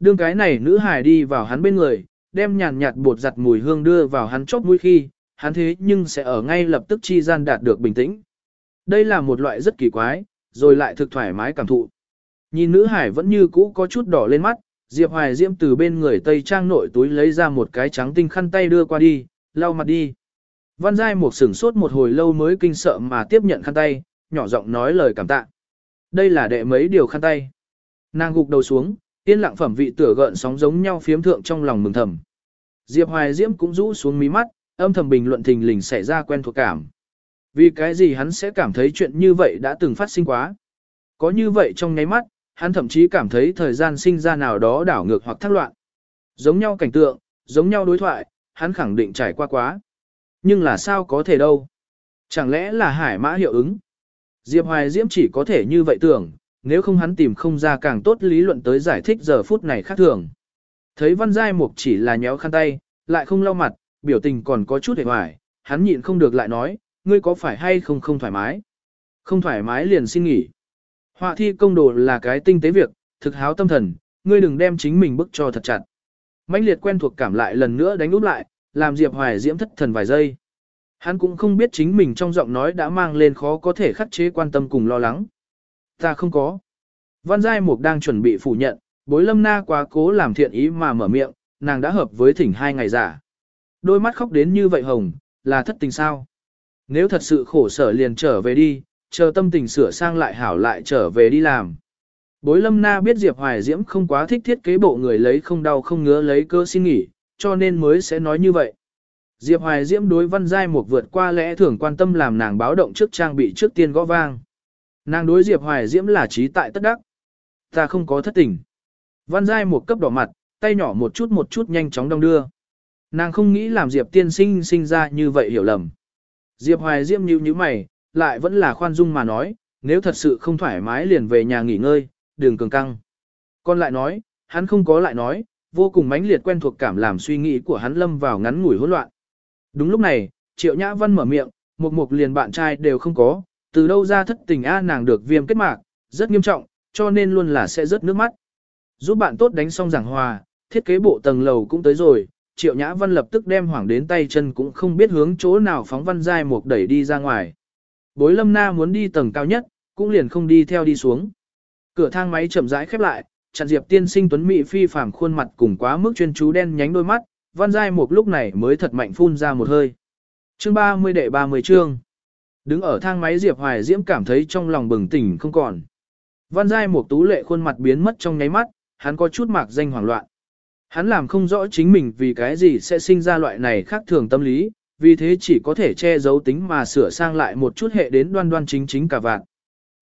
Đương cái này nữ hài đi vào hắn bên người, đem nhàn nhạt bột giặt mùi hương đưa vào hắn chóp mũi khi, hắn thế nhưng sẽ ở ngay lập tức chi gian đạt được bình tĩnh. Đây là một loại rất kỳ quái, rồi lại thực thoải mái cảm thụ. Nhìn nữ hải vẫn như cũ có chút đỏ lên mắt, Diệp Hoài Diễm từ bên người Tây Trang nội túi lấy ra một cái trắng tinh khăn tay đưa qua đi, lau mặt đi. Văn Giai một sửng sốt một hồi lâu mới kinh sợ mà tiếp nhận khăn tay, nhỏ giọng nói lời cảm tạ. Đây là đệ mấy điều khăn tay. Nàng gục đầu xuống, yên lặng phẩm vị tửa gợn sóng giống nhau phiếm thượng trong lòng mừng thầm. Diệp Hoài Diễm cũng rũ xuống mí mắt, âm thầm bình luận thình lình xảy ra quen thuộc cảm. Vì cái gì hắn sẽ cảm thấy chuyện như vậy đã từng phát sinh quá. Có như vậy trong nháy mắt, hắn thậm chí cảm thấy thời gian sinh ra nào đó đảo ngược hoặc thác loạn. Giống nhau cảnh tượng, giống nhau đối thoại, hắn khẳng định trải qua quá. Nhưng là sao có thể đâu? Chẳng lẽ là hải mã hiệu ứng? Diệp Hoài Diễm chỉ có thể như vậy tưởng, nếu không hắn tìm không ra càng tốt lý luận tới giải thích giờ phút này khác thường. Thấy Văn Giai Mục chỉ là nhéo khăn tay, lại không lau mặt, biểu tình còn có chút hề hoài, hắn nhịn không được lại nói, ngươi có phải hay không không thoải mái? Không thoải mái liền xin nghỉ. Họa thi công đồ là cái tinh tế việc, thực háo tâm thần, ngươi đừng đem chính mình bức cho thật chặt. mãnh liệt quen thuộc cảm lại lần nữa đánh úp lại, làm Diệp Hoài diễm thất thần vài giây. Hắn cũng không biết chính mình trong giọng nói đã mang lên khó có thể khắc chế quan tâm cùng lo lắng. Ta không có. Văn Giai Mục đang chuẩn bị phủ nhận, bối lâm na quá cố làm thiện ý mà mở miệng, nàng đã hợp với thỉnh hai ngày giả. Đôi mắt khóc đến như vậy hồng, là thất tình sao? Nếu thật sự khổ sở liền trở về đi, chờ tâm tình sửa sang lại hảo lại trở về đi làm. Bối lâm na biết Diệp Hoài Diễm không quá thích thiết kế bộ người lấy không đau không ngứa lấy cơ xin nghỉ, cho nên mới sẽ nói như vậy. Diệp Hoài Diễm đối văn giai một vượt qua lẽ thường quan tâm làm nàng báo động trước trang bị trước tiên gõ vang. Nàng đối Diệp Hoài Diễm là trí tại tất đắc. Ta không có thất tình. Văn giai một cấp đỏ mặt, tay nhỏ một chút một chút nhanh chóng đong đưa. Nàng không nghĩ làm Diệp tiên sinh sinh ra như vậy hiểu lầm. Diệp Hoài Diễm nhíu nhíu mày, lại vẫn là khoan dung mà nói, nếu thật sự không thoải mái liền về nhà nghỉ ngơi, đừng cường căng. Còn lại nói, hắn không có lại nói, vô cùng mãnh liệt quen thuộc cảm làm suy nghĩ của hắn lâm vào ngắn ngủi hỗn loạn. Đúng lúc này, Triệu Nhã Văn mở miệng, một mục liền bạn trai đều không có, từ đâu ra thất tình a nàng được viêm kết mạc, rất nghiêm trọng, cho nên luôn là sẽ rớt nước mắt. Giúp bạn tốt đánh xong giảng hòa, thiết kế bộ tầng lầu cũng tới rồi, Triệu Nhã Văn lập tức đem hoảng đến tay chân cũng không biết hướng chỗ nào phóng văn giai mục đẩy đi ra ngoài. Bối lâm na muốn đi tầng cao nhất, cũng liền không đi theo đi xuống. Cửa thang máy chậm rãi khép lại, chặn diệp tiên sinh tuấn mỹ phi phàm khuôn mặt cùng quá mức chuyên chú đen nhánh đôi mắt, văn giai mục lúc này mới thật mạnh phun ra một hơi. Chương 30 đệ 30 chương. Đứng ở thang máy Diệp Hoài Diễm cảm thấy trong lòng bừng tỉnh không còn. Văn giai một tú lệ khuôn mặt biến mất trong nháy mắt, hắn có chút mạc danh hoảng loạn. Hắn làm không rõ chính mình vì cái gì sẽ sinh ra loại này khác thường tâm lý, vì thế chỉ có thể che giấu tính mà sửa sang lại một chút hệ đến đoan đoan chính chính cả vạn.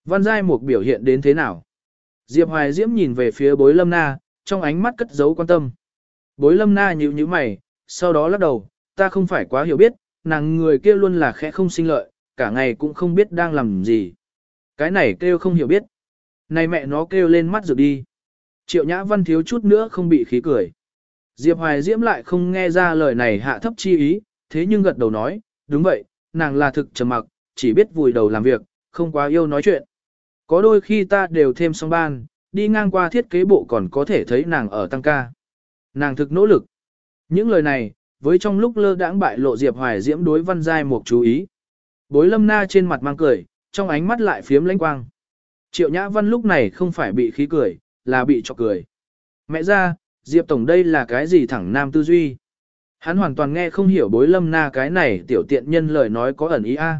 Văn Giai Mục biểu hiện đến thế nào? Diệp Hoài Diễm nhìn về phía bối lâm na, trong ánh mắt cất giấu quan tâm. Bối lâm na nhíu nhíu mày, sau đó lắc đầu, ta không phải quá hiểu biết, nàng người kia luôn là khẽ không sinh lợi, cả ngày cũng không biết đang làm gì. Cái này kêu không hiểu biết. Này mẹ nó kêu lên mắt rực đi. Triệu Nhã Văn thiếu chút nữa không bị khí cười. Diệp Hoài Diễm lại không nghe ra lời này hạ thấp chi ý, thế nhưng gật đầu nói, đúng vậy, nàng là thực trầm mặc, chỉ biết vùi đầu làm việc, không quá yêu nói chuyện. Có đôi khi ta đều thêm song ban, đi ngang qua thiết kế bộ còn có thể thấy nàng ở tăng ca. Nàng thực nỗ lực. Những lời này, với trong lúc lơ đãng bại lộ Diệp Hoài Diễm đối văn giai một chú ý. Bối lâm na trên mặt mang cười, trong ánh mắt lại phiếm lãnh quang. Triệu Nhã Văn lúc này không phải bị khí cười, là bị chọc cười. Mẹ ra, Diệp Tổng đây là cái gì thẳng nam tư duy. Hắn hoàn toàn nghe không hiểu bối lâm na cái này tiểu tiện nhân lời nói có ẩn ý a.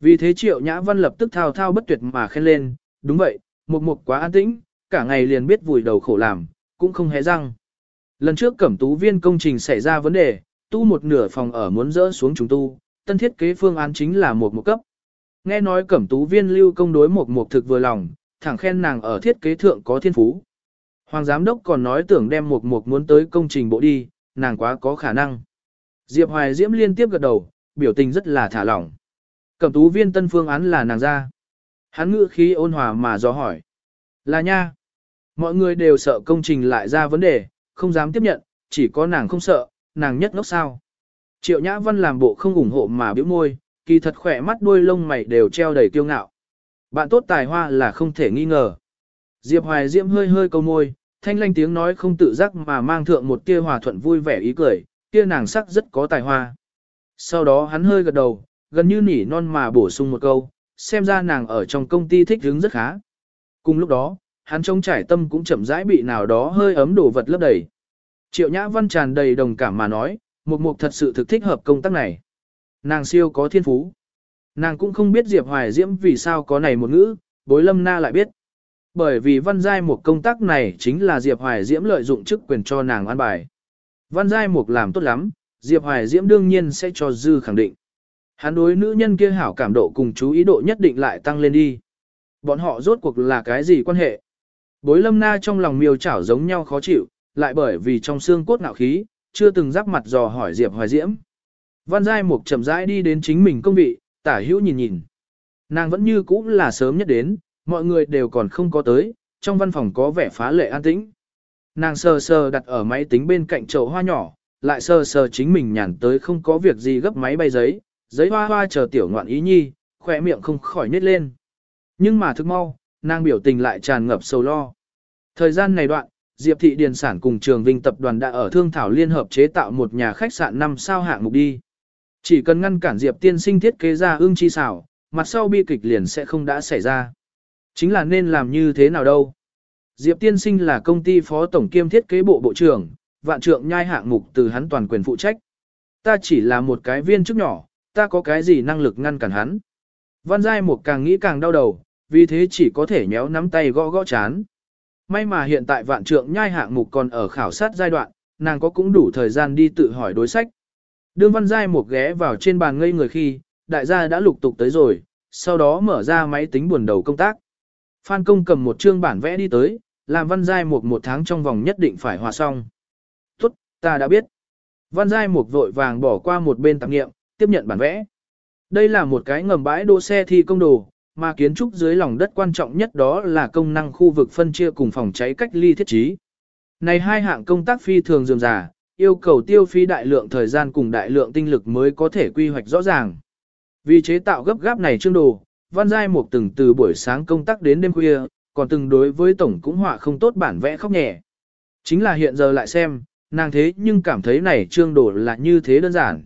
Vì thế triệu nhã văn lập tức thao thao bất tuyệt mà khen lên, đúng vậy, mục mục quá an tĩnh, cả ngày liền biết vùi đầu khổ làm, cũng không hé răng. Lần trước cẩm tú viên công trình xảy ra vấn đề, tu một nửa phòng ở muốn dỡ xuống chúng tu, tân thiết kế phương án chính là một một cấp. Nghe nói cẩm tú viên lưu công đối một một thực vừa lòng, thẳng khen nàng ở thiết kế thượng có thiên phú. Hoàng giám đốc còn nói tưởng đem một một muốn tới công trình bộ đi, nàng quá có khả năng. Diệp Hoài Diễm liên tiếp gật đầu, biểu tình rất là thả lỏng. Cẩm tú viên tân phương án là nàng ra. Hắn ngữ khí ôn hòa mà do hỏi. Là nha. Mọi người đều sợ công trình lại ra vấn đề, không dám tiếp nhận, chỉ có nàng không sợ, nàng nhất ngốc sao. Triệu Nhã Văn làm bộ không ủng hộ mà bĩu môi, kỳ thật khỏe mắt đuôi lông mày đều treo đầy kiêu ngạo. Bạn tốt tài hoa là không thể nghi ngờ. Diệp Hoài Diễm hơi hơi câu môi, thanh lanh tiếng nói không tự giác mà mang thượng một tia hòa thuận vui vẻ ý cười, kia nàng sắc rất có tài hoa. Sau đó hắn hơi gật đầu, gần như nỉ non mà bổ sung một câu, xem ra nàng ở trong công ty thích hứng rất khá. Cùng lúc đó, hắn trông trải tâm cũng chậm rãi bị nào đó hơi ấm đổ vật lấp đầy. Triệu Nhã Văn tràn đầy đồng cảm mà nói, Mục Mục thật sự thực thích hợp công tác này. Nàng siêu có thiên phú. Nàng cũng không biết Diệp Hoài Diễm vì sao có này một ngữ, bối lâm na lại biết. Bởi vì văn giai Mục công tác này chính là Diệp Hoài Diễm lợi dụng chức quyền cho nàng an bài. Văn giai mục làm tốt lắm, Diệp Hoài Diễm đương nhiên sẽ cho dư khẳng định. Hắn đối nữ nhân kia hảo cảm độ cùng chú ý độ nhất định lại tăng lên đi. Bọn họ rốt cuộc là cái gì quan hệ? Bối lâm na trong lòng miêu chảo giống nhau khó chịu, lại bởi vì trong xương cốt ngạo khí, chưa từng giáp mặt dò hỏi Diệp Hoài Diễm. Văn Giai Mục chậm rãi đi đến chính mình công vị, tả hữu nhìn nhìn. Nàng vẫn như cũ là sớm nhất đến, mọi người đều còn không có tới, trong văn phòng có vẻ phá lệ an tĩnh. Nàng sờ sờ đặt ở máy tính bên cạnh chậu hoa nhỏ, lại sờ sờ chính mình nhàn tới không có việc gì gấp máy bay giấy, giấy hoa hoa chờ tiểu ngoạn ý nhi, khỏe miệng không khỏi nít lên. Nhưng mà thức mau, nàng biểu tình lại tràn ngập sầu lo. Thời gian này đoạn, Diệp Thị Điền Sản cùng Trường Vinh Tập đoàn đã ở Thương Thảo Liên Hợp chế tạo một nhà khách sạn 5 sao hạng mục đi. Chỉ cần ngăn cản Diệp tiên sinh thiết kế ra ương chi xảo, mặt sau bi kịch liền sẽ không đã xảy ra. Chính là nên làm như thế nào đâu. Diệp tiên sinh là công ty phó tổng kiêm thiết kế bộ bộ trưởng, vạn trượng nhai hạng mục từ hắn toàn quyền phụ trách. Ta chỉ là một cái viên chức nhỏ, ta có cái gì năng lực ngăn cản hắn. Văn Giai Mục càng nghĩ càng đau đầu, vì thế chỉ có thể nhéo nắm tay gõ gõ chán. May mà hiện tại vạn trượng nhai hạng mục còn ở khảo sát giai đoạn, nàng có cũng đủ thời gian đi tự hỏi đối sách. Đương Văn Giai một ghé vào trên bàn ngây người khi, đại gia đã lục tục tới rồi, sau đó mở ra máy tính buồn đầu công tác. Phan Công cầm một chương bản vẽ đi tới, làm Văn Giai một một tháng trong vòng nhất định phải hòa xong. Tốt, ta đã biết. Văn Giai một vội vàng bỏ qua một bên tạp nghiệm, tiếp nhận bản vẽ. Đây là một cái ngầm bãi đỗ xe thi công đồ, mà kiến trúc dưới lòng đất quan trọng nhất đó là công năng khu vực phân chia cùng phòng cháy cách ly thiết trí. Này hai hạng công tác phi thường dườm già, yêu cầu tiêu phí đại lượng thời gian cùng đại lượng tinh lực mới có thể quy hoạch rõ ràng. Vì chế tạo gấp gáp này chương đồ, Văn Giai Mục từng từ buổi sáng công tác đến đêm khuya, còn từng đối với tổng cũng họa không tốt bản vẽ khóc nhẹ. Chính là hiện giờ lại xem, nàng thế nhưng cảm thấy này chương đồ là như thế đơn giản.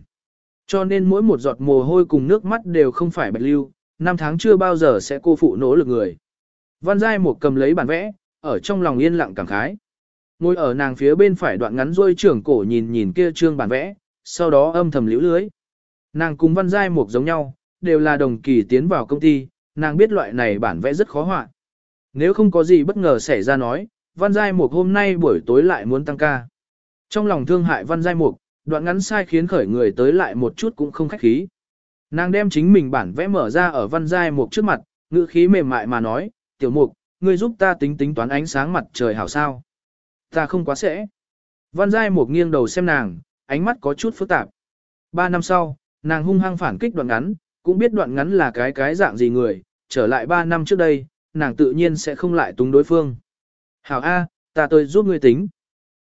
Cho nên mỗi một giọt mồ hôi cùng nước mắt đều không phải bạch lưu, năm tháng chưa bao giờ sẽ cô phụ nỗ lực người. Văn Giai một cầm lấy bản vẽ, ở trong lòng yên lặng cảm khái. Ngồi ở nàng phía bên phải đoạn ngắn rôi trưởng cổ nhìn nhìn kia trương bản vẽ, sau đó âm thầm liễu lưới. Nàng cùng Văn Giai một giống nhau, đều là đồng kỳ tiến vào công ty, nàng biết loại này bản vẽ rất khó họa. Nếu không có gì bất ngờ xảy ra nói, Văn Giai Mục hôm nay buổi tối lại muốn tăng ca. Trong lòng thương hại Văn Giai Mục, đoạn ngắn sai khiến khởi người tới lại một chút cũng không khách khí. Nàng đem chính mình bản vẽ mở ra ở Văn Giai Mục trước mặt, ngữ khí mềm mại mà nói, tiểu mục, ngươi giúp ta tính tính toán ánh sáng mặt trời hảo sao. Ta không quá sẽ. Văn Giai Mục nghiêng đầu xem nàng, ánh mắt có chút phức tạp. Ba năm sau, nàng hung hăng phản kích đoạn ngắn, cũng biết đoạn ngắn là cái cái dạng gì người, trở lại ba năm trước đây, nàng tự nhiên sẽ không lại túng đối phương. Hảo A, ta tôi giúp ngươi tính.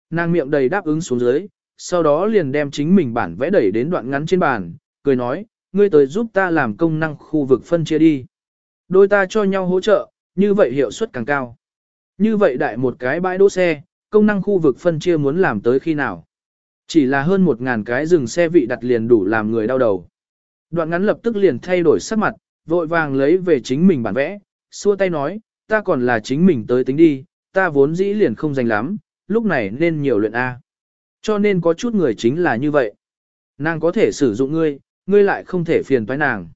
Nàng miệng đầy đáp ứng xuống dưới, sau đó liền đem chính mình bản vẽ đẩy đến đoạn ngắn trên bàn, cười nói, ngươi tới giúp ta làm công năng khu vực phân chia đi. Đôi ta cho nhau hỗ trợ, như vậy hiệu suất càng cao. Như vậy đại một cái bãi đỗ xe, công năng khu vực phân chia muốn làm tới khi nào. Chỉ là hơn một ngàn cái dừng xe vị đặt liền đủ làm người đau đầu. Đoạn ngắn lập tức liền thay đổi sắc mặt, vội vàng lấy về chính mình bản vẽ, xua tay nói, ta còn là chính mình tới tính đi, ta vốn dĩ liền không dành lắm, lúc này nên nhiều luyện A. Cho nên có chút người chính là như vậy. Nàng có thể sử dụng ngươi, ngươi lại không thể phiền toái nàng.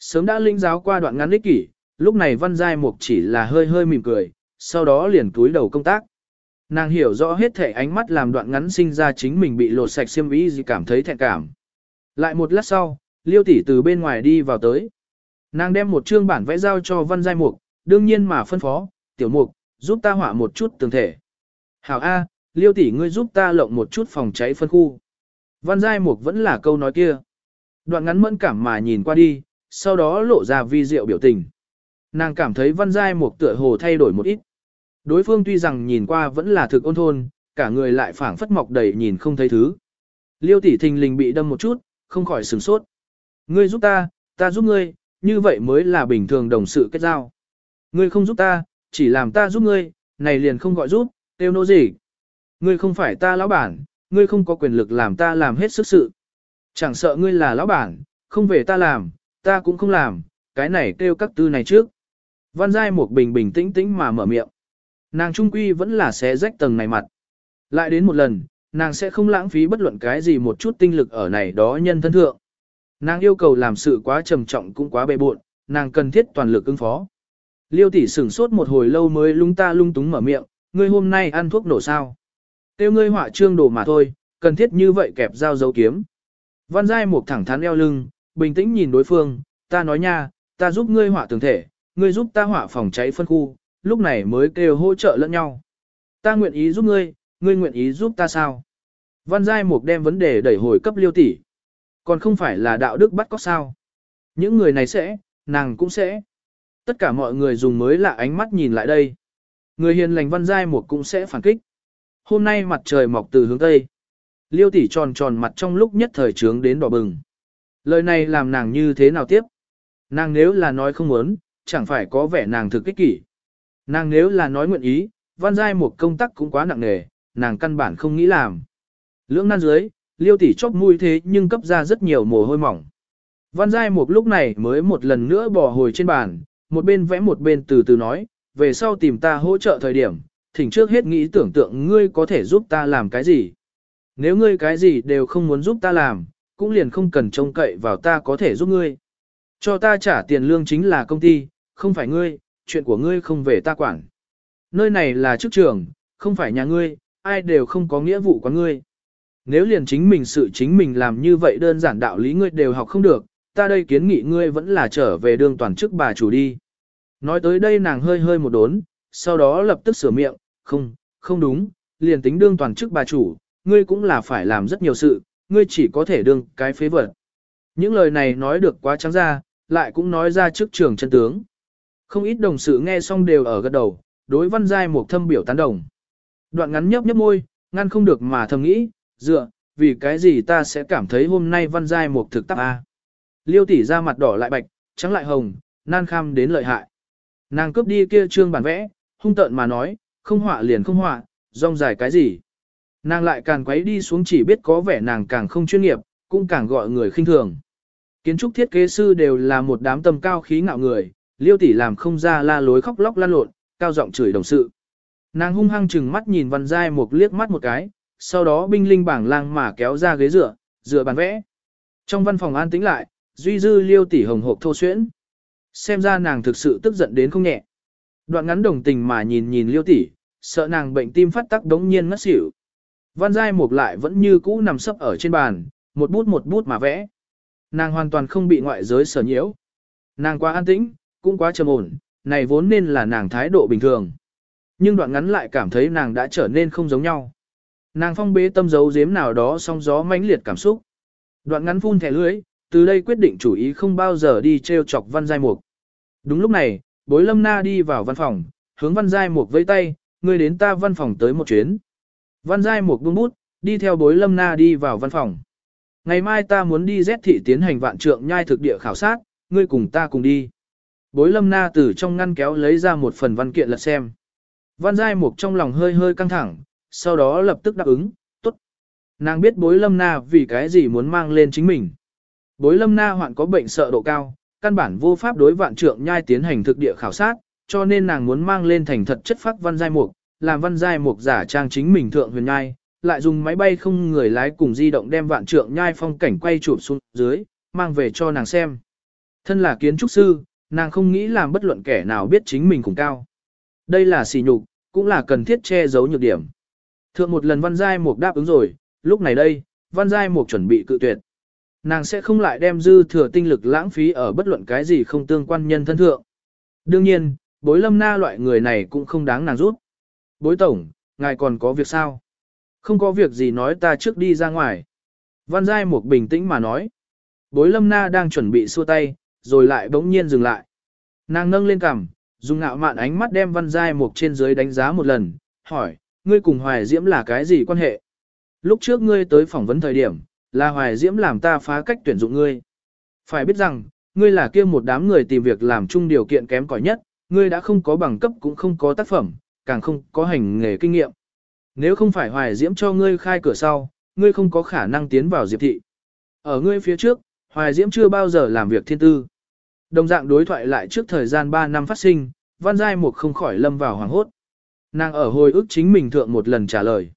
Sớm đã linh giáo qua đoạn ngắn ích kỷ, lúc này văn giai mục chỉ là hơi hơi mỉm cười, sau đó liền túi đầu công tác. Nàng hiểu rõ hết thể ánh mắt làm đoạn ngắn sinh ra chính mình bị lột sạch xiêm ý gì cảm thấy thẹn cảm. Lại một lát sau, liêu tỷ từ bên ngoài đi vào tới. Nàng đem một chương bản vẽ giao cho văn giai mục, đương nhiên mà phân phó, tiểu mục, giúp ta họa một chút tường thể. Hảo A, liêu tỷ ngươi giúp ta lộng một chút phòng cháy phân khu. Văn giai mục vẫn là câu nói kia. Đoạn ngắn mẫn cảm mà nhìn qua đi, sau đó lộ ra vi diệu biểu tình. Nàng cảm thấy văn giai mục tựa hồ thay đổi một ít. Đối phương tuy rằng nhìn qua vẫn là thực ôn thôn, cả người lại phảng phất mọc đầy nhìn không thấy thứ. Liêu tỷ thình lình bị đâm một chút, không khỏi sửng sốt. Ngươi giúp ta, ta giúp ngươi, như vậy mới là bình thường đồng sự kết giao. Ngươi không giúp ta, chỉ làm ta giúp ngươi, này liền không gọi giúp, tiêu nô gì? Ngươi không phải ta lão bản, ngươi không có quyền lực làm ta làm hết sức sự. Chẳng sợ ngươi là lão bản, không về ta làm, ta cũng không làm, cái này kêu các tư này trước. Văn Giai một bình bình tĩnh tĩnh mà mở miệng. Nàng trung quy vẫn là xé rách tầng này mặt. Lại đến một lần, nàng sẽ không lãng phí bất luận cái gì một chút tinh lực ở này đó nhân thân thượng. Nàng yêu cầu làm sự quá trầm trọng cũng quá bề bộn, nàng cần thiết toàn lực ứng phó. Liêu tỷ sửng sốt một hồi lâu mới lung ta lung túng mở miệng, ngươi hôm nay ăn thuốc nổ sao? Tiêu ngươi họa trương đồ mà thôi, cần thiết như vậy kẹp dao dấu kiếm. Văn Giai một thẳng thắn eo lưng, bình tĩnh nhìn đối phương, ta nói nha, ta giúp ngươi hỏa tường thể, ngươi giúp ta hỏa phòng cháy phân khu, lúc này mới kêu hỗ trợ lẫn nhau. Ta nguyện ý giúp ngươi, ngươi nguyện ý giúp ta sao? Văn Giai Mục đem vấn đề đẩy hồi cấp liêu tỷ. Còn không phải là đạo đức bắt có sao? Những người này sẽ, nàng cũng sẽ. Tất cả mọi người dùng mới là ánh mắt nhìn lại đây. Người hiền lành Văn Giai Mục cũng sẽ phản kích. Hôm nay mặt trời mọc từ hướng Tây. Liêu tỷ tròn tròn mặt trong lúc nhất thời trướng đến đỏ bừng. Lời này làm nàng như thế nào tiếp? Nàng nếu là nói không muốn, chẳng phải có vẻ nàng thực kích kỷ. Nàng nếu là nói nguyện ý, văn giai một công tác cũng quá nặng nề, nàng căn bản không nghĩ làm. Lưỡng nan dưới, liêu tỷ chóp mũi thế nhưng cấp ra rất nhiều mồ hôi mỏng. Văn giai một lúc này mới một lần nữa bỏ hồi trên bàn, một bên vẽ một bên từ từ nói, về sau tìm ta hỗ trợ thời điểm, thỉnh trước hết nghĩ tưởng tượng ngươi có thể giúp ta làm cái gì. Nếu ngươi cái gì đều không muốn giúp ta làm, cũng liền không cần trông cậy vào ta có thể giúp ngươi. Cho ta trả tiền lương chính là công ty, không phải ngươi, chuyện của ngươi không về ta quản. Nơi này là chức trường, không phải nhà ngươi, ai đều không có nghĩa vụ của ngươi. Nếu liền chính mình sự chính mình làm như vậy đơn giản đạo lý ngươi đều học không được, ta đây kiến nghị ngươi vẫn là trở về đường toàn chức bà chủ đi. Nói tới đây nàng hơi hơi một đốn, sau đó lập tức sửa miệng, không, không đúng, liền tính đương toàn chức bà chủ, ngươi cũng là phải làm rất nhiều sự, ngươi chỉ có thể đương cái phế vật. Những lời này nói được quá trắng ra, lại cũng nói ra trước trường chân tướng. Không ít đồng sự nghe xong đều ở gật đầu, đối văn giai một thâm biểu tán đồng. Đoạn ngắn nhấp nhấp môi, ngăn không được mà thầm nghĩ, dựa, vì cái gì ta sẽ cảm thấy hôm nay văn giai một thực tắc a. Liêu tỷ ra mặt đỏ lại bạch, trắng lại hồng, nan kham đến lợi hại. Nàng cướp đi kia trương bản vẽ, hung tợn mà nói, không họa liền không họa, rong dài cái gì. Nàng lại càng quấy đi xuống chỉ biết có vẻ nàng càng không chuyên nghiệp, cũng càng gọi người khinh thường. Kiến trúc thiết kế sư đều là một đám tầm cao khí ngạo người, liêu tỷ làm không ra la lối khóc lóc lan lộn, cao giọng chửi đồng sự. Nàng hung hăng chừng mắt nhìn văn giai một liếc mắt một cái, sau đó binh linh bảng lang mà kéo ra ghế dựa, dựa bàn vẽ. Trong văn phòng an tĩnh lại, duy dư liêu tỷ hồng hộp thô xuyễn. Xem ra nàng thực sự tức giận đến không nhẹ. Đoạn ngắn đồng tình mà nhìn nhìn liêu tỷ, sợ nàng bệnh tim phát tắc đống nhiên ngất xỉu. Văn giai Mục lại vẫn như cũ nằm sấp ở trên bàn, một bút một bút mà vẽ. Nàng hoàn toàn không bị ngoại giới sở nhiễu. Nàng quá an tĩnh, cũng quá trầm ổn, này vốn nên là nàng thái độ bình thường. Nhưng đoạn ngắn lại cảm thấy nàng đã trở nên không giống nhau. Nàng phong bế tâm giấu giếm nào đó song gió mãnh liệt cảm xúc. Đoạn ngắn phun thẻ lưới, từ đây quyết định chủ ý không bao giờ đi treo chọc văn giai mục. Đúng lúc này, bối lâm na đi vào văn phòng, hướng văn giai mục vẫy tay, người đến ta văn phòng tới một chuyến. Văn giai mục buông bút, đi theo bối lâm na đi vào văn phòng. Ngày mai ta muốn đi Z thị tiến hành vạn trượng nhai thực địa khảo sát, ngươi cùng ta cùng đi. Bối lâm na từ trong ngăn kéo lấy ra một phần văn kiện lật xem. Văn giai mục trong lòng hơi hơi căng thẳng, sau đó lập tức đáp ứng, tốt. Nàng biết bối lâm na vì cái gì muốn mang lên chính mình. Bối lâm na hoạn có bệnh sợ độ cao, căn bản vô pháp đối vạn trượng nhai tiến hành thực địa khảo sát, cho nên nàng muốn mang lên thành thật chất phát văn giai mục, làm văn giai mục giả trang chính mình thượng huyền nhai, lại dùng máy bay không người lái cùng di động đem vạn trượng nhai phong cảnh quay chụp xuống dưới, mang về cho nàng xem. Thân là kiến trúc sư, nàng không nghĩ làm bất luận kẻ nào biết chính mình cùng cao. Đây là xỉ nhục, cũng là cần thiết che giấu nhược điểm. Thượng một lần văn giai mục đáp ứng rồi, lúc này đây, văn giai mục chuẩn bị cự tuyệt. Nàng sẽ không lại đem dư thừa tinh lực lãng phí ở bất luận cái gì không tương quan nhân thân thượng. Đương nhiên, bối lâm na loại người này cũng không đáng nàng rút. Bối tổng, ngài còn có việc sao? Không có việc gì nói ta trước đi ra ngoài. Văn Giai Mục bình tĩnh mà nói. Bối lâm na đang chuẩn bị xua tay, rồi lại bỗng nhiên dừng lại. Nàng nâng lên cằm, dùng ngạo mạn ánh mắt đem Văn Giai Mục trên dưới đánh giá một lần, hỏi, ngươi cùng Hoài Diễm là cái gì quan hệ? Lúc trước ngươi tới phỏng vấn thời điểm, là Hoài Diễm làm ta phá cách tuyển dụng ngươi. Phải biết rằng, ngươi là kia một đám người tìm việc làm chung điều kiện kém cỏi nhất, ngươi đã không có bằng cấp cũng không có tác phẩm, càng không có hành nghề kinh nghiệm. Nếu không phải Hoài Diễm cho ngươi khai cửa sau, ngươi không có khả năng tiến vào Diệp thị. Ở ngươi phía trước, Hoài Diễm chưa bao giờ làm việc thiên tư. Đồng dạng đối thoại lại trước thời gian 3 năm phát sinh, Văn Giai Mục không khỏi lâm vào hoàng hốt. Nàng ở hồi ức chính mình thượng một lần trả lời.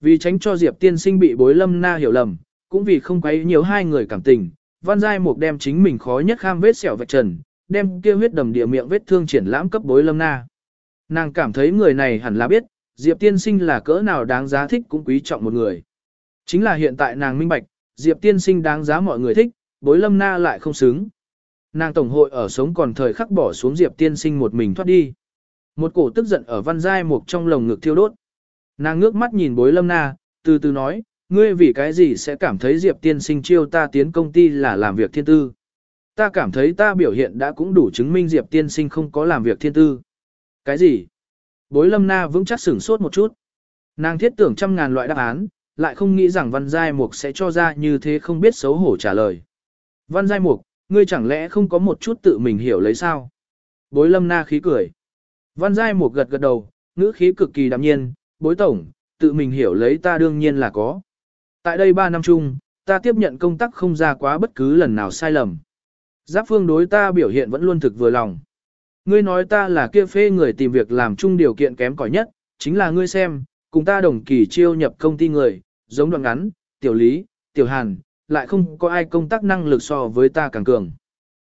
Vì tránh cho Diệp tiên sinh bị bối lâm na hiểu lầm, cũng vì không quấy nhiều hai người cảm tình, Văn Giai Mục đem chính mình khó nhất kham vết sẹo vạch trần, đem kia huyết đầm địa miệng vết thương triển lãm cấp bối lâm na. Nàng cảm thấy người này hẳn là biết, Diệp tiên sinh là cỡ nào đáng giá thích cũng quý trọng một người. Chính là hiện tại nàng minh bạch, Diệp tiên sinh đáng giá mọi người thích, bối lâm na lại không xứng. Nàng tổng hội ở sống còn thời khắc bỏ xuống Diệp tiên sinh một mình thoát đi. Một cổ tức giận ở văn giai mục trong lồng ngực thiêu đốt. Nàng ngước mắt nhìn bối lâm na, từ từ nói, ngươi vì cái gì sẽ cảm thấy Diệp tiên sinh chiêu ta tiến công ty là làm việc thiên tư. Ta cảm thấy ta biểu hiện đã cũng đủ chứng minh Diệp tiên sinh không có làm việc thiên tư. Cái gì? Bối lâm na vững chắc sửng sốt một chút. Nàng thiết tưởng trăm ngàn loại đáp án, lại không nghĩ rằng văn giai mục sẽ cho ra như thế không biết xấu hổ trả lời. Văn giai mục, ngươi chẳng lẽ không có một chút tự mình hiểu lấy sao? Bối lâm na khí cười. Văn giai mục gật gật đầu, ngữ khí cực kỳ đạm nhiên, bối tổng, tự mình hiểu lấy ta đương nhiên là có. Tại đây 3 năm chung, ta tiếp nhận công tác không ra quá bất cứ lần nào sai lầm. Giáp phương đối ta biểu hiện vẫn luôn thực vừa lòng. Ngươi nói ta là kia phê người tìm việc làm chung điều kiện kém cỏi nhất, chính là ngươi xem, cùng ta đồng kỳ chiêu nhập công ty người, giống đoạn ngắn, tiểu lý, tiểu hàn, lại không có ai công tác năng lực so với ta càng cường.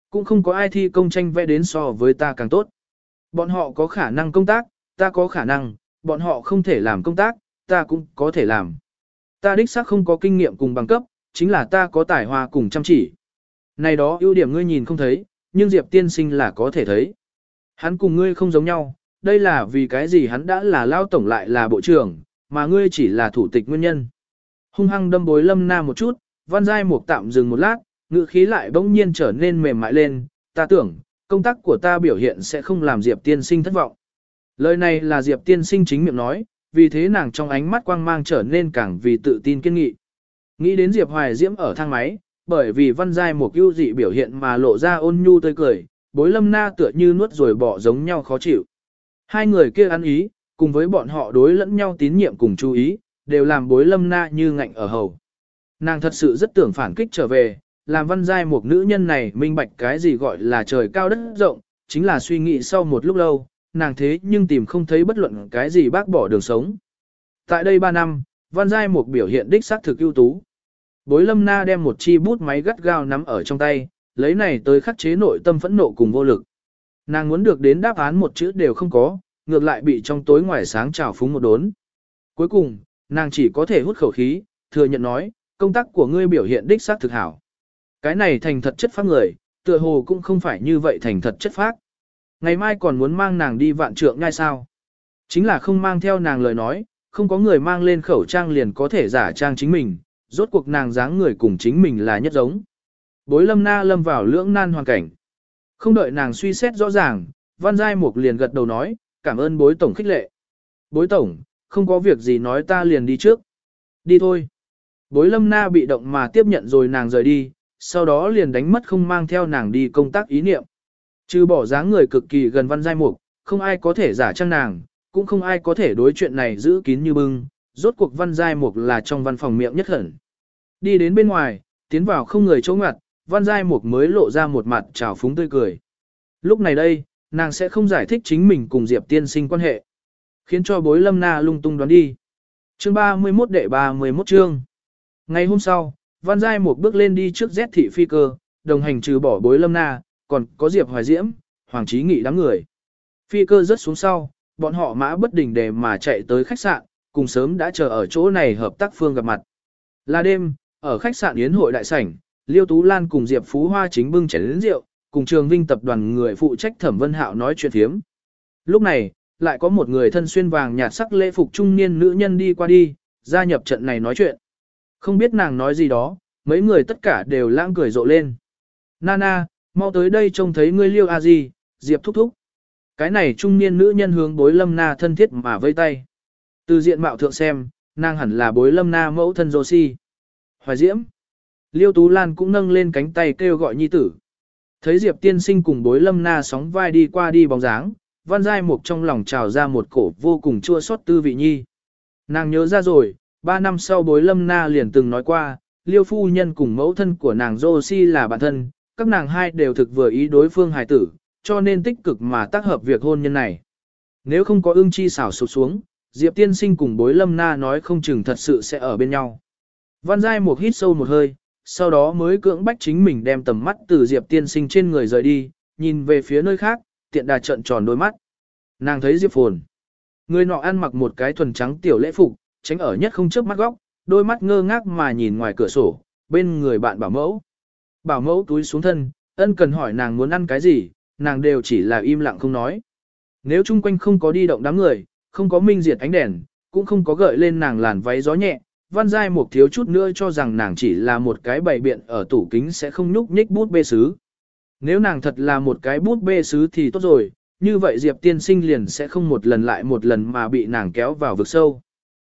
Cũng không có ai thi công tranh vẽ đến so với ta càng tốt. Bọn họ có khả năng công tác, ta có khả năng, bọn họ không thể làm công tác, ta cũng có thể làm. Ta đích xác không có kinh nghiệm cùng bằng cấp, chính là ta có tài hoa cùng chăm chỉ. Này đó ưu điểm ngươi nhìn không thấy, nhưng Diệp tiên sinh là có thể thấy. Hắn cùng ngươi không giống nhau, đây là vì cái gì hắn đã là lao tổng lại là bộ trưởng, mà ngươi chỉ là thủ tịch nguyên nhân. Hung hăng đâm bối lâm na một chút, văn giai mục tạm dừng một lát, ngữ khí lại bỗng nhiên trở nên mềm mại lên, ta tưởng, công tác của ta biểu hiện sẽ không làm Diệp tiên sinh thất vọng. Lời này là Diệp tiên sinh chính miệng nói, vì thế nàng trong ánh mắt quang mang trở nên càng vì tự tin kiên nghị. Nghĩ đến Diệp Hoài Diễm ở thang máy, bởi vì văn giai Mục ưu dị biểu hiện mà lộ ra ôn nhu tươi cười, bối lâm na tựa như nuốt rồi bỏ giống nhau khó chịu. Hai người kia ăn ý, cùng với bọn họ đối lẫn nhau tín nhiệm cùng chú ý, đều làm bối lâm na như ngạnh ở hầu. Nàng thật sự rất tưởng phản kích trở về, làm văn giai một nữ nhân này minh bạch cái gì gọi là trời cao đất rộng, chính là suy nghĩ sau một lúc lâu, nàng thế nhưng tìm không thấy bất luận cái gì bác bỏ đường sống. Tại đây 3 năm, văn giai một biểu hiện đích xác thực ưu tú. Bối lâm na đem một chi bút máy gắt gao nắm ở trong tay, lấy này tới khắc chế nội tâm phẫn nộ cùng vô lực. Nàng muốn được đến đáp án một chữ đều không có, ngược lại bị trong tối ngoài sáng trào phúng một đốn. Cuối cùng, nàng chỉ có thể hút khẩu khí, thừa nhận nói, công tác của ngươi biểu hiện đích xác thực hảo. Cái này thành thật chất phác người, tựa hồ cũng không phải như vậy thành thật chất phác. Ngày mai còn muốn mang nàng đi vạn trượng ngay sao? Chính là không mang theo nàng lời nói, không có người mang lên khẩu trang liền có thể giả trang chính mình, rốt cuộc nàng dáng người cùng chính mình là nhất giống. Bối lâm na lâm vào lưỡng nan hoàn cảnh. Không đợi nàng suy xét rõ ràng, văn giai mục liền gật đầu nói, cảm ơn bối tổng khích lệ. Bối tổng, không có việc gì nói ta liền đi trước. Đi thôi. Bối lâm na bị động mà tiếp nhận rồi nàng rời đi, sau đó liền đánh mất không mang theo nàng đi công tác ý niệm. Trừ bỏ dáng người cực kỳ gần văn giai mục, không ai có thể giả trang nàng, cũng không ai có thể đối chuyện này giữ kín như bưng, rốt cuộc văn giai mục là trong văn phòng miệng nhất hẳn. Đi đến bên ngoài, tiến vào không người chỗ ngặt, văn giai mục mới lộ ra một mặt trào phúng tươi cười. Lúc này đây, nàng sẽ không giải thích chính mình cùng Diệp tiên sinh quan hệ. Khiến cho bối lâm na lung tung đoán đi. Chương 31 đệ 31 chương. Ngày hôm sau, văn giai mục bước lên đi trước Z thị phi cơ, đồng hành trừ bỏ bối lâm na, còn có Diệp Hoài Diễm, Hoàng Chí Nghị đám người. Phi cơ rớt xuống sau, bọn họ mã bất đình để mà chạy tới khách sạn, cùng sớm đã chờ ở chỗ này hợp tác phương gặp mặt. Là đêm, ở khách sạn Yến hội đại sảnh, Liêu Tú Lan cùng Diệp Phú Hoa chính bưng chén lớn rượu, cùng Trường Vinh tập đoàn người phụ trách Thẩm Vân Hạo nói chuyện thiếm. Lúc này, lại có một người thân xuyên vàng nhạt sắc lễ phục trung niên nữ nhân đi qua đi, gia nhập trận này nói chuyện. Không biết nàng nói gì đó, mấy người tất cả đều lãng cười rộ lên. Nana, mau tới đây trông thấy ngươi liêu a gì, Diệp thúc thúc. Cái này trung niên nữ nhân hướng bối lâm na thân thiết mà vây tay. Từ diện mạo thượng xem, nàng hẳn là bối lâm na mẫu thân dô si. Hoài diễm. Liêu Tú Lan cũng nâng lên cánh tay kêu gọi nhi tử. Thấy Diệp tiên sinh cùng bối lâm na sóng vai đi qua đi bóng dáng, văn giai mục trong lòng trào ra một cổ vô cùng chua xót tư vị nhi. Nàng nhớ ra rồi, ba năm sau bối lâm na liền từng nói qua, liêu phu nhân cùng mẫu thân của nàng Josie là bạn thân, các nàng hai đều thực vừa ý đối phương hài tử, cho nên tích cực mà tác hợp việc hôn nhân này. Nếu không có ương chi xảo sụp xuống, Diệp tiên sinh cùng bối lâm na nói không chừng thật sự sẽ ở bên nhau. Văn Giai một hít sâu một hơi, sau đó mới cưỡng bách chính mình đem tầm mắt từ Diệp tiên sinh trên người rời đi, nhìn về phía nơi khác, tiện đà trận tròn đôi mắt. Nàng thấy Diệp phồn. Người nọ ăn mặc một cái thuần trắng tiểu lễ phục, tránh ở nhất không chớp mắt góc, đôi mắt ngơ ngác mà nhìn ngoài cửa sổ, bên người bạn bảo mẫu. Bảo mẫu túi xuống thân, ân cần hỏi nàng muốn ăn cái gì, nàng đều chỉ là im lặng không nói. Nếu chung quanh không có đi động đám người, không có minh diệt ánh đèn, cũng không có gợi lên nàng làn váy gió nhẹ, văn giai một thiếu chút nữa cho rằng nàng chỉ là một cái bày biện ở tủ kính sẽ không nhúc nhích bút bê sứ. Nếu nàng thật là một cái bút bê sứ thì tốt rồi, như vậy Diệp tiên sinh liền sẽ không một lần lại một lần mà bị nàng kéo vào vực sâu.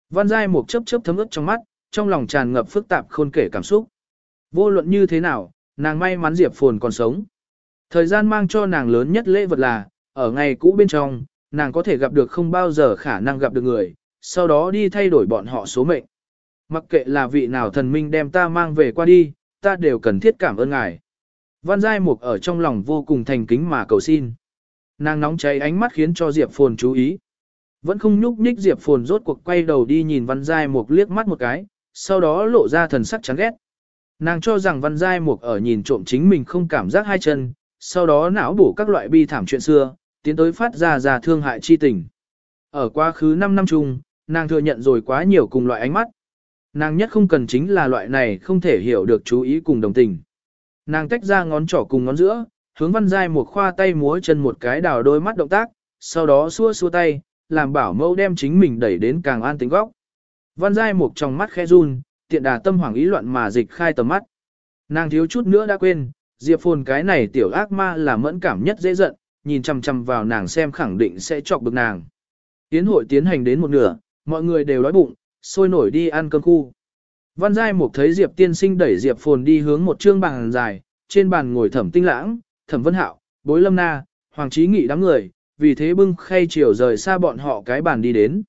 Văn giai một chớp chớp thấm ướt trong mắt, trong lòng tràn ngập phức tạp khôn kể cảm xúc. Vô luận như thế nào, nàng may mắn Diệp Phồn còn sống. Thời gian mang cho nàng lớn nhất lễ vật là, ở ngày cũ bên trong, nàng có thể gặp được không bao giờ khả năng gặp được người, sau đó đi thay đổi bọn họ số mệnh. Mặc kệ là vị nào thần minh đem ta mang về qua đi, ta đều cần thiết cảm ơn ngài. Văn Giai Mục ở trong lòng vô cùng thành kính mà cầu xin. Nàng nóng cháy ánh mắt khiến cho Diệp Phồn chú ý. Vẫn không nhúc nhích Diệp Phồn rốt cuộc quay đầu đi nhìn Văn Giai Mục liếc mắt một cái, sau đó lộ ra thần sắc chán ghét. Nàng cho rằng Văn Giai Mục ở nhìn trộm chính mình không cảm giác hai chân, sau đó não bổ các loại bi thảm chuyện xưa, tiến tới phát ra ra thương hại chi tình. Ở quá khứ 5 năm chung, nàng thừa nhận rồi quá nhiều cùng loại ánh mắt. Nàng nhất không cần chính là loại này không thể hiểu được chú ý cùng đồng tình. Nàng tách ra ngón trỏ cùng ngón giữa, hướng văn giai một khoa tay múa chân một cái đào đôi mắt động tác, sau đó xua xua tay, làm bảo mẫu đem chính mình đẩy đến càng an tính góc. Văn giai một trong mắt khẽ run, tiện đà tâm hoảng ý loạn mà dịch khai tầm mắt. Nàng thiếu chút nữa đã quên, Diệp Phồn cái này tiểu ác ma là mẫn cảm nhất dễ giận, nhìn chằm chằm vào nàng xem khẳng định sẽ chọc bực nàng. Tiến hội tiến hành đến một nửa, mọi người đều đói bụng, sôi nổi đi ăn cơm khu. Văn Giai Mục thấy Diệp tiên sinh đẩy Diệp Phồn đi hướng một trương bàn dài, trên bàn ngồi thẩm tinh lãng, thẩm vân hạo, bối lâm na, hoàng trí nghị đám người, vì thế bưng khay chiều rời xa bọn họ cái bàn đi đến.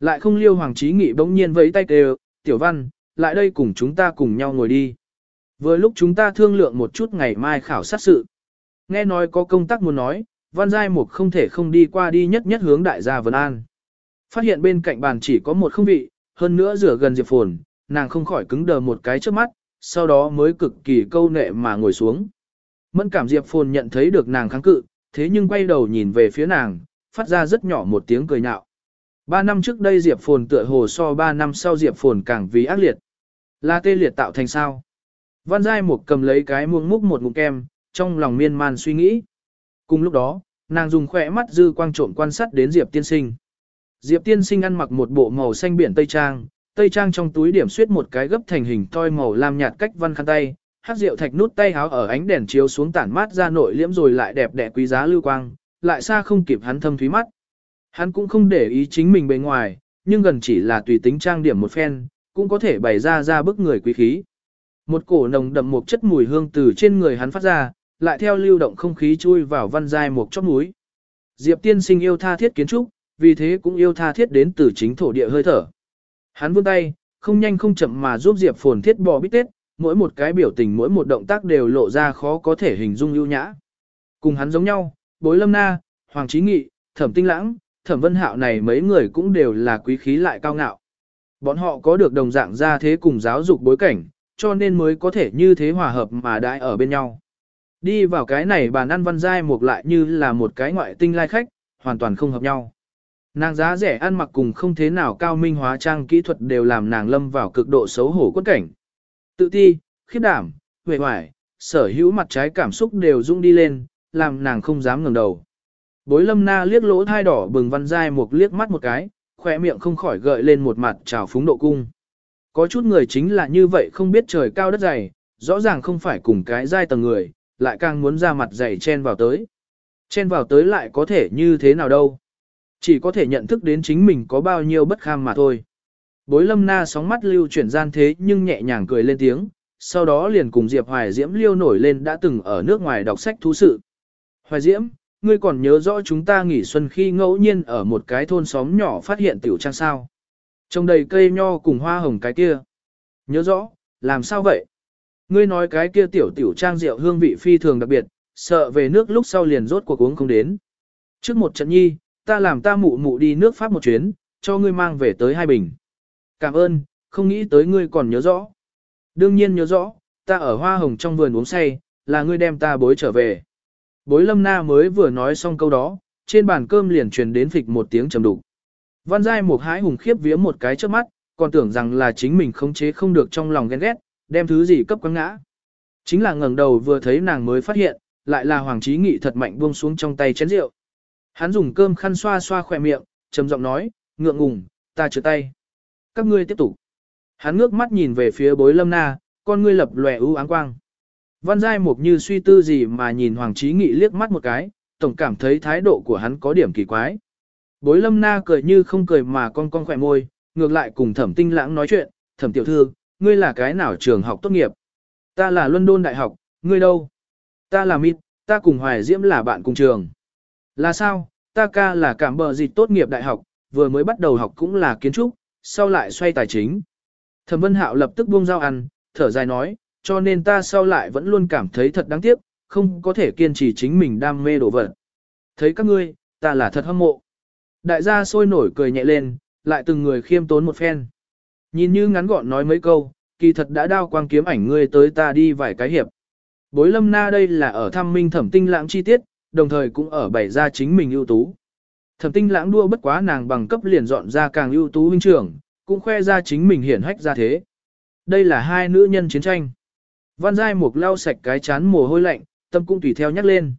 Lại không liêu hoàng trí nghị bỗng nhiên vẫy tay kêu, tiểu văn, lại đây cùng chúng ta cùng nhau ngồi đi. Vừa lúc chúng ta thương lượng một chút ngày mai khảo sát sự. Nghe nói có công tác muốn nói, Văn Giai Mục không thể không đi qua đi nhất nhất hướng đại gia Vân An. Phát hiện bên cạnh bàn chỉ có một không vị, hơn nữa rửa gần Diệp Phồn, nàng không khỏi cứng đờ một cái trước mắt, sau đó mới cực kỳ câu nệ mà ngồi xuống. Mẫn cảm Diệp Phồn nhận thấy được nàng kháng cự, thế nhưng quay đầu nhìn về phía nàng, phát ra rất nhỏ một tiếng cười nhạo. Ba năm trước đây Diệp Phồn tựa hồ so ba năm sau Diệp Phồn càng vì ác liệt. Là tê liệt tạo thành sao? Văn Giai Mục cầm lấy cái muông múc một ngụm kem, trong lòng miên man suy nghĩ. Cùng lúc đó, nàng dùng khỏe mắt dư quang trộm quan sát đến Diệp tiên sinh. Diệp tiên sinh ăn mặc một bộ màu xanh biển tây trang, tây trang trong túi điểm xuyết một cái gấp thành hình toi màu lam nhạt cách văn khăn tay, hát rượu thạch nút tay háo ở ánh đèn chiếu xuống tản mát ra nội liễm rồi lại đẹp đẽ quý giá lưu quang, lại xa không kịp hắn thâm thúy mắt. Hắn cũng không để ý chính mình bề ngoài, nhưng gần chỉ là tùy tính trang điểm một phen, cũng có thể bày ra ra bức người quý khí. Một cổ nồng đậm một chất mùi hương từ trên người hắn phát ra, lại theo lưu động không khí chui vào văn giai một chóp núi. Diệp tiên sinh yêu tha thiết kiến trúc, vì thế cũng yêu tha thiết đến từ chính thổ địa hơi thở. Hắn vươn tay, không nhanh không chậm mà giúp Diệp phồn thiết bò bít tết, mỗi một cái biểu tình mỗi một động tác đều lộ ra khó có thể hình dung ưu nhã. Cùng hắn giống nhau, bối lâm na, hoàng trí nghị, thẩm tinh lãng, thẩm vân hạo này mấy người cũng đều là quý khí lại cao ngạo. Bọn họ có được đồng dạng gia thế cùng giáo dục bối cảnh, cho nên mới có thể như thế hòa hợp mà đãi ở bên nhau. Đi vào cái này bàn ăn văn giai mục lại như là một cái ngoại tinh lai khách, hoàn toàn không hợp nhau. Nàng giá rẻ ăn mặc cùng không thế nào cao minh hóa trang kỹ thuật đều làm nàng lâm vào cực độ xấu hổ quất cảnh. Tự ti, khiếp đảm, huệ hoài, sở hữu mặt trái cảm xúc đều rung đi lên, làm nàng không dám ngẩng đầu. Bối lâm na liếc lỗ thai đỏ bừng văn dai một liếc mắt một cái, khỏe miệng không khỏi gợi lên một mặt trào phúng độ cung. Có chút người chính là như vậy không biết trời cao đất dày, rõ ràng không phải cùng cái dai tầng người, lại càng muốn ra mặt dày chen vào tới. Chen vào tới lại có thể như thế nào đâu. Chỉ có thể nhận thức đến chính mình có bao nhiêu bất kham mà thôi. Bối lâm na sóng mắt lưu chuyển gian thế nhưng nhẹ nhàng cười lên tiếng, sau đó liền cùng Diệp Hoài Diễm liêu nổi lên đã từng ở nước ngoài đọc sách thú sự. Hoài Diễm, ngươi còn nhớ rõ chúng ta nghỉ xuân khi ngẫu nhiên ở một cái thôn xóm nhỏ phát hiện tiểu trang sao. Trong đầy cây nho cùng hoa hồng cái kia. Nhớ rõ, làm sao vậy? Ngươi nói cái kia tiểu tiểu trang rượu hương vị phi thường đặc biệt, sợ về nước lúc sau liền rốt cuộc uống không đến. Trước một trận nhi, ta làm ta mụ mụ đi nước Pháp một chuyến, cho ngươi mang về tới hai bình. Cảm ơn, không nghĩ tới ngươi còn nhớ rõ. Đương nhiên nhớ rõ, ta ở hoa hồng trong vườn uống say, là ngươi đem ta bối trở về. Bối lâm na mới vừa nói xong câu đó, trên bàn cơm liền truyền đến phịch một tiếng trầm đục. Văn giai một hái hùng khiếp vía một cái trước mắt, còn tưởng rằng là chính mình khống chế không được trong lòng ghen ghét, đem thứ gì cấp quăng ngã. Chính là ngẩng đầu vừa thấy nàng mới phát hiện, lại là Hoàng Chí Nghị thật mạnh buông xuống trong tay chén rượu. Hắn dùng cơm khăn xoa xoa khỏe miệng, trầm giọng nói, ngượng ngùng, ta chữa tay. Các ngươi tiếp tục. Hắn ngước mắt nhìn về phía bối lâm na, con ngươi lập lòe ưu áng quang. Văn Giai Mục như suy tư gì mà nhìn Hoàng Chí Nghị liếc mắt một cái, tổng cảm thấy thái độ của hắn có điểm kỳ quái. Bối lâm na cười như không cười mà con con khỏe môi, ngược lại cùng thẩm tinh lãng nói chuyện, thẩm tiểu thư, ngươi là cái nào trường học tốt nghiệp? Ta là London Đại học, ngươi đâu? Ta là Mít, ta cùng Hoài Diễm là bạn cùng trường. Là sao? Ta ca là cảm bờ dịch tốt nghiệp đại học, vừa mới bắt đầu học cũng là kiến trúc, sau lại xoay tài chính. Thẩm Vân Hạo lập tức buông dao ăn, thở dài nói, cho nên ta sau lại vẫn luôn cảm thấy thật đáng tiếc, không có thể kiên trì chính mình đam mê đồ vật. Thấy các ngươi, ta là thật hâm mộ. Đại gia sôi nổi cười nhẹ lên, lại từng người khiêm tốn một phen. Nhìn như ngắn gọn nói mấy câu, kỳ thật đã đao quang kiếm ảnh ngươi tới ta đi vài cái hiệp. Bối lâm na đây là ở thăm minh thẩm tinh lãng chi tiết, đồng thời cũng ở bày ra chính mình ưu tú. Thẩm tinh lãng đua bất quá nàng bằng cấp liền dọn ra càng ưu tú huynh trưởng, cũng khoe ra chính mình hiển hách ra thế. Đây là hai nữ nhân chiến tranh. Văn Giai Mục lau sạch cái chán mồ hôi lạnh, tâm cũng tùy theo nhắc lên.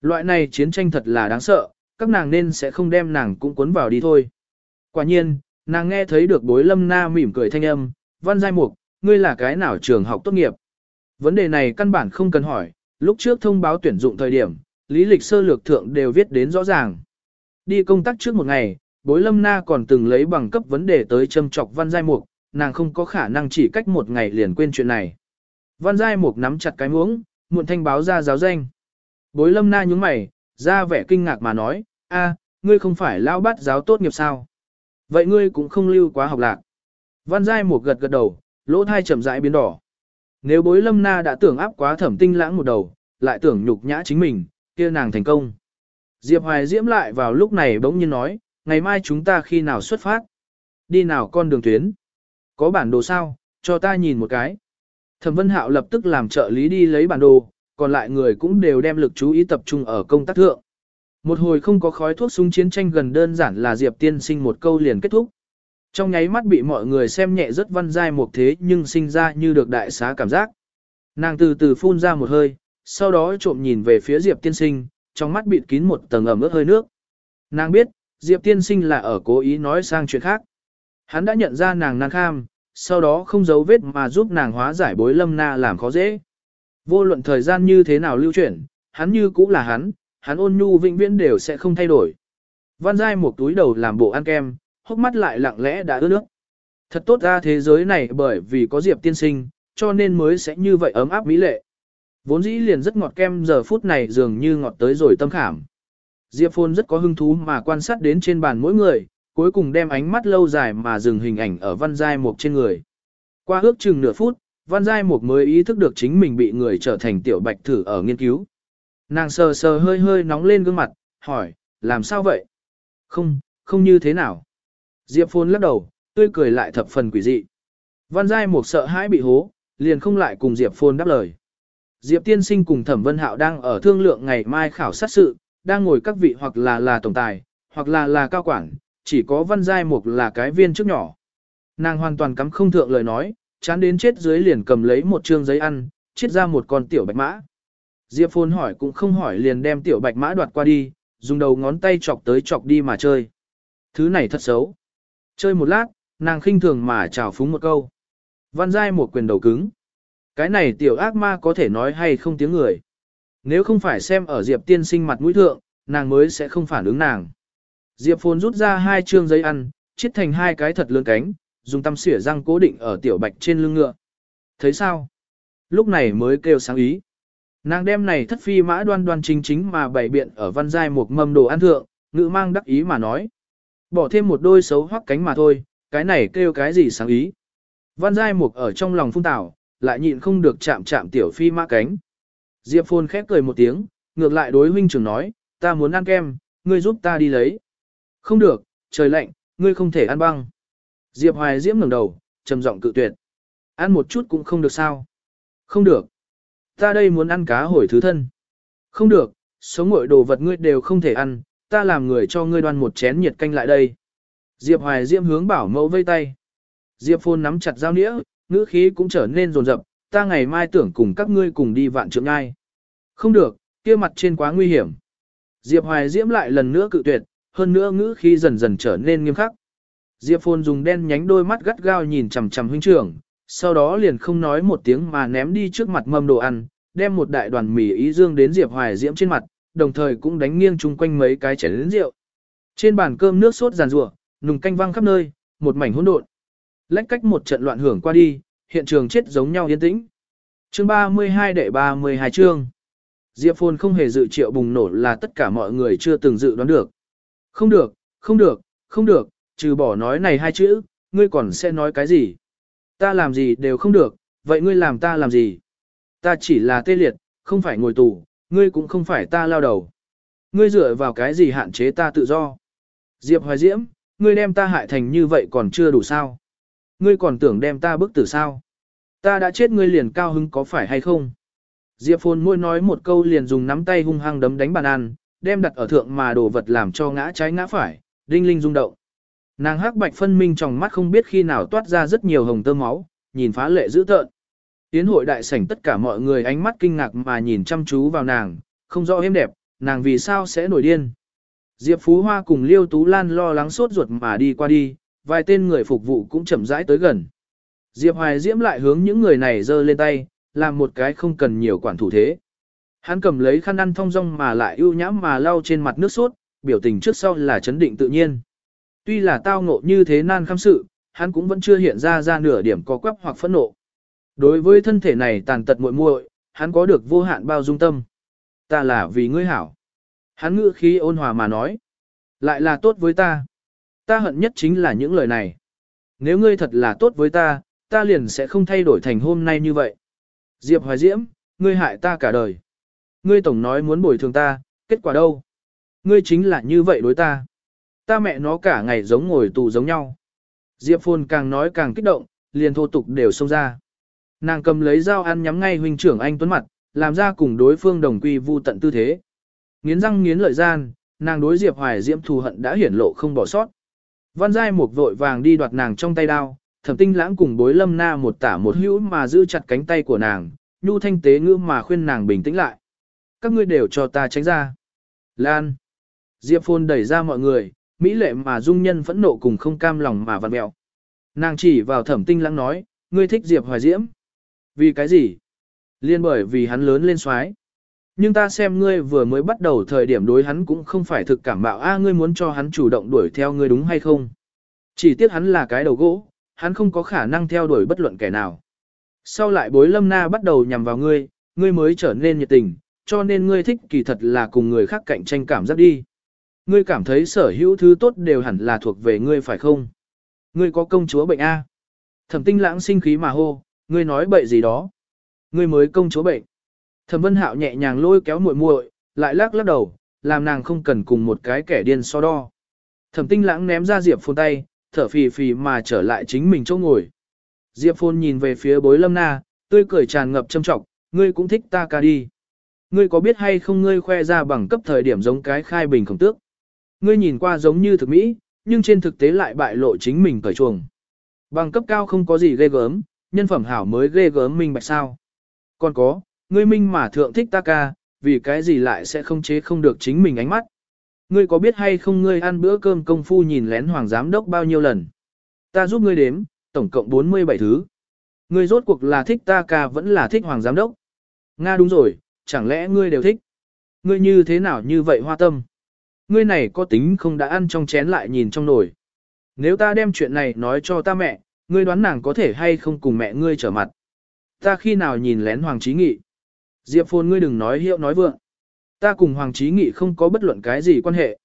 Loại này chiến tranh thật là đáng sợ, các nàng nên sẽ không đem nàng cũng cuốn vào đi thôi. Quả nhiên, nàng nghe thấy được bối lâm na mỉm cười thanh âm, Văn Giai Mục, ngươi là cái nào trường học tốt nghiệp? Vấn đề này căn bản không cần hỏi, lúc trước thông báo tuyển dụng thời điểm, lý lịch sơ lược thượng đều viết đến rõ ràng. Đi công tác trước một ngày, bối lâm na còn từng lấy bằng cấp vấn đề tới châm trọc Văn Giai Mục, nàng không có khả năng chỉ cách một ngày liền quên chuyện này. Văn Giai Mục nắm chặt cái muỗng, muộn thanh báo ra giáo danh. Bối lâm na nhúng mày, ra vẻ kinh ngạc mà nói, a, ngươi không phải lao bắt giáo tốt nghiệp sao? Vậy ngươi cũng không lưu quá học lạc. Văn Giai Mục gật gật đầu, lỗ thai chậm rãi biến đỏ. Nếu bối lâm na đã tưởng áp quá thẩm tinh lãng một đầu, lại tưởng nhục nhã chính mình, kia nàng thành công. Diệp Hoài Diễm lại vào lúc này bỗng nhiên nói, ngày mai chúng ta khi nào xuất phát? Đi nào con đường tuyến? Có bản đồ sao, cho ta nhìn một cái. Thẩm Vân Hạo lập tức làm trợ lý đi lấy bản đồ, còn lại người cũng đều đem lực chú ý tập trung ở công tác thượng. Một hồi không có khói thuốc súng chiến tranh gần đơn giản là Diệp tiên sinh một câu liền kết thúc. Trong nháy mắt bị mọi người xem nhẹ rất văn dai một thế nhưng sinh ra như được đại xá cảm giác. Nàng từ từ phun ra một hơi, sau đó trộm nhìn về phía Diệp tiên sinh, trong mắt bịt kín một tầng ẩm ướt hơi nước. Nàng biết, Diệp tiên sinh là ở cố ý nói sang chuyện khác. Hắn đã nhận ra nàng nàng kham, sau đó không giấu vết mà giúp nàng hóa giải bối lâm na làm khó dễ. Vô luận thời gian như thế nào lưu chuyển, hắn như cũng là hắn, hắn ôn nhu vĩnh viễn đều sẽ không thay đổi. Văn Giai một túi đầu làm bộ ăn kem, hốc mắt lại lặng lẽ đã ướt nước. Thật tốt ra thế giới này bởi vì có Diệp tiên sinh, cho nên mới sẽ như vậy ấm áp mỹ lệ. Vốn dĩ liền rất ngọt kem giờ phút này dường như ngọt tới rồi tâm khảm. Diệp Phôn rất có hứng thú mà quan sát đến trên bàn mỗi người, cuối cùng đem ánh mắt lâu dài mà dừng hình ảnh ở văn giai mục trên người. Qua ước chừng nửa phút, văn giai mục mới ý thức được chính mình bị người trở thành tiểu bạch thử ở nghiên cứu. Nàng sờ sờ hơi hơi nóng lên gương mặt, hỏi, làm sao vậy? Không, không như thế nào. Diệp Phôn lắc đầu, tươi cười lại thập phần quỷ dị. Văn Giai Mục sợ hãi bị hố, liền không lại cùng Diệp Phôn đáp lời. Diệp Tiên Sinh cùng Thẩm Vân Hạo đang ở thương lượng ngày mai khảo sát sự, đang ngồi các vị hoặc là là tổng tài, hoặc là là cao quản, chỉ có Văn Giai Mục là cái viên trước nhỏ. Nàng hoàn toàn cắm không thượng lời nói, chán đến chết dưới liền cầm lấy một trương giấy ăn, chiết ra một con tiểu bạch mã. Diệp Phôn hỏi cũng không hỏi liền đem tiểu bạch mã đoạt qua đi, dùng đầu ngón tay chọc tới chọc đi mà chơi. Thứ này thật xấu. Chơi một lát, nàng khinh thường mà chào phúng một câu. Văn Giai một quyền đầu cứng. Cái này tiểu ác ma có thể nói hay không tiếng người. Nếu không phải xem ở Diệp tiên sinh mặt mũi thượng, nàng mới sẽ không phản ứng nàng. Diệp Phồn rút ra hai trương giấy ăn, chiết thành hai cái thật lớn cánh, dùng tăm xỉa răng cố định ở tiểu bạch trên lưng ngựa. Thấy sao? Lúc này mới kêu sáng ý. Nàng đem này thất phi mã đoan đoan chính chính mà bày biện ở văn giai một mâm đồ ăn thượng, ngữ mang đắc ý mà nói. Bỏ thêm một đôi xấu hoắc cánh mà thôi, cái này kêu cái gì sáng ý. Văn Giai Mục ở trong lòng phung tảo, lại nhịn không được chạm chạm tiểu phi mã cánh. Diệp Phồn khép cười một tiếng, ngược lại đối huynh trưởng nói, ta muốn ăn kem, ngươi giúp ta đi lấy. Không được, trời lạnh, ngươi không thể ăn băng. Diệp Hoài Diễm ngẩng đầu, trầm giọng cự tuyệt. Ăn một chút cũng không được sao. Không được. Ta đây muốn ăn cá hồi thứ thân. Không được, sống ngội đồ vật ngươi đều không thể ăn, ta làm người cho ngươi đoan một chén nhiệt canh lại đây. Diệp Hoài Diễm hướng bảo mẫu vây tay. Diệp Phồn nắm chặt dao nĩa, ngữ khí cũng trở nên rồn rập, ta ngày mai tưởng cùng các ngươi cùng đi vạn trượng ngai. Không được, kia mặt trên quá nguy hiểm. Diệp Hoài Diễm lại lần nữa cự tuyệt, hơn nữa ngữ khí dần dần trở nên nghiêm khắc. Diệp Phồn dùng đen nhánh đôi mắt gắt gao nhìn chằm chằm huynh trưởng, sau đó liền không nói một tiếng mà ném đi trước mặt mâm đồ ăn, đem một đại đoàn mì ý dương đến Diệp Hoài Diễm trên mặt, đồng thời cũng đánh nghiêng chung quanh mấy cái chén lớn rượu. Trên bàn cơm nước sốt giàn rủa, nùng canh văng khắp nơi, một mảnh hỗn độn. Lách cách một trận loạn hưởng qua đi, hiện trường chết giống nhau yên tĩnh. Chương 32 đệ 32 chương. Diệp Phồn không hề dự triệu bùng nổ là tất cả mọi người chưa từng dự đoán được. Không được, không được, không được, trừ bỏ nói này hai chữ, ngươi còn sẽ nói cái gì? Ta làm gì đều không được, vậy ngươi làm ta làm gì? Ta chỉ là tê liệt, không phải ngồi tù, ngươi cũng không phải ta lao đầu. Ngươi dựa vào cái gì hạn chế ta tự do? Diệp Hoài Diễm, ngươi đem ta hại thành như vậy còn chưa đủ sao? Ngươi còn tưởng đem ta bức tử sao? Ta đã chết ngươi liền cao hứng có phải hay không? Diệp Phồn môi nói một câu liền dùng nắm tay hung hăng đấm đánh bàn ăn, đem đặt ở thượng mà đồ vật làm cho ngã trái ngã phải, đinh linh rung động. Nàng hắc bạch phân minh trong mắt không biết khi nào toát ra rất nhiều hồng tơ máu, nhìn phá lệ dữ tợn. Tiến hội đại sảnh tất cả mọi người ánh mắt kinh ngạc mà nhìn chăm chú vào nàng, không rõ êm đẹp, nàng vì sao sẽ nổi điên. Diệp Phú Hoa cùng Liêu Tú Lan lo lắng sốt ruột mà đi qua đi, vài tên người phục vụ cũng chậm rãi tới gần. Diệp Hoài Diễm lại hướng những người này giơ lên tay, làm một cái không cần nhiều quản thủ thế. Hắn cầm lấy khăn ăn thong dong mà lại ưu nhãm mà lau trên mặt nước sốt, biểu tình trước sau là chấn định tự nhiên. Tuy là tao ngộ như thế nan khăm sự, hắn cũng vẫn chưa hiện ra ra nửa điểm có quắp hoặc phẫn nộ. Đối với thân thể này tàn tật muội muội, hắn có được vô hạn bao dung tâm. Ta là vì ngươi hảo. Hắn ngữ khí ôn hòa mà nói. Lại là tốt với ta. Ta hận nhất chính là những lời này. Nếu ngươi thật là tốt với ta, ta liền sẽ không thay đổi thành hôm nay như vậy. Diệp Hoài Diễm, ngươi hại ta cả đời. Ngươi tổng nói muốn bồi thường ta, kết quả đâu? Ngươi chính là như vậy đối ta. Ta mẹ nó cả ngày giống ngồi tù giống nhau. Diệp Phồn càng nói càng kích động, liền thô tục đều xông ra. Nàng cầm lấy dao ăn nhắm ngay huynh trưởng anh tuấn mặt, làm ra cùng đối phương đồng quy vu tận tư thế. Nghiến răng nghiến lợi gian, nàng đối Diệp Hoài Diễm thù hận đã hiển lộ không bỏ sót. Văn Giai một vội vàng đi đoạt nàng trong tay đao, thẩm tinh lãng cùng bối lâm na một tả một hữu mà giữ chặt cánh tay của nàng, nhu thanh tế ngữ mà khuyên nàng bình tĩnh lại. Các ngươi đều cho ta tránh ra. Lan. Diệp Phôn đẩy ra mọi người, mỹ lệ mà dung nhân phẫn nộ cùng không cam lòng mà vặn mẹo. Nàng chỉ vào thẩm tinh lãng nói, ngươi thích Diệp Hoài Diễm. Vì cái gì? Liên bởi vì hắn lớn lên xoái. Nhưng ta xem ngươi vừa mới bắt đầu thời điểm đối hắn cũng không phải thực cảm bạo a ngươi muốn cho hắn chủ động đuổi theo ngươi đúng hay không? Chỉ tiếc hắn là cái đầu gỗ, hắn không có khả năng theo đuổi bất luận kẻ nào. Sau lại bối lâm na bắt đầu nhằm vào ngươi, ngươi mới trở nên nhiệt tình, cho nên ngươi thích kỳ thật là cùng người khác cạnh tranh cảm giác đi. Ngươi cảm thấy sở hữu thứ tốt đều hẳn là thuộc về ngươi phải không? Ngươi có công chúa bệnh A. Thẩm tinh lãng sinh khí mà hô, ngươi nói bậy gì đó. Ngươi mới công chúa bệnh. Thẩm vân hạo nhẹ nhàng lôi kéo muội muội, lại lắc lắc đầu, làm nàng không cần cùng một cái kẻ điên so đo. Thẩm tinh lãng ném ra diệp Phồn tay, thở phì phì mà trở lại chính mình chỗ ngồi. Diệp Phồn nhìn về phía bối lâm na, tươi cười tràn ngập châm trọng, ngươi cũng thích ta ca đi. Ngươi có biết hay không ngươi khoe ra bằng cấp thời điểm giống cái khai bình khổng tước. Ngươi nhìn qua giống như thực mỹ, nhưng trên thực tế lại bại lộ chính mình cởi chuồng. Bằng cấp cao không có gì ghê gớm, nhân phẩm hảo mới ghê gớm minh bạch sao. Còn có, ngươi minh mà thượng thích ta ca, vì cái gì lại sẽ không chế không được chính mình ánh mắt. Ngươi có biết hay không ngươi ăn bữa cơm công phu nhìn lén hoàng giám đốc bao nhiêu lần? Ta giúp ngươi đếm, tổng cộng 47 thứ. Ngươi rốt cuộc là thích ta ca vẫn là thích hoàng giám đốc. Nga đúng rồi, chẳng lẽ ngươi đều thích? Ngươi như thế nào như vậy hoa tâm? Ngươi này có tính không đã ăn trong chén lại nhìn trong nồi. Nếu ta đem chuyện này nói cho ta mẹ, ngươi đoán nàng có thể hay không cùng mẹ ngươi trở mặt. Ta khi nào nhìn lén Hoàng Trí Nghị? Diệp Phồn ngươi đừng nói hiệu nói vượng. Ta cùng Hoàng Chí Nghị không có bất luận cái gì quan hệ.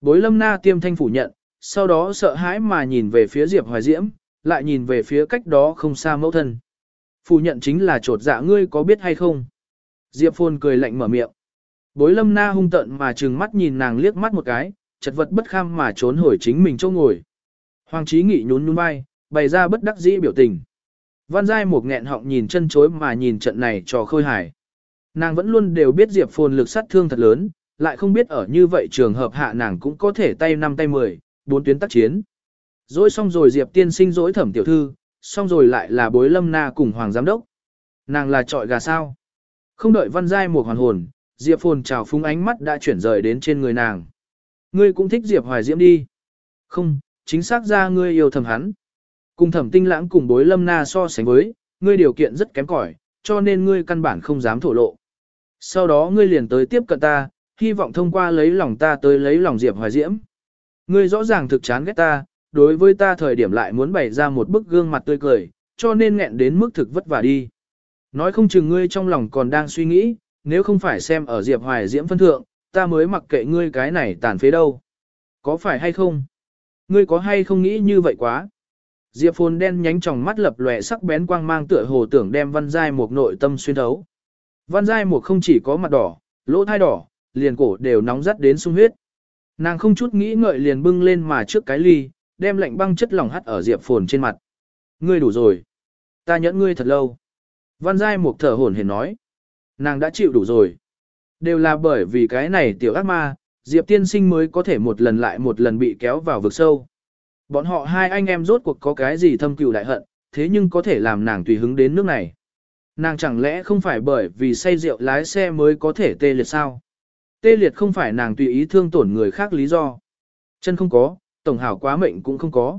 Bối lâm na tiêm thanh phủ nhận, sau đó sợ hãi mà nhìn về phía Diệp Hoài Diễm, lại nhìn về phía cách đó không xa mẫu thân. Phủ nhận chính là trột dạ ngươi có biết hay không? Diệp Phồn cười lạnh mở miệng. Bối lâm na hung tận mà trừng mắt nhìn nàng liếc mắt một cái, chật vật bất kham mà trốn hồi chính mình chỗ ngồi. Hoàng Chí nghị nhún nhún vai, bày ra bất đắc dĩ biểu tình. Văn Giai một nghẹn họng nhìn chân chối mà nhìn trận này trò khôi hài. Nàng vẫn luôn đều biết Diệp Phồn lực sát thương thật lớn, lại không biết ở như vậy trường hợp hạ nàng cũng có thể tay năm tay mười, bốn tuyến tác chiến. Rồi xong rồi Diệp tiên sinh dỗi thẩm tiểu thư, xong rồi lại là bối lâm na cùng hoàng giám đốc. Nàng là trọi gà sao. Không đợi văn giai một hoàn hồn, Diệp phồn trào phúng ánh mắt đã chuyển rời đến trên người nàng. Ngươi cũng thích Diệp hoài diễm đi. Không, chính xác ra ngươi yêu thầm hắn. Cùng thẩm tinh lãng cùng bối lâm na so sánh với, ngươi điều kiện rất kém cỏi, cho nên ngươi căn bản không dám thổ lộ. Sau đó ngươi liền tới tiếp cận ta, hy vọng thông qua lấy lòng ta tới lấy lòng Diệp Hoài Diễm. Ngươi rõ ràng thực chán ghét ta, đối với ta thời điểm lại muốn bày ra một bức gương mặt tươi cười, cho nên nghẹn đến mức thực vất vả đi. Nói không chừng ngươi trong lòng còn đang suy nghĩ, nếu không phải xem ở Diệp Hoài Diễm phân thượng, ta mới mặc kệ ngươi cái này tàn phế đâu. Có phải hay không? Ngươi có hay không nghĩ như vậy quá? Diệp Phồn đen nhánh tròng mắt lập lòe sắc bén quang mang tựa hồ tưởng đem Văn Giai một nội tâm xuyên thấu. Văn Giai Mục không chỉ có mặt đỏ, lỗ thai đỏ, liền cổ đều nóng rắt đến sung huyết. Nàng không chút nghĩ ngợi liền bưng lên mà trước cái ly, đem lạnh băng chất lỏng hắt ở Diệp Phồn trên mặt. Ngươi đủ rồi. Ta nhẫn ngươi thật lâu. Văn Giai Mục thở hổn hển nói. Nàng đã chịu đủ rồi. Đều là bởi vì cái này tiểu ác ma, Diệp tiên sinh mới có thể một lần lại một lần bị kéo vào vực sâu. Bọn họ hai anh em rốt cuộc có cái gì thâm cừu đại hận, thế nhưng có thể làm nàng tùy hứng đến nước này. Nàng chẳng lẽ không phải bởi vì say rượu lái xe mới có thể tê liệt sao? Tê liệt không phải nàng tùy ý thương tổn người khác lý do. Chân không có, tổng hảo quá mệnh cũng không có.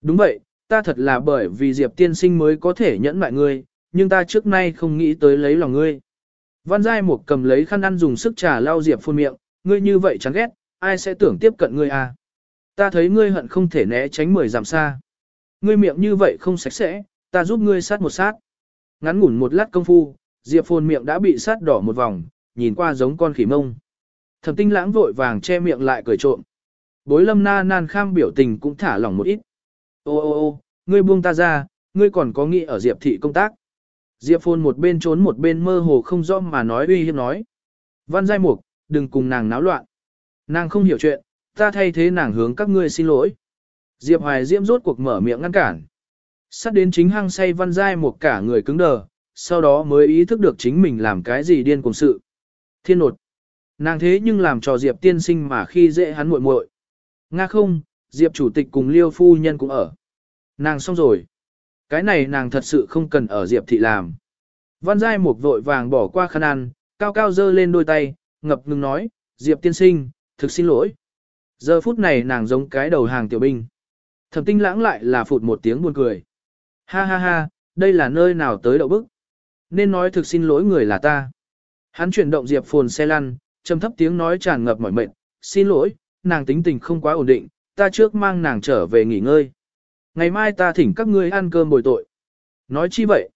Đúng vậy, ta thật là bởi vì Diệp tiên sinh mới có thể nhẫn mại ngươi, nhưng ta trước nay không nghĩ tới lấy lòng ngươi. Văn Giai Mục cầm lấy khăn ăn dùng sức trà lau Diệp phun miệng, ngươi như vậy chán ghét, ai sẽ tưởng tiếp cận ngươi à? Ta thấy ngươi hận không thể né tránh mười dặm xa. Ngươi miệng như vậy không sạch sẽ, ta giúp ngươi sát một sát. Ngắn ngủn một lát công phu, Diệp phồn miệng đã bị sát đỏ một vòng, nhìn qua giống con khỉ mông. Thẩm tinh lãng vội vàng che miệng lại cười trộm. Bối lâm na nan kham biểu tình cũng thả lỏng một ít. Ô ô ô, ngươi buông ta ra, ngươi còn có nghĩ ở Diệp thị công tác. Diệp phồn một bên trốn một bên mơ hồ không rõ mà nói uy hiếp nói. Văn giai mục, đừng cùng nàng náo loạn. Nàng không hiểu chuyện, ta thay thế nàng hướng các ngươi xin lỗi. Diệp hoài diễm rốt cuộc mở miệng ngăn cản. Sát đến chính hăng say văn dai một cả người cứng đờ, sau đó mới ý thức được chính mình làm cái gì điên cùng sự. Thiên nột. Nàng thế nhưng làm cho Diệp tiên sinh mà khi dễ hắn muội muội. Nga không, Diệp chủ tịch cùng Liêu phu nhân cũng ở. Nàng xong rồi. Cái này nàng thật sự không cần ở Diệp thị làm. Văn Giai Mục vội vàng bỏ qua khăn ăn, cao cao dơ lên đôi tay, ngập ngừng nói, Diệp tiên sinh, thực xin lỗi. Giờ phút này nàng giống cái đầu hàng tiểu binh. Thẩm tinh lãng lại là phụt một tiếng buồn cười. Ha ha ha, đây là nơi nào tới đậu bức. Nên nói thực xin lỗi người là ta. Hắn chuyển động Diệp phồn xe lăn, trầm thấp tiếng nói tràn ngập mỏi mệt, xin lỗi, nàng tính tình không quá ổn định, ta trước mang nàng trở về nghỉ ngơi. Ngày mai ta thỉnh các ngươi ăn cơm bồi tội. Nói chi vậy?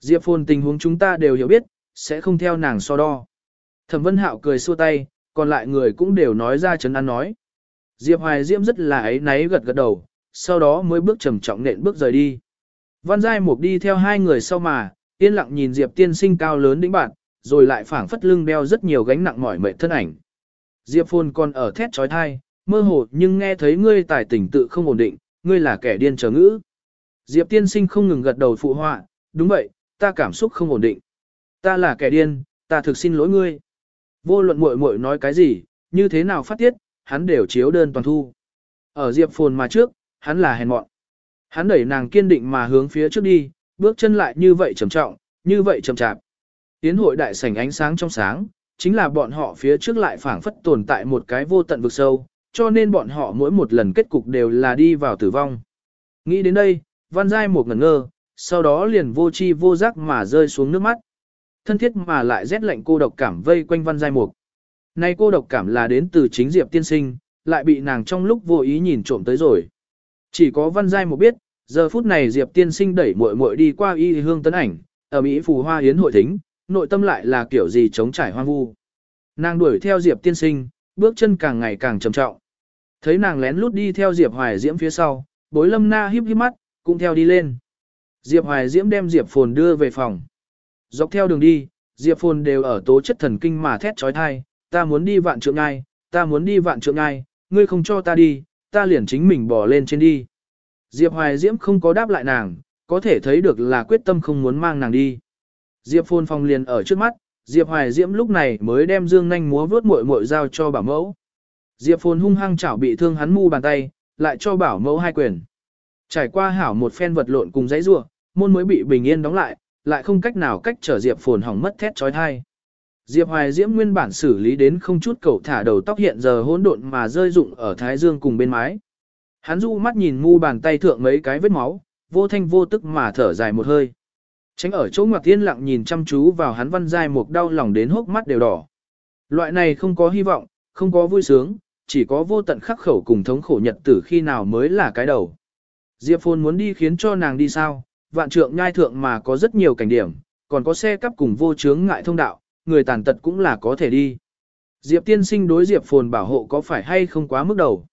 Diệp phồn tình huống chúng ta đều hiểu biết, sẽ không theo nàng so đo. Thẩm vân hạo cười xua tay, còn lại người cũng đều nói ra chấn an nói. Diệp hoài diễm rất là ấy náy gật gật đầu, sau đó mới bước trầm trọng nện bước rời đi. Văn Giai Mục đi theo hai người sau mà, yên lặng nhìn Diệp tiên sinh cao lớn đĩnh bạn, rồi lại phảng phất lưng đeo rất nhiều gánh nặng mỏi mệt thân ảnh. Diệp Phồn còn ở thét trói thai, mơ hồ nhưng nghe thấy ngươi tài tình tự không ổn định, ngươi là kẻ điên chờ ngữ. Diệp tiên sinh không ngừng gật đầu phụ họa, đúng vậy, ta cảm xúc không ổn định. Ta là kẻ điên, ta thực xin lỗi ngươi. Vô luận muội muội nói cái gì, như thế nào phát tiết, hắn đều chiếu đơn toàn thu. Ở Diệp Phồn mà trước, hắn là hèn mọn. Hắn đẩy nàng kiên định mà hướng phía trước đi, bước chân lại như vậy trầm trọng, như vậy chậm chạp. Tiến hội đại sảnh ánh sáng trong sáng, chính là bọn họ phía trước lại phảng phất tồn tại một cái vô tận vực sâu, cho nên bọn họ mỗi một lần kết cục đều là đi vào tử vong. Nghĩ đến đây, văn giai một ngẩn ngơ, sau đó liền vô chi vô giác mà rơi xuống nước mắt. Thân thiết mà lại rét lạnh cô độc cảm vây quanh văn giai mục. nay cô độc cảm là đến từ chính Diệp tiên sinh, lại bị nàng trong lúc vô ý nhìn trộm tới rồi. Chỉ có văn giai một biết, giờ phút này Diệp tiên sinh đẩy muội muội đi qua y hương tấn ảnh, ở Mỹ phù hoa yến hội thính, nội tâm lại là kiểu gì chống trải hoang vu. Nàng đuổi theo Diệp tiên sinh, bước chân càng ngày càng trầm trọng. Thấy nàng lén lút đi theo Diệp Hoài Diễm phía sau, bối lâm na híp híp mắt, cũng theo đi lên. Diệp Hoài Diễm đem Diệp Phồn đưa về phòng. Dọc theo đường đi, Diệp Phồn đều ở tố chất thần kinh mà thét trói thai, ta muốn đi vạn trượng ngai, ta muốn đi vạn trượng ngai, ngươi không cho ta đi, ta liền chính mình bỏ lên trên đi. Diệp Hoài Diễm không có đáp lại nàng, có thể thấy được là quyết tâm không muốn mang nàng đi. Diệp Phồn Phong liền ở trước mắt, Diệp Hoài Diễm lúc này mới đem dương nhanh múa vớt muội muội giao cho bảo mẫu. Diệp Phồn hung hăng chảo bị thương hắn mu bàn tay, lại cho bảo mẫu hai quyền. Trải qua hảo một phen vật lộn cùng dãy rua, môn mới bị bình yên đóng lại, lại không cách nào cách trở Diệp Phồn hỏng mất thét trói thai. Diệp Hoài Diễm nguyên bản xử lý đến không chút cầu thả đầu tóc hiện giờ hỗn độn mà rơi rụng ở thái dương cùng bên mái. Hắn du mắt nhìn mu bàn tay thượng mấy cái vết máu, vô thanh vô tức mà thở dài một hơi. Tránh ở chỗ ngoặc tiên lặng nhìn chăm chú vào hắn văn dai một đau lòng đến hốc mắt đều đỏ. Loại này không có hy vọng, không có vui sướng, chỉ có vô tận khắc khẩu cùng thống khổ nhật tử khi nào mới là cái đầu. Diệp Phồn muốn đi khiến cho nàng đi sao, vạn trượng nhai thượng mà có rất nhiều cảnh điểm, còn có xe cắp cùng vô chướng ngại thông đạo, người tàn tật cũng là có thể đi. Diệp tiên sinh đối Diệp Phồn bảo hộ có phải hay không quá mức đầu.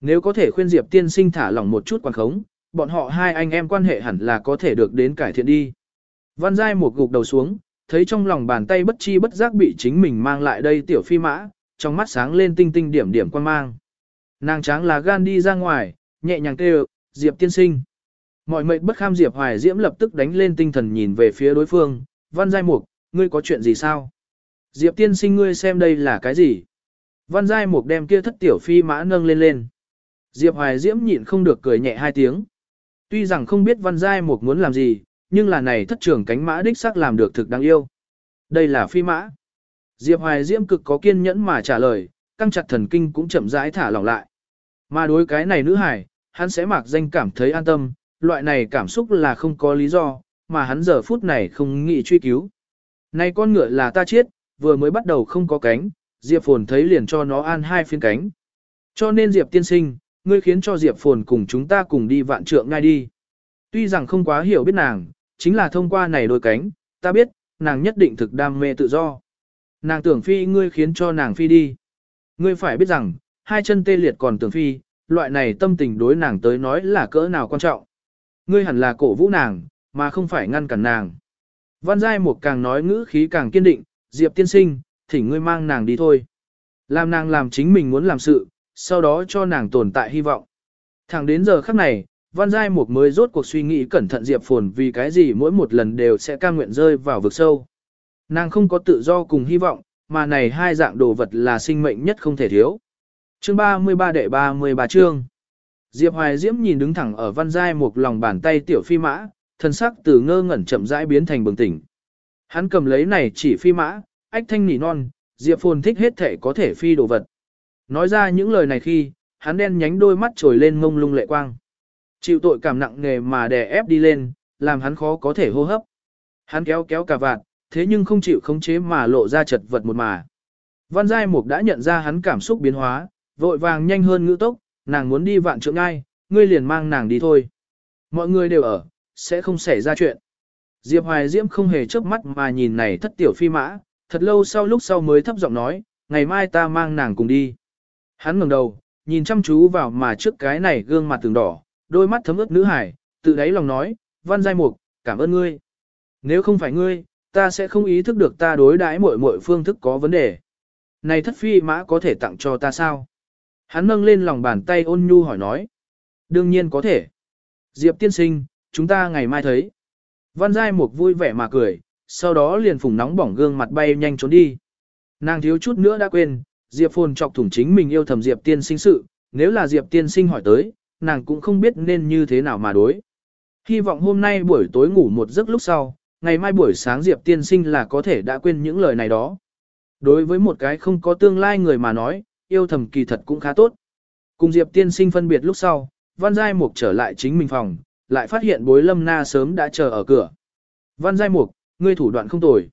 Nếu có thể khuyên Diệp tiên sinh thả lỏng một chút quan khống, bọn họ hai anh em quan hệ hẳn là có thể được đến cải thiện đi. Văn Giai một gục đầu xuống, thấy trong lòng bàn tay bất chi bất giác bị chính mình mang lại đây tiểu phi mã, trong mắt sáng lên tinh tinh điểm điểm quan mang. Nàng tráng là gan đi ra ngoài, nhẹ nhàng kêu, Diệp tiên sinh. Mọi mệnh bất kham Diệp Hoài Diễm lập tức đánh lên tinh thần nhìn về phía đối phương, Văn Giai Mục, ngươi có chuyện gì sao? Diệp tiên sinh ngươi xem đây là cái gì? Văn Giai Mục đem kia thất tiểu phi mã nâng lên lên. Diệp Hoài Diễm nhịn không được cười nhẹ hai tiếng. Tuy rằng không biết Văn Giai Mục muốn làm gì, nhưng là này thất trưởng cánh mã đích xác làm được thực đáng yêu. Đây là phi mã. Diệp Hoài Diễm cực có kiên nhẫn mà trả lời, căng chặt thần kinh cũng chậm rãi thả lỏng lại. Mà đối cái này nữ hải, hắn sẽ mặc danh cảm thấy an tâm, loại này cảm xúc là không có lý do, mà hắn giờ phút này không nghĩ truy cứu. Này con ngựa là ta chết, vừa mới bắt đầu không có cánh, Diệp Phồn thấy liền cho nó an hai phiên cánh. Cho nên Diệp tiên sinh, ngươi khiến cho Diệp Phồn cùng chúng ta cùng đi vạn trượng ngay đi. Tuy rằng không quá hiểu biết nàng, chính là thông qua này đôi cánh, ta biết, nàng nhất định thực đam mê tự do. Nàng tưởng phi ngươi khiến cho nàng phi đi. Ngươi phải biết rằng, hai chân tê liệt còn tưởng phi, loại này tâm tình đối nàng tới nói là cỡ nào quan trọng. Ngươi hẳn là cổ vũ nàng, mà không phải ngăn cản nàng. Văn Giai Mục càng nói ngữ khí càng kiên định, Diệp tiên sinh, thỉnh ngươi mang nàng đi thôi. Làm nàng làm chính mình muốn làm sự, sau đó cho nàng tồn tại hy vọng. Thẳng đến giờ khắc này, Văn Giai Mục mới rốt cuộc suy nghĩ cẩn thận Diệp Phồn vì cái gì mỗi một lần đều sẽ ca nguyện rơi vào vực sâu. Nàng không có tự do cùng hy vọng, mà này hai dạng đồ vật là sinh mệnh nhất không thể thiếu. Chương 33 đệ 33 chương. Diệp Hoài Diễm nhìn đứng thẳng ở Văn Giai Mục lòng bàn tay tiểu phi mã, thân sắc từ ngơ ngẩn chậm rãi biến thành bừng tỉnh. Hắn cầm lấy này chỉ phi mã, ách thanh nỉ non, Diệp Phồn thích hết thể có thể phi đồ vật. Nói ra những lời này khi, hắn đen nhánh đôi mắt trồi lên mông lung lệ quang. Chịu tội cảm nặng nề mà đè ép đi lên, làm hắn khó có thể hô hấp. Hắn kéo kéo cả vạt, thế nhưng không chịu khống chế mà lộ ra chật vật một mà. Văn Giai Mục đã nhận ra hắn cảm xúc biến hóa, vội vàng nhanh hơn ngữ tốc, nàng muốn đi vạn trượng ngai, ngươi liền mang nàng đi thôi. Mọi người đều ở, sẽ không xảy ra chuyện. Diệp Hoài Diễm không hề chớp mắt mà nhìn này thất tiểu phi mã, thật lâu sau lúc sau mới thấp giọng nói, ngày mai ta mang nàng cùng đi. Hắn ngẩng đầu, nhìn chăm chú vào mà trước cái này gương mặt từng đỏ, đôi mắt thấm ướt nữ hải, tự đáy lòng nói, văn giai mục, cảm ơn ngươi. Nếu không phải ngươi, ta sẽ không ý thức được ta đối đãi mọi mọi phương thức có vấn đề. Này thất phi mã có thể tặng cho ta sao? Hắn nâng lên lòng bàn tay ôn nhu hỏi nói. Đương nhiên có thể. Diệp tiên sinh, chúng ta ngày mai thấy. Văn Giai Mục vui vẻ mà cười, sau đó liền phùng nóng bỏng gương mặt bay nhanh trốn đi. Nàng thiếu chút nữa đã quên, Diệp Phồn chọc thủng chính mình yêu thầm Diệp tiên sinh sự, nếu là Diệp tiên sinh hỏi tới, nàng cũng không biết nên như thế nào mà đối. Hy vọng hôm nay buổi tối ngủ một giấc lúc sau, ngày mai buổi sáng Diệp tiên sinh là có thể đã quên những lời này đó. Đối với một cái không có tương lai người mà nói, yêu thầm kỳ thật cũng khá tốt. Cùng Diệp tiên sinh phân biệt lúc sau, Văn Giai Mục trở lại chính mình phòng, lại phát hiện bối lâm na sớm đã chờ ở cửa. Văn Giai Mục, ngươi thủ đoạn không tồi.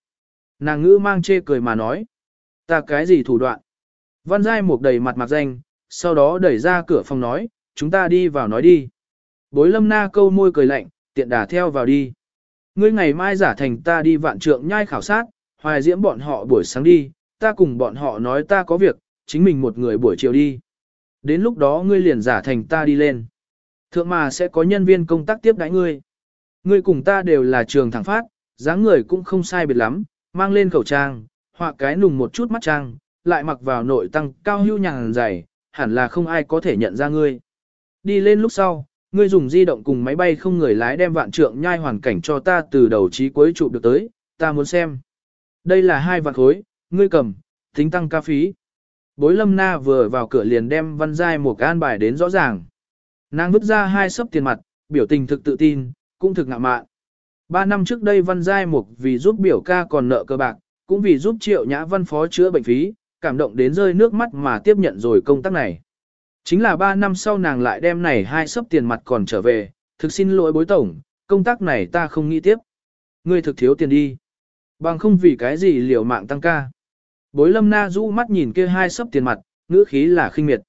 Nàng ngữ mang chê cười mà nói. Ta cái gì thủ đoạn? Văn Giai Mục đầy mặt mặt danh, sau đó đẩy ra cửa phòng nói, chúng ta đi vào nói đi. Bối lâm na câu môi cười lạnh, tiện đà theo vào đi. Ngươi ngày mai giả thành ta đi vạn trượng nhai khảo sát, hoài diễm bọn họ buổi sáng đi, ta cùng bọn họ nói ta có việc, chính mình một người buổi chiều đi. Đến lúc đó ngươi liền giả thành ta đi lên. Thượng mà sẽ có nhân viên công tác tiếp đãi ngươi. Ngươi cùng ta đều là trường thẳng phát, dáng người cũng không sai biệt lắm, mang lên khẩu trang, hoặc cái nùng một chút mắt trang, lại mặc vào nội tăng cao hưu nhàng dày, hẳn là không ai có thể nhận ra ngươi. Đi lên lúc sau, ngươi dùng di động cùng máy bay không người lái đem vạn trượng nhai hoàn cảnh cho ta từ đầu chí cuối chụp được tới, ta muốn xem. Đây là hai vạn khối, ngươi cầm, tính tăng ca phí. Bối lâm na vừa vào cửa liền đem văn giai một an bài đến rõ ràng. Nàng vứt ra hai sấp tiền mặt, biểu tình thực tự tin, cũng thực ngạo mạn. Ba năm trước đây văn giai mục vì giúp biểu ca còn nợ cơ bạc, cũng vì giúp triệu nhã văn phó chữa bệnh phí, cảm động đến rơi nước mắt mà tiếp nhận rồi công tác này. Chính là ba năm sau nàng lại đem này hai sấp tiền mặt còn trở về, thực xin lỗi bối tổng, công tác này ta không nghĩ tiếp. Ngươi thực thiếu tiền đi. Bằng không vì cái gì liều mạng tăng ca. Bối lâm na rũ mắt nhìn kia hai sấp tiền mặt, ngữ khí là khinh miệt.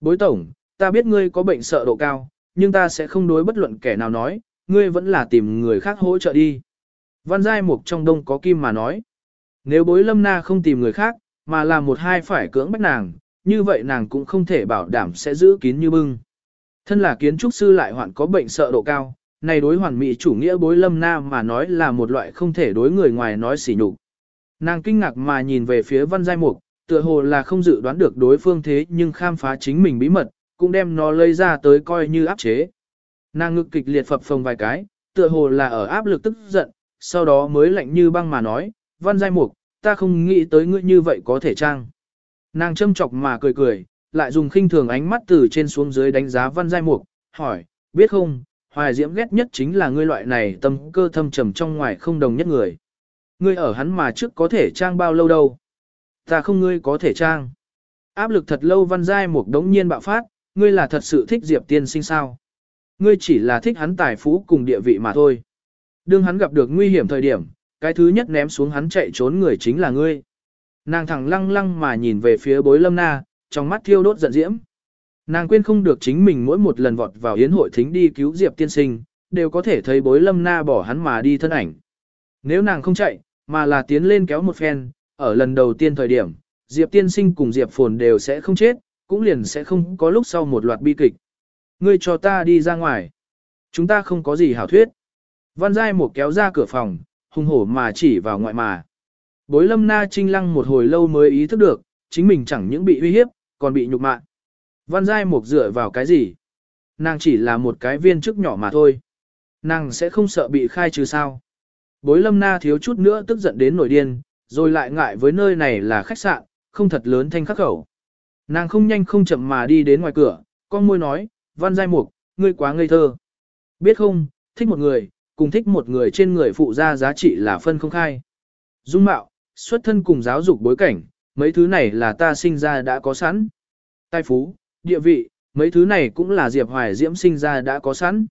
Bối tổng, ta biết ngươi có bệnh sợ độ cao, nhưng ta sẽ không đối bất luận kẻ nào nói, ngươi vẫn là tìm người khác hỗ trợ đi. Văn Giai Mục trong đông có kim mà nói. Nếu bối lâm na không tìm người khác, mà là một hai phải cưỡng bách nàng, như vậy nàng cũng không thể bảo đảm sẽ giữ kín như bưng. Thân là kiến trúc sư lại hoạn có bệnh sợ độ cao, này đối hoàn mỹ chủ nghĩa bối lâm na mà nói là một loại không thể đối người ngoài nói xỉ nhục. Nàng kinh ngạc mà nhìn về phía văn giai mục, tựa hồ là không dự đoán được đối phương thế nhưng khám phá chính mình bí mật, cũng đem nó lấy ra tới coi như áp chế. Nàng ngực kịch liệt phập phồng vài cái, tựa hồ là ở áp lực tức giận, sau đó mới lạnh như băng mà nói, văn giai mục, ta không nghĩ tới ngươi như vậy có thể trang. Nàng châm chọc mà cười cười, lại dùng khinh thường ánh mắt từ trên xuống dưới đánh giá văn giai mục, hỏi, biết không, hoài diễm ghét nhất chính là ngươi loại này tâm cơ thâm trầm trong ngoài không đồng nhất người. Ngươi ở hắn mà trước có thể trang bao lâu đâu. Ta không ngươi có thể trang. Áp lực thật lâu văn giai mục đống nhiên bạo phát, ngươi là thật sự thích Diệp tiên sinh sao. Ngươi chỉ là thích hắn tài phú cùng địa vị mà thôi. Đương hắn gặp được nguy hiểm thời điểm, cái thứ nhất ném xuống hắn chạy trốn người chính là ngươi. Nàng thẳng lăng lăng mà nhìn về phía bối lâm na, trong mắt thiêu đốt giận diễm. Nàng quên không được chính mình mỗi một lần vọt vào yến hội thính đi cứu Diệp tiên sinh, đều có thể thấy bối lâm na bỏ hắn mà đi thân ảnh. Nếu nàng không chạy, mà là tiến lên kéo một phen, ở lần đầu tiên thời điểm, Diệp tiên sinh cùng Diệp phồn đều sẽ không chết, cũng liền sẽ không có lúc sau một loạt bi kịch. Ngươi cho ta đi ra ngoài. Chúng ta không có gì hảo thuyết. Văn Giai một kéo ra cửa phòng, hung hổ mà chỉ vào ngoại mà. Bối lâm na trinh lăng một hồi lâu mới ý thức được, chính mình chẳng những bị uy hiếp, còn bị nhục mạ. Văn Giai một dựa vào cái gì? Nàng chỉ là một cái viên chức nhỏ mà thôi. Nàng sẽ không sợ bị khai trừ sao. Bối lâm na thiếu chút nữa tức giận đến nổi điên, rồi lại ngại với nơi này là khách sạn, không thật lớn thanh khắc khẩu. Nàng không nhanh không chậm mà đi đến ngoài cửa, con môi nói, Văn Giai Mục, ngươi quá ngây thơ. Biết không, thích một người, cùng thích một người trên người phụ ra giá trị là phân không khai. Dung mạo, xuất thân cùng giáo dục bối cảnh, mấy thứ này là ta sinh ra đã có sẵn. Tài phú, địa vị, mấy thứ này cũng là Diệp Hoài Diễm sinh ra đã có sẵn.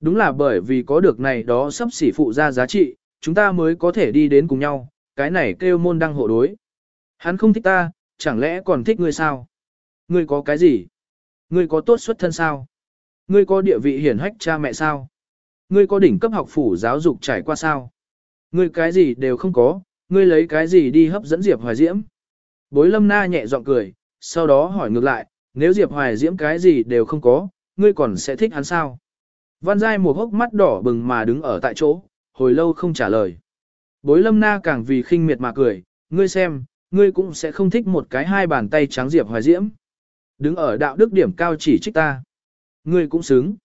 Đúng là bởi vì có được này đó sắp xỉ phụ ra giá trị, chúng ta mới có thể đi đến cùng nhau, cái này kêu môn đăng hộ đối. Hắn không thích ta, chẳng lẽ còn thích ngươi sao? Ngươi có cái gì? Ngươi có tốt xuất thân sao? Ngươi có địa vị hiển hách cha mẹ sao? Ngươi có đỉnh cấp học phủ giáo dục trải qua sao? Ngươi cái gì đều không có, ngươi lấy cái gì đi hấp dẫn Diệp Hoài Diễm? Bối lâm na nhẹ giọng cười, sau đó hỏi ngược lại, nếu Diệp Hoài Diễm cái gì đều không có, ngươi còn sẽ thích hắn sao? Văn Giai một hốc mắt đỏ bừng mà đứng ở tại chỗ, hồi lâu không trả lời. Bối lâm na càng vì khinh miệt mà cười, ngươi xem, ngươi cũng sẽ không thích một cái hai bàn tay trắng Diệp Hoài Diễm. Đứng ở đạo đức điểm cao chỉ trích ta. Ngươi cũng xứng.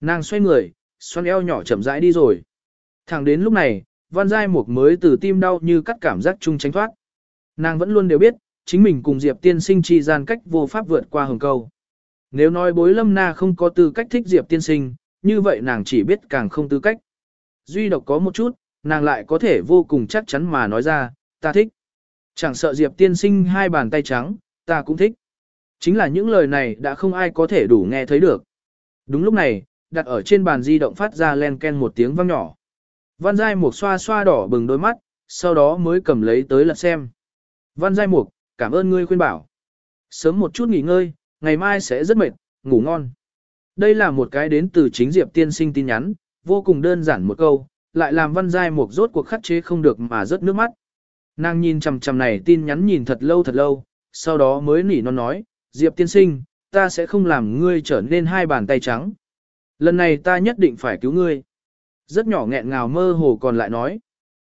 Nàng xoay người, xoắn eo nhỏ chậm rãi đi rồi. Thẳng đến lúc này, Văn Giai Mục mới từ tim đau như cắt cảm giác chung tránh thoát. Nàng vẫn luôn đều biết, chính mình cùng Diệp tiên sinh chi gian cách vô pháp vượt qua hồng câu. Nếu nói bối lâm na không có tư cách thích Diệp tiên sinh, như vậy nàng chỉ biết càng không tư cách. Duy độc có một chút, nàng lại có thể vô cùng chắc chắn mà nói ra, ta thích. Chẳng sợ Diệp tiên sinh hai bàn tay trắng, ta cũng thích. Chính là những lời này đã không ai có thể đủ nghe thấy được. Đúng lúc này, đặt ở trên bàn di động phát ra len ken một tiếng vang nhỏ. Văn Giai Mục xoa xoa đỏ bừng đôi mắt, sau đó mới cầm lấy tới lật xem. Văn Giai Mục, cảm ơn ngươi khuyên bảo. Sớm một chút nghỉ ngơi, ngày mai sẽ rất mệt, ngủ ngon. Đây là một cái đến từ chính Diệp tiên sinh tin nhắn, vô cùng đơn giản một câu, lại làm Văn Giai Mục rốt cuộc khắc chế không được mà rớt nước mắt. Nàng nhìn chằm chằm này tin nhắn nhìn thật lâu thật lâu, sau đó mới nỉ non nói, Diệp tiên sinh, ta sẽ không làm ngươi trở nên hai bàn tay trắng. Lần này ta nhất định phải cứu ngươi. Rất nhỏ nghẹn ngào mơ hồ còn lại nói.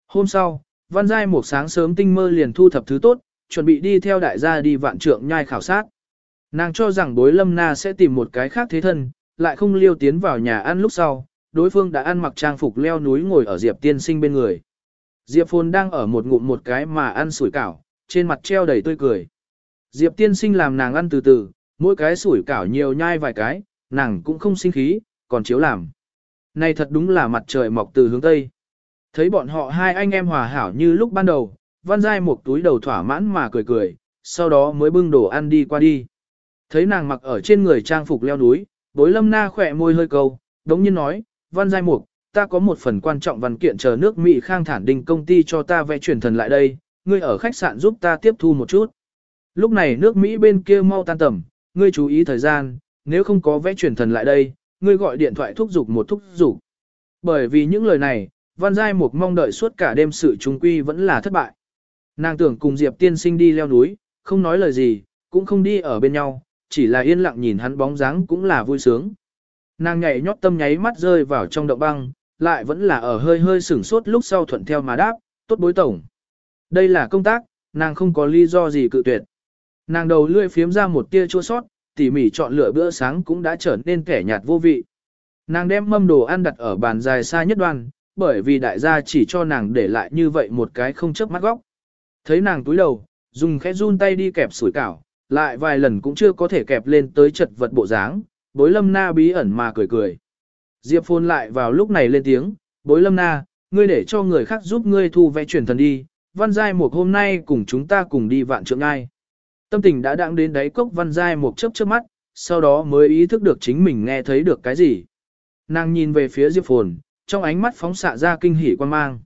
Hôm sau, Văn Giai một sáng sớm tinh mơ liền thu thập thứ tốt, chuẩn bị đi theo đại gia đi vạn trượng nhai khảo sát. Nàng cho rằng bối lâm na sẽ tìm một cái khác thế thân, lại không liêu tiến vào nhà ăn lúc sau, đối phương đã ăn mặc trang phục leo núi ngồi ở Diệp tiên sinh bên người. Diệp Phồn đang ở một ngụm một cái mà ăn sủi cảo, trên mặt treo đầy tươi cười. Diệp tiên sinh làm nàng ăn từ từ, mỗi cái sủi cảo nhiều nhai vài cái, nàng cũng không sinh khí, còn chiếu làm. Này thật đúng là mặt trời mọc từ hướng Tây. Thấy bọn họ hai anh em hòa hảo như lúc ban đầu, văn dai một túi đầu thỏa mãn mà cười cười, sau đó mới bưng đồ ăn đi qua đi. Thấy nàng mặc ở trên người trang phục leo núi, bối lâm na khỏe môi hơi câu, đống nhiên nói, văn dai mục, ta có một phần quan trọng văn kiện chờ nước Mỹ khang thản đình công ty cho ta vẽ truyền thần lại đây, ngươi ở khách sạn giúp ta tiếp thu một chút. Lúc này nước Mỹ bên kia mau tan tầm, ngươi chú ý thời gian, nếu không có vẽ truyền thần lại đây, ngươi gọi điện thoại thúc giục một thúc giục. Bởi vì những lời này, Văn Giai Mục mong đợi suốt cả đêm sự trung quy vẫn là thất bại. Nàng tưởng cùng Diệp tiên sinh đi leo núi, không nói lời gì, cũng không đi ở bên nhau, chỉ là yên lặng nhìn hắn bóng dáng cũng là vui sướng. Nàng nhảy nhót tâm nháy mắt rơi vào trong động băng, lại vẫn là ở hơi hơi sửng sốt lúc sau thuận theo mà đáp, tốt bối tổng. Đây là công tác, nàng không có lý do gì cự tuyệt. Nàng đầu lươi phiếm ra một tia chua sót, tỉ mỉ chọn lựa bữa sáng cũng đã trở nên kẻ nhạt vô vị. Nàng đem mâm đồ ăn đặt ở bàn dài xa nhất đoan, bởi vì đại gia chỉ cho nàng để lại như vậy một cái không chớp mắt góc. Thấy nàng túi đầu, dùng khẽ run tay đi kẹp sủi cảo, lại vài lần cũng chưa có thể kẹp lên tới chật vật bộ dáng, bối lâm na bí ẩn mà cười cười. Diệp Phồn lại vào lúc này lên tiếng, bối lâm na, ngươi để cho người khác giúp ngươi thu vẽ truyền thần đi, văn giai một hôm nay cùng chúng ta cùng đi vạn trượng ai. Tâm tình đã đặng đến đáy cốc văn giai một chớp chớp mắt, sau đó mới ý thức được chính mình nghe thấy được cái gì. Nàng nhìn về phía Diệp Phồn, trong ánh mắt phóng xạ ra kinh hỉ quan mang.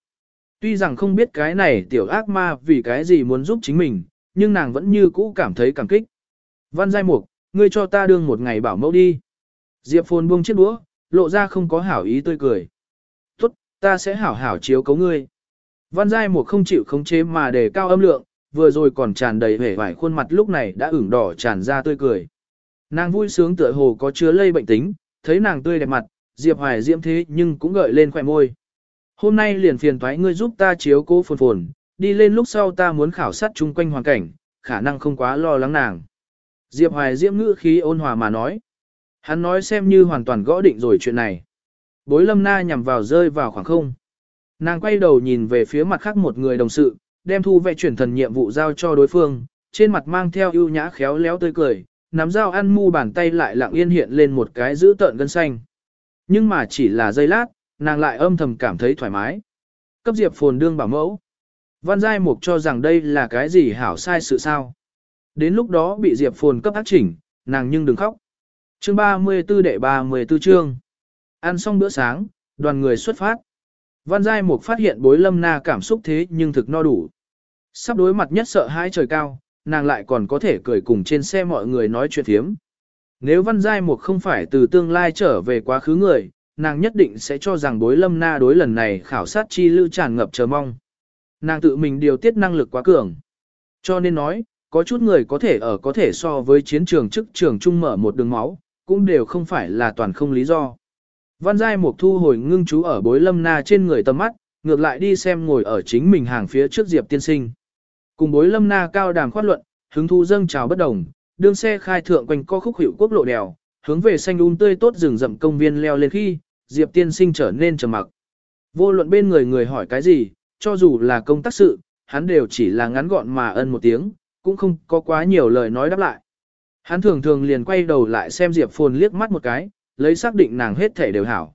Tuy rằng không biết cái này tiểu ác ma vì cái gì muốn giúp chính mình, nhưng nàng vẫn như cũ cảm thấy cảm kích. Văn Giai Mục, ngươi cho ta đương một ngày bảo mẫu đi. Diệp Phồn buông chiếc đũa, lộ ra không có hảo ý tươi cười. Tốt, ta sẽ hảo hảo chiếu cấu ngươi. Văn Giai Mục không chịu khống chế mà để cao âm lượng, vừa rồi còn tràn đầy vẻ vải khuôn mặt lúc này đã ửng đỏ tràn ra tươi cười. Nàng vui sướng tựa hồ có chứa lây bệnh tính, thấy nàng tươi đẹp mặt, Diệp Hoài diễm thế nhưng cũng gợi lên khỏe môi. Hôm nay liền phiền thoái ngươi giúp ta chiếu cố phồn phồn, đi lên lúc sau ta muốn khảo sát chung quanh hoàn cảnh, khả năng không quá lo lắng nàng. Diệp Hoài diễm ngữ khí ôn hòa mà nói. Hắn nói xem như hoàn toàn gõ định rồi chuyện này. Bối lâm na nhằm vào rơi vào khoảng không. Nàng quay đầu nhìn về phía mặt khác một người đồng sự, đem thu vẽ chuyển thần nhiệm vụ giao cho đối phương, trên mặt mang theo ưu nhã khéo léo tươi cười, nắm dao ăn mu bàn tay lại lặng yên hiện lên một cái giữ tợn gân xanh. Nhưng mà chỉ là giây lát, nàng lại âm thầm cảm thấy thoải mái. Cấp Diệp Phồn đương bảo mẫu. Văn Giai Mục cho rằng đây là cái gì hảo sai sự sao. Đến lúc đó bị Diệp Phồn cấp ác chỉnh, nàng nhưng đừng khóc. Chương 34 đệ 34 chương. Ăn xong bữa sáng, đoàn người xuất phát. Văn Giai Mục phát hiện bối lâm na cảm xúc thế nhưng thực no đủ. Sắp đối mặt nhất sợ hãi trời cao, nàng lại còn có thể cười cùng trên xe mọi người nói chuyện thiếm. Nếu Văn Giai Mục không phải từ tương lai trở về quá khứ người, nàng nhất định sẽ cho rằng bối lâm na đối lần này khảo sát chi lưu tràn ngập chờ mong. Nàng tự mình điều tiết năng lực quá cường. Cho nên nói, có chút người có thể ở có thể so với chiến trường chức trường trung mở một đường máu, cũng đều không phải là toàn không lý do. Văn Giai Mục thu hồi ngưng chú ở bối lâm na trên người tầm mắt, ngược lại đi xem ngồi ở chính mình hàng phía trước Diệp tiên sinh. Cùng bối lâm na cao đàm khoát luận, hứng thu dâng trào bất đồng, đương xe khai thượng quanh co khúc hiệu quốc lộ đèo, hướng về xanh un tươi tốt rừng rậm công viên leo lên khi, Diệp tiên sinh trở nên trầm mặc. Vô luận bên người người hỏi cái gì, cho dù là công tác sự, hắn đều chỉ là ngắn gọn mà ân một tiếng, cũng không có quá nhiều lời nói đáp lại. Hắn thường thường liền quay đầu lại xem Diệp Phồn liếc mắt một cái, lấy xác định nàng hết thể đều hảo.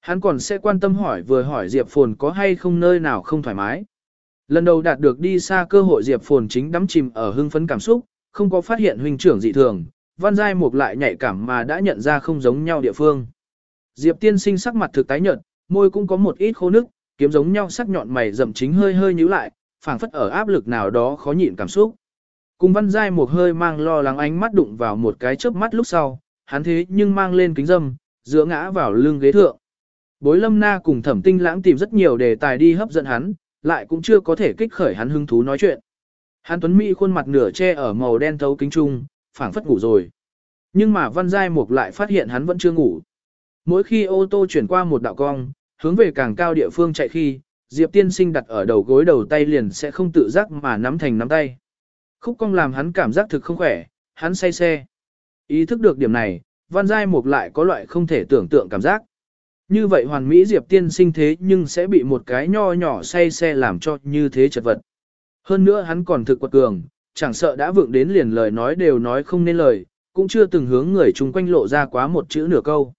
Hắn còn sẽ quan tâm hỏi vừa hỏi Diệp Phồn có hay không nơi nào không thoải mái. Lần đầu đạt được đi xa cơ hội Diệp Phồn chính đắm chìm ở hưng phấn cảm xúc, không có phát hiện huynh trưởng dị thường, Văn Giai Mục lại nhạy cảm mà đã nhận ra không giống nhau địa phương. Diệp tiên sinh sắc mặt thực tái nhợt, môi cũng có một ít khô nước, kiếm giống nhau sắc nhọn mày rậm chính hơi hơi nhíu lại, phảng phất ở áp lực nào đó khó nhịn cảm xúc. Cùng Văn Giai một hơi mang lo lắng ánh mắt đụng vào một cái chớp mắt lúc sau, hắn thế nhưng mang lên kính dâm, dựa ngã vào lưng ghế thượng. Bối lâm na cùng thẩm tinh lãng tìm rất nhiều đề tài đi hấp dẫn hắn, lại cũng chưa có thể kích khởi hắn hứng thú nói chuyện. Hắn tuấn mỹ khuôn mặt nửa che ở màu đen thấu kính trung, phảng phất ngủ rồi. Nhưng mà Văn Giai Mục lại phát hiện hắn vẫn chưa ngủ. Mỗi khi ô tô chuyển qua một đạo cong, hướng về càng cao địa phương chạy khi, Diệp tiên sinh đặt ở đầu gối đầu tay liền sẽ không tự giác mà nắm thành nắm tay. Khúc cong làm hắn cảm giác thực không khỏe, hắn say xe. Ý thức được điểm này, Văn Giai Mục lại có loại không thể tưởng tượng cảm giác. Như vậy hoàn mỹ Diệp tiên sinh thế nhưng sẽ bị một cái nho nhỏ say xe làm cho như thế chật vật. Hơn nữa hắn còn thực quật cường, chẳng sợ đã vượng đến liền lời nói đều nói không nên lời, cũng chưa từng hướng người chung quanh lộ ra quá một chữ nửa câu.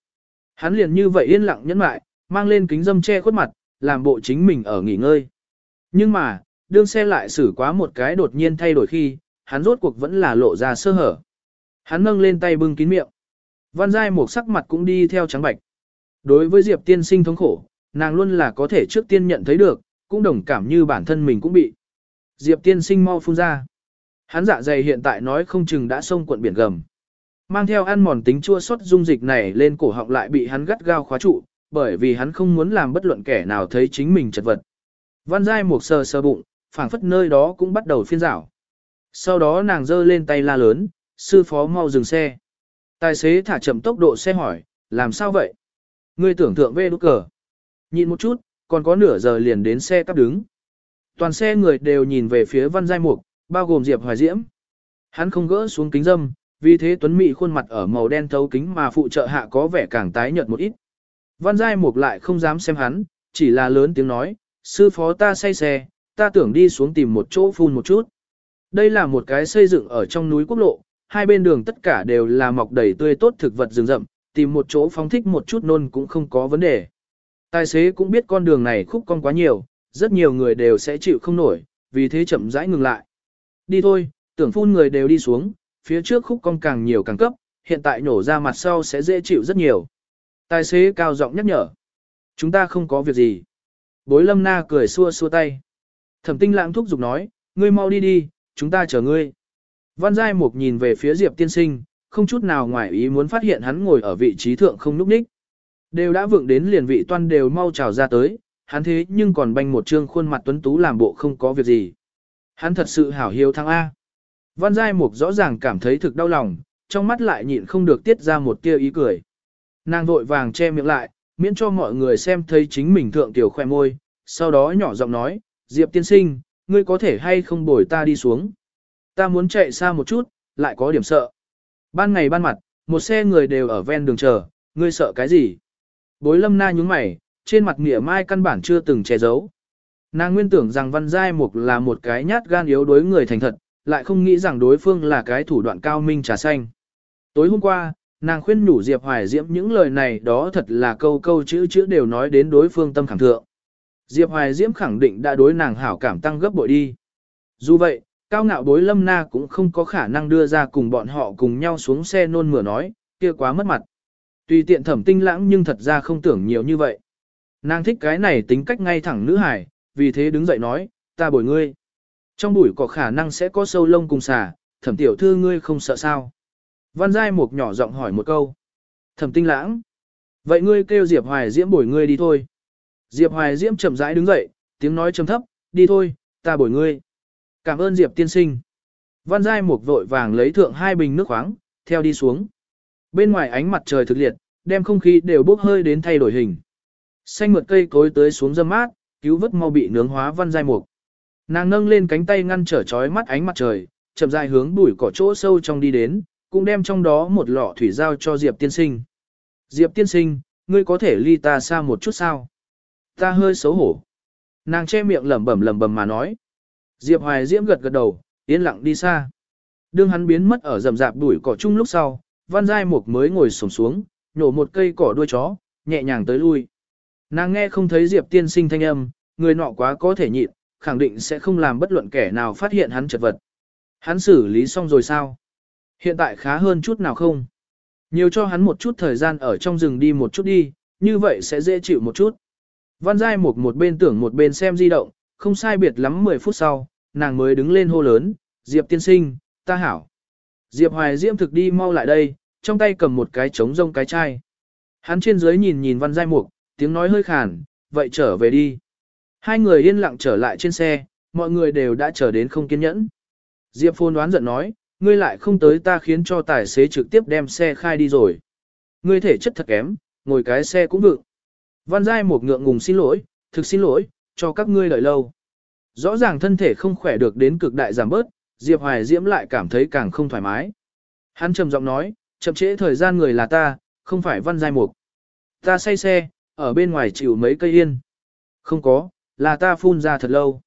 Hắn liền như vậy yên lặng nhẫn mại, mang lên kính dâm che khuất mặt, làm bộ chính mình ở nghỉ ngơi. Nhưng mà, đương xe lại xử quá một cái đột nhiên thay đổi khi, hắn rốt cuộc vẫn là lộ ra sơ hở. Hắn nâng lên tay bưng kín miệng. Văn Giai một sắc mặt cũng đi theo trắng bạch. Đối với Diệp tiên sinh thống khổ, nàng luôn là có thể trước tiên nhận thấy được, cũng đồng cảm như bản thân mình cũng bị. Diệp tiên sinh mau phun ra. Hắn dạ dày hiện tại nói không chừng đã xông quận biển gầm. Mang theo ăn mòn tính chua xót dung dịch này lên cổ họng lại bị hắn gắt gao khóa trụ, bởi vì hắn không muốn làm bất luận kẻ nào thấy chính mình chật vật. Văn Giai một sờ sờ bụng, phảng phất nơi đó cũng bắt đầu phiên rảo. Sau đó nàng giơ lên tay la lớn, sư phó mau dừng xe. Tài xế thả chậm tốc độ xe hỏi, làm sao vậy? Ngươi tưởng tượng về nút cờ. Nhìn một chút, còn có nửa giờ liền đến xe cắp đứng. Toàn xe người đều nhìn về phía Văn Giai Mục, bao gồm Diệp Hoài Diễm. Hắn không gỡ xuống kính dâm, vì thế Tuấn Mỹ khuôn mặt ở màu đen thấu kính mà phụ trợ hạ có vẻ càng tái nhợt một ít. Văn Giai Mục lại không dám xem hắn, chỉ là lớn tiếng nói, sư phó ta say xe, ta tưởng đi xuống tìm một chỗ phun một chút. Đây là một cái xây dựng ở trong núi quốc lộ, hai bên đường tất cả đều là mọc đầy tươi tốt thực vật rừng rậm, tìm một chỗ phóng thích một chút nôn cũng không có vấn đề. Tài xế cũng biết con đường này khúc cong quá nhiều, rất nhiều người đều sẽ chịu không nổi, vì thế chậm rãi ngừng lại. Đi thôi, tưởng phun người đều đi xuống, phía trước khúc cong càng nhiều càng cấp, hiện tại nổ ra mặt sau sẽ dễ chịu rất nhiều. Tài xế cao giọng nhắc nhở. Chúng ta không có việc gì. Bối lâm na cười xua xua tay. Thẩm tinh lãng thúc giục nói, ngươi mau đi đi, chúng ta chờ ngươi. Văn Giai Mục nhìn về phía Diệp tiên sinh, không chút nào ngoài ý muốn phát hiện hắn ngồi ở vị trí thượng không núp ních. Đều đã vượng đến liền vị toan đều mau trào ra tới, hắn thế nhưng còn banh một trương khuôn mặt tuấn tú làm bộ không có việc gì. Hắn thật sự hảo hiếu thăng A. Văn Giai Mục rõ ràng cảm thấy thực đau lòng, trong mắt lại nhịn không được tiết ra một tia ý cười. Nàng vội vàng che miệng lại, miễn cho mọi người xem thấy chính mình thượng tiểu khoe môi, sau đó nhỏ giọng nói, Diệp tiên sinh, ngươi có thể hay không bồi ta đi xuống. Ta muốn chạy xa một chút, lại có điểm sợ. Ban ngày ban mặt, một xe người đều ở ven đường chờ, ngươi sợ cái gì? Bối lâm na nhúng mày, trên mặt nghĩa mai căn bản chưa từng che giấu. Nàng nguyên tưởng rằng Văn Giai Mục là một cái nhát gan yếu đối người thành thật, lại không nghĩ rằng đối phương là cái thủ đoạn cao minh trà xanh. Tối hôm qua, nàng khuyên nhủ Diệp Hoài Diễm những lời này đó thật là câu câu chữ chữ đều nói đến đối phương tâm khẳng thượng. Diệp Hoài Diễm khẳng định đã đối nàng hảo cảm tăng gấp bội đi. Dù vậy, cao ngạo bối lâm na cũng không có khả năng đưa ra cùng bọn họ cùng nhau xuống xe nôn mửa nói, kia quá mất mặt. Tùy tiện thẩm tinh lãng nhưng thật ra không tưởng nhiều như vậy. Nàng thích cái này tính cách ngay thẳng nữ hải, vì thế đứng dậy nói, ta bồi ngươi. Trong bụi có khả năng sẽ có sâu lông cùng xà, thẩm tiểu thư ngươi không sợ sao. Văn Giai Mục nhỏ giọng hỏi một câu. Thẩm tinh lãng. Vậy ngươi kêu Diệp Hoài Diễm bồi ngươi đi thôi. Diệp Hoài Diễm chậm rãi đứng dậy, tiếng nói trầm thấp, đi thôi, ta bồi ngươi. Cảm ơn Diệp tiên sinh. Văn Giai Mục vội vàng lấy thượng hai bình nước khoáng, theo đi xuống. Bên ngoài ánh mặt trời thực liệt, đem không khí đều bốc hơi đến thay đổi hình. Xanh mượt cây cối tới xuống dâm mát, cứu vớt mau bị nướng hóa Văn Giai Mục. Nàng nâng lên cánh tay ngăn trở chói mắt ánh mặt trời, chậm rãi hướng bụi cỏ chỗ sâu trong đi đến, cũng đem trong đó một lọ thủy giao cho Diệp tiên sinh. Diệp tiên sinh, ngươi có thể ly ta xa một chút sao? Ta hơi xấu hổ. Nàng che miệng lẩm bẩm lẩm bẩm mà nói. Diệp Hoài Diễm gật gật đầu, yên lặng đi xa. Đương hắn biến mất ở rậm rạp bụi cỏ chung lúc sau, Văn Giai Mục mới ngồi xổm xuống, nhổ một cây cỏ đuôi chó, nhẹ nhàng tới lui. Nàng nghe không thấy Diệp tiên sinh thanh âm, người nọ quá có thể nhịn, khẳng định sẽ không làm bất luận kẻ nào phát hiện hắn chật vật. Hắn xử lý xong rồi sao? Hiện tại khá hơn chút nào không? Nhiều cho hắn một chút thời gian ở trong rừng đi một chút đi, như vậy sẽ dễ chịu một chút. Văn Giai một một bên tưởng một bên xem di động, không sai biệt lắm 10 phút sau, nàng mới đứng lên hô lớn, Diệp tiên sinh, ta hảo. Diệp Hoài Diễm thực đi mau lại đây, trong tay cầm một cái trống rông cái chai. Hắn trên dưới nhìn nhìn Văn Giai Mục, tiếng nói hơi khàn, vậy trở về đi. Hai người yên lặng trở lại trên xe, mọi người đều đã chờ đến không kiên nhẫn. Diệp Phôn đoán giận nói, ngươi lại không tới ta khiến cho tài xế trực tiếp đem xe khai đi rồi. Ngươi thể chất thật kém, ngồi cái xe cũng vượng. Văn Giai một ngượng ngùng xin lỗi, thực xin lỗi, cho các ngươi đợi lâu. Rõ ràng thân thể không khỏe được đến cực đại giảm bớt, Diệp Hoài Diễm lại cảm thấy càng không thoải mái. Hắn trầm giọng nói, chậm trễ thời gian người là ta, không phải Văn Giai Mục. Ta say xe, ở bên ngoài chịu mấy cây yên. Không có, là ta phun ra thật lâu.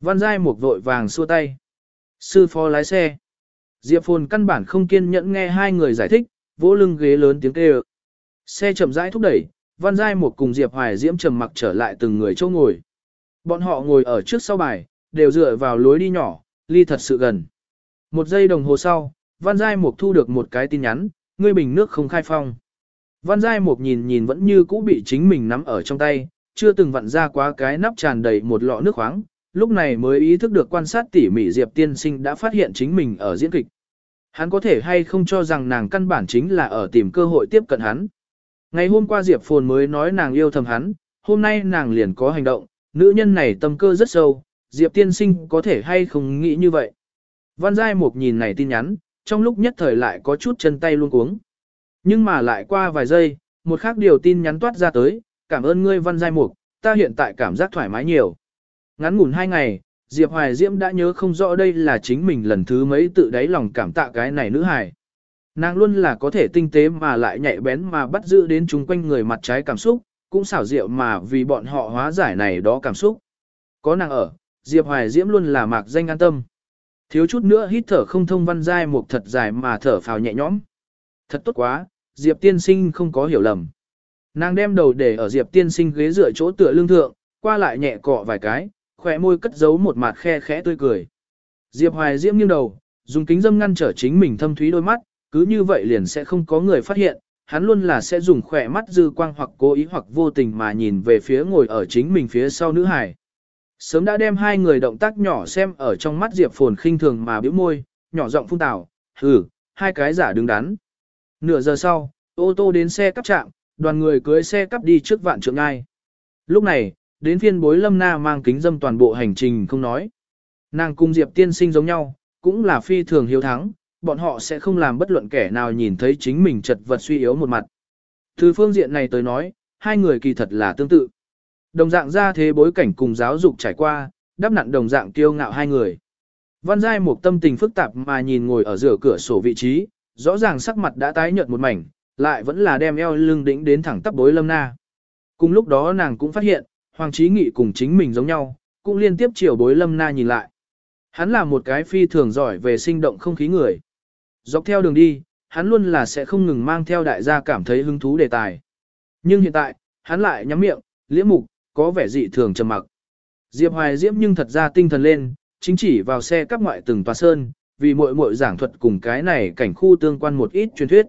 Văn Giai Mục vội vàng xua tay. Sư phó lái xe. Diệp Phồn căn bản không kiên nhẫn nghe hai người giải thích, vỗ lưng ghế lớn tiếng kêu. Xe chậm rãi thúc đẩy, Văn Giai Mục cùng Diệp Hoài Diễm trầm mặc trở lại từng người chỗ ngồi. Bọn họ ngồi ở trước sau bài, đều dựa vào lối đi nhỏ, ly thật sự gần. Một giây đồng hồ sau, Văn Giai Mục thu được một cái tin nhắn, ngươi bình nước không khai phong. Văn Giai Mục nhìn nhìn vẫn như cũ bị chính mình nắm ở trong tay, chưa từng vặn ra quá cái nắp tràn đầy một lọ nước khoáng, lúc này mới ý thức được quan sát tỉ mỉ Diệp tiên sinh đã phát hiện chính mình ở diễn kịch. Hắn có thể hay không cho rằng nàng căn bản chính là ở tìm cơ hội tiếp cận hắn. Ngày hôm qua Diệp Phồn mới nói nàng yêu thầm hắn, hôm nay nàng liền có hành động, nữ nhân này tâm cơ rất sâu, Diệp tiên sinh có thể hay không nghĩ như vậy. Văn Giai Mục nhìn này tin nhắn, trong lúc nhất thời lại có chút chân tay luôn cuống. Nhưng mà lại qua vài giây, một khác điều tin nhắn toát ra tới, cảm ơn ngươi Văn Giai Mục, ta hiện tại cảm giác thoải mái nhiều. Ngắn ngủn hai ngày, Diệp Hoài Diễm đã nhớ không rõ đây là chính mình lần thứ mấy tự đáy lòng cảm tạ cái này nữ hài. Nàng luôn là có thể tinh tế mà lại nhạy bén mà bắt giữ đến chúng quanh người mặt trái cảm xúc, cũng xảo diệu mà vì bọn họ hóa giải này đó cảm xúc. Có nàng ở, Diệp Hoài Diễm luôn là mạc danh an tâm. Thiếu chút nữa hít thở không thông văn giai một thật dài mà thở phào nhẹ nhõm. Thật tốt quá, Diệp tiên sinh không có hiểu lầm. Nàng đem đầu để ở Diệp tiên sinh ghế dựa chỗ tựa lương thượng, qua lại nhẹ cọ vài cái, khỏe môi cất giấu một mặt khe khẽ tươi cười. Diệp Hoài Diễm nghiêng đầu, dùng kính dâm ngăn trở chính mình thâm thúy đôi mắt, cứ như vậy liền sẽ không có người phát hiện, hắn luôn là sẽ dùng khỏe mắt dư quang hoặc cố ý hoặc vô tình mà nhìn về phía ngồi ở chính mình phía sau nữ hải. Sớm đã đem hai người động tác nhỏ xem ở trong mắt Diệp Phồn khinh thường mà bĩu môi, nhỏ giọng phun tào, hừ, hai cái giả đứng đắn. Nửa giờ sau, ô tô đến xe cắp trạm, đoàn người cưới xe cắp đi trước vạn trượng ngai. Lúc này, đến phiên bối lâm na mang kính dâm toàn bộ hành trình không nói. Nàng cung Diệp tiên sinh giống nhau, cũng là phi thường hiếu thắng, bọn họ sẽ không làm bất luận kẻ nào nhìn thấy chính mình chật vật suy yếu một mặt. Từ phương diện này tới nói, hai người kỳ thật là tương tự. Đồng dạng ra thế bối cảnh cùng giáo dục trải qua, đắp nặn đồng dạng kiêu ngạo hai người. Văn Giai một tâm tình phức tạp mà nhìn ngồi ở giữa cửa sổ vị trí, rõ ràng sắc mặt đã tái nhợt một mảnh, lại vẫn là đem eo lưng đỉnh đến thẳng tắp bối lâm na. Cùng lúc đó nàng cũng phát hiện, Hoàng Chí Nghị cùng chính mình giống nhau, cũng liên tiếp chiều bối lâm na nhìn lại. Hắn là một cái phi thường giỏi về sinh động không khí người. Dọc theo đường đi, hắn luôn là sẽ không ngừng mang theo đại gia cảm thấy hứng thú đề tài. Nhưng hiện tại, hắn lại nhắm miệng, liễm mục, có vẻ dị thường trầm mặc. Diệp Hoài Diễm nhưng thật ra tinh thần lên, chính chỉ vào xe các ngoại từng tòa sơn, vì muội muội giảng thuật cùng cái này cảnh khu tương quan một ít truyền thuyết.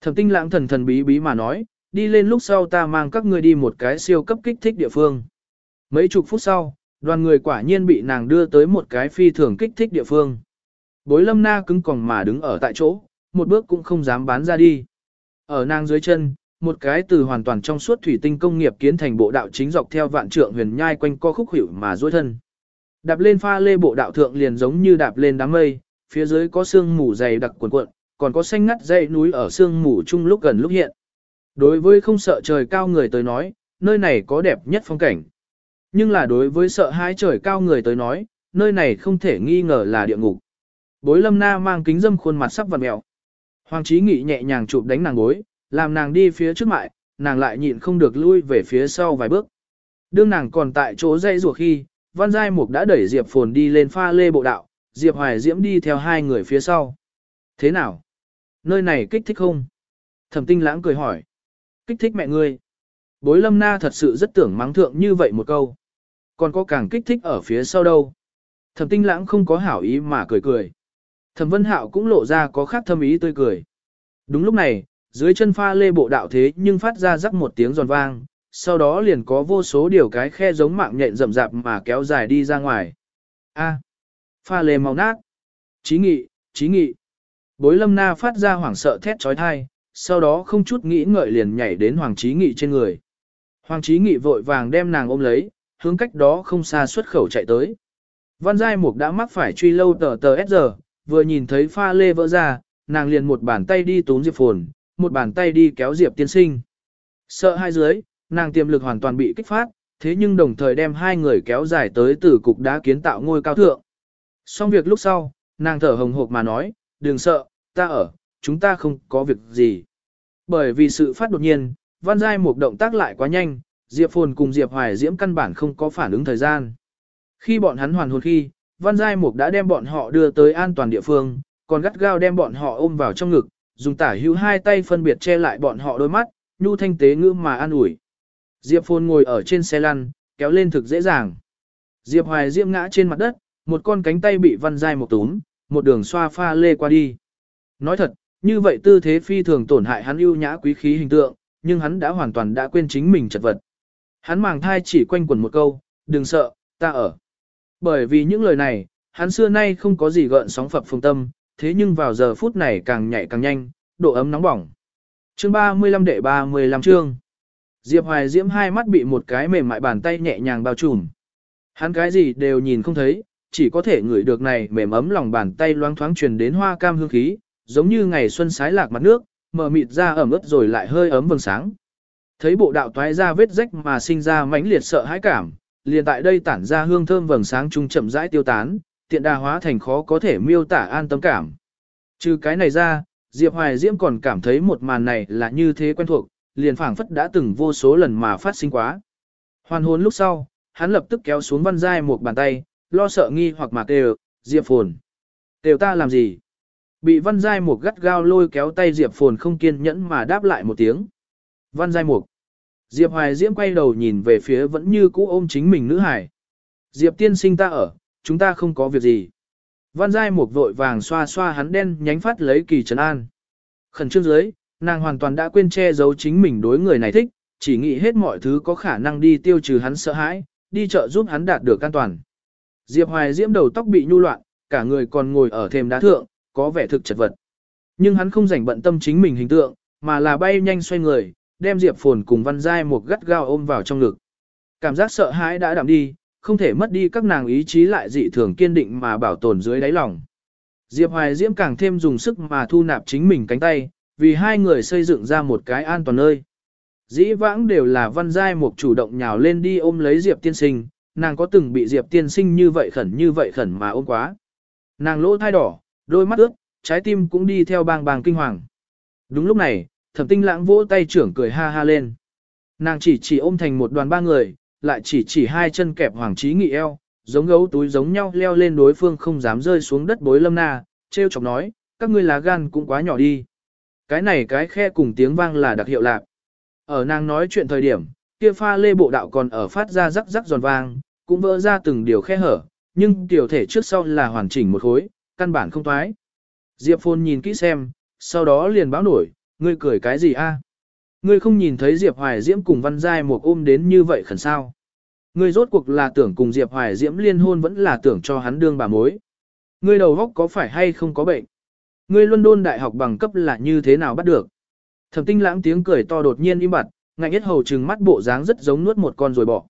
Thẩm tinh lãng thần thần bí bí mà nói, đi lên lúc sau ta mang các ngươi đi một cái siêu cấp kích thích địa phương. Mấy chục phút sau, đoàn người quả nhiên bị nàng đưa tới một cái phi thường kích thích địa phương. Bối lâm na cứng còng mà đứng ở tại chỗ, một bước cũng không dám bán ra đi. Ở nàng dưới chân, một cái từ hoàn toàn trong suốt thủy tinh công nghiệp kiến thành bộ đạo chính dọc theo vạn trượng huyền nhai quanh co khúc hữu mà duỗi thân. Đạp lên pha lê bộ đạo thượng liền giống như đạp lên đám mây, phía dưới có sương mù dày đặc cuộn cuộn, còn có xanh ngắt dãy núi ở sương mù chung lúc gần lúc hiện. Đối với không sợ trời cao người tới nói, nơi này có đẹp nhất phong cảnh. Nhưng là đối với sợ hãi trời cao người tới nói, nơi này không thể nghi ngờ là địa ngục. Bối lâm na mang kính dâm khuôn mặt sắp vặt mèo, Hoàng trí nghị nhẹ nhàng chụp đánh nàng bối, làm nàng đi phía trước mại, nàng lại nhịn không được lui về phía sau vài bước. Đương nàng còn tại chỗ dây rùa khi, Văn Giai Mục đã đẩy Diệp Phồn đi lên pha lê bộ đạo, Diệp Hoài Diễm đi theo hai người phía sau. Thế nào? Nơi này kích thích không? Thẩm tinh lãng cười hỏi. Kích thích mẹ ngươi. Bối lâm na thật sự rất tưởng mắng thượng như vậy một câu. Còn có càng kích thích ở phía sau đâu. Thẩm tinh lãng không có hảo ý mà cười cười. Thẩm vân hạo cũng lộ ra có khác thâm ý tươi cười. Đúng lúc này, dưới chân pha lê bộ đạo thế nhưng phát ra rắc một tiếng giòn vang, sau đó liền có vô số điều cái khe giống mạng nhện rậm rạp mà kéo dài đi ra ngoài. A, pha lê màu nát. Chí nghị, chí nghị. Bối lâm na phát ra hoảng sợ thét trói thai, sau đó không chút nghĩ ngợi liền nhảy đến Hoàng Chí Nghị trên người. Hoàng Chí Nghị vội vàng đem nàng ôm lấy, hướng cách đó không xa xuất khẩu chạy tới. Văn Giai Mục đã mắc phải truy lâu tờ tờ S giờ, vừa nhìn thấy pha lê vỡ ra, nàng liền một bàn tay đi túm Diệp Phồn, một bàn tay đi kéo Diệp tiên sinh. Sợ hai dưới, nàng tiềm lực hoàn toàn bị kích phát, thế nhưng đồng thời đem hai người kéo dài tới từ cục đá kiến tạo ngôi cao thượng. Xong việc lúc sau, nàng thở hồng hộc mà nói, đừng sợ, ta ở, chúng ta không có việc gì. Bởi vì sự phát đột nhiên, văn giai một động tác lại quá nhanh, Diệp Phồn cùng Diệp Hoài Diễm căn bản không có phản ứng thời gian. Khi bọn hắn hoàn hồn khi, Văn Giai Mục đã đem bọn họ đưa tới an toàn địa phương, còn gắt gao đem bọn họ ôm vào trong ngực, dùng tả hữu hai tay phân biệt che lại bọn họ đôi mắt, nhu thanh tế ngữ mà an ủi. Diệp Phồn ngồi ở trên xe lăn, kéo lên thực dễ dàng. Diệp Hoài Diễm ngã trên mặt đất, một con cánh tay bị Văn Giai Mục túm, một đường xoa pha lê qua đi. Nói thật, như vậy tư thế phi thường tổn hại hắn ưu nhã quý khí hình tượng, nhưng hắn đã hoàn toàn đã quên chính mình chật vật. Hắn màng thai chỉ quanh quẩn một câu, đừng sợ, ta ở. Bởi vì những lời này, hắn xưa nay không có gì gợn sóng phập phồng tâm, thế nhưng vào giờ phút này càng nhạy càng nhanh, độ ấm nóng bỏng. Chương 35 đệ 35 chương. Diệp Hoài Diễm hai mắt bị một cái mềm mại bàn tay nhẹ nhàng bao trùm. Hắn cái gì đều nhìn không thấy, chỉ có thể ngửi được này mềm ấm lòng bàn tay loáng thoáng truyền đến hoa cam hương khí, giống như ngày xuân sái lạc mặt nước, mở mịt ra ẩm ướt rồi lại hơi ấm vầng sáng. Thấy bộ đạo toái ra vết rách mà sinh ra mãnh liệt sợ hãi cảm, liền tại đây tản ra hương thơm vầng sáng trung chậm rãi tiêu tán, tiện đa hóa thành khó có thể miêu tả an tâm cảm. Trừ cái này ra, Diệp Hoài Diễm còn cảm thấy một màn này là như thế quen thuộc, liền phảng phất đã từng vô số lần mà phát sinh quá. Hoàn hồn lúc sau, hắn lập tức kéo xuống văn giai một bàn tay, lo sợ nghi hoặc mà kêu, Diệp Phồn. Kêu ta làm gì? Bị văn giai một gắt gao lôi kéo tay Diệp Phồn không kiên nhẫn mà đáp lại một tiếng. Văn giai một. Diệp Hoài Diễm quay đầu nhìn về phía vẫn như cũ ôm chính mình nữ hải. Diệp tiên sinh ta ở, chúng ta không có việc gì. Văn Giai một vội vàng xoa xoa hắn đen nhánh phát lấy kỳ trấn an. Khẩn trương dưới, nàng hoàn toàn đã quên che giấu chính mình đối người này thích, chỉ nghĩ hết mọi thứ có khả năng đi tiêu trừ hắn sợ hãi, đi chợ giúp hắn đạt được an toàn. Diệp Hoài Diễm đầu tóc bị nhu loạn, cả người còn ngồi ở thềm đá thượng, có vẻ thực chật vật. Nhưng hắn không rảnh bận tâm chính mình hình tượng, mà là bay nhanh xoay người, đem Diệp Phồn cùng Văn Giai một gắt gao ôm vào trong ngực. Cảm giác sợ hãi đã đạm đi, không thể mất đi các nàng ý chí lại dị thường kiên định mà bảo tồn dưới đáy lòng. Diệp Hoài Diễm càng thêm dùng sức mà thu nạp chính mình cánh tay, vì hai người xây dựng ra một cái an toàn nơi. Dĩ vãng đều là Văn Giai một chủ động nhào lên đi ôm lấy Diệp tiên sinh, nàng có từng bị Diệp tiên sinh như vậy khẩn như vậy khẩn mà ôm quá. Nàng lỗ thai đỏ, đôi mắt ướt, trái tim cũng đi theo bang bang kinh hoàng. Đúng lúc này, thẩm tinh lãng vỗ tay trưởng cười ha ha lên. Nàng chỉ chỉ ôm thành một đoàn ba người, lại chỉ chỉ hai chân kẹp hoàng trí nghị eo, giống gấu túi giống nhau leo lên đối phương không dám rơi xuống đất bối lâm na, treo chọc nói, các ngươi lá gan cũng quá nhỏ đi. Cái này cái khe cùng tiếng vang là đặc hiệu lạc. Ở nàng nói chuyện thời điểm, kia pha lê bộ đạo còn ở phát ra rắc rắc giòn vang, cũng vỡ ra từng điều khe hở, nhưng tiểu thể trước sau là hoàn chỉnh một khối, căn bản không thoái. Diệp Phôn nhìn kỹ xem, sau đó liền báo nổi, ngươi cười cái gì a? Ngươi không nhìn thấy Diệp Hoài Diễm cùng Văn Giai một ôm đến như vậy khẩn sao? Ngươi rốt cuộc là tưởng cùng Diệp Hoài Diễm liên hôn vẫn là tưởng cho hắn đương bà mối. Ngươi đầu góc có phải hay không có bệnh? Ngươi London đại học bằng cấp là như thế nào bắt được? Thẩm tinh lãng tiếng cười to đột nhiên im bặt, ngạnh nhất hầu trừng mắt bộ dáng rất giống nuốt một con rồi bỏ.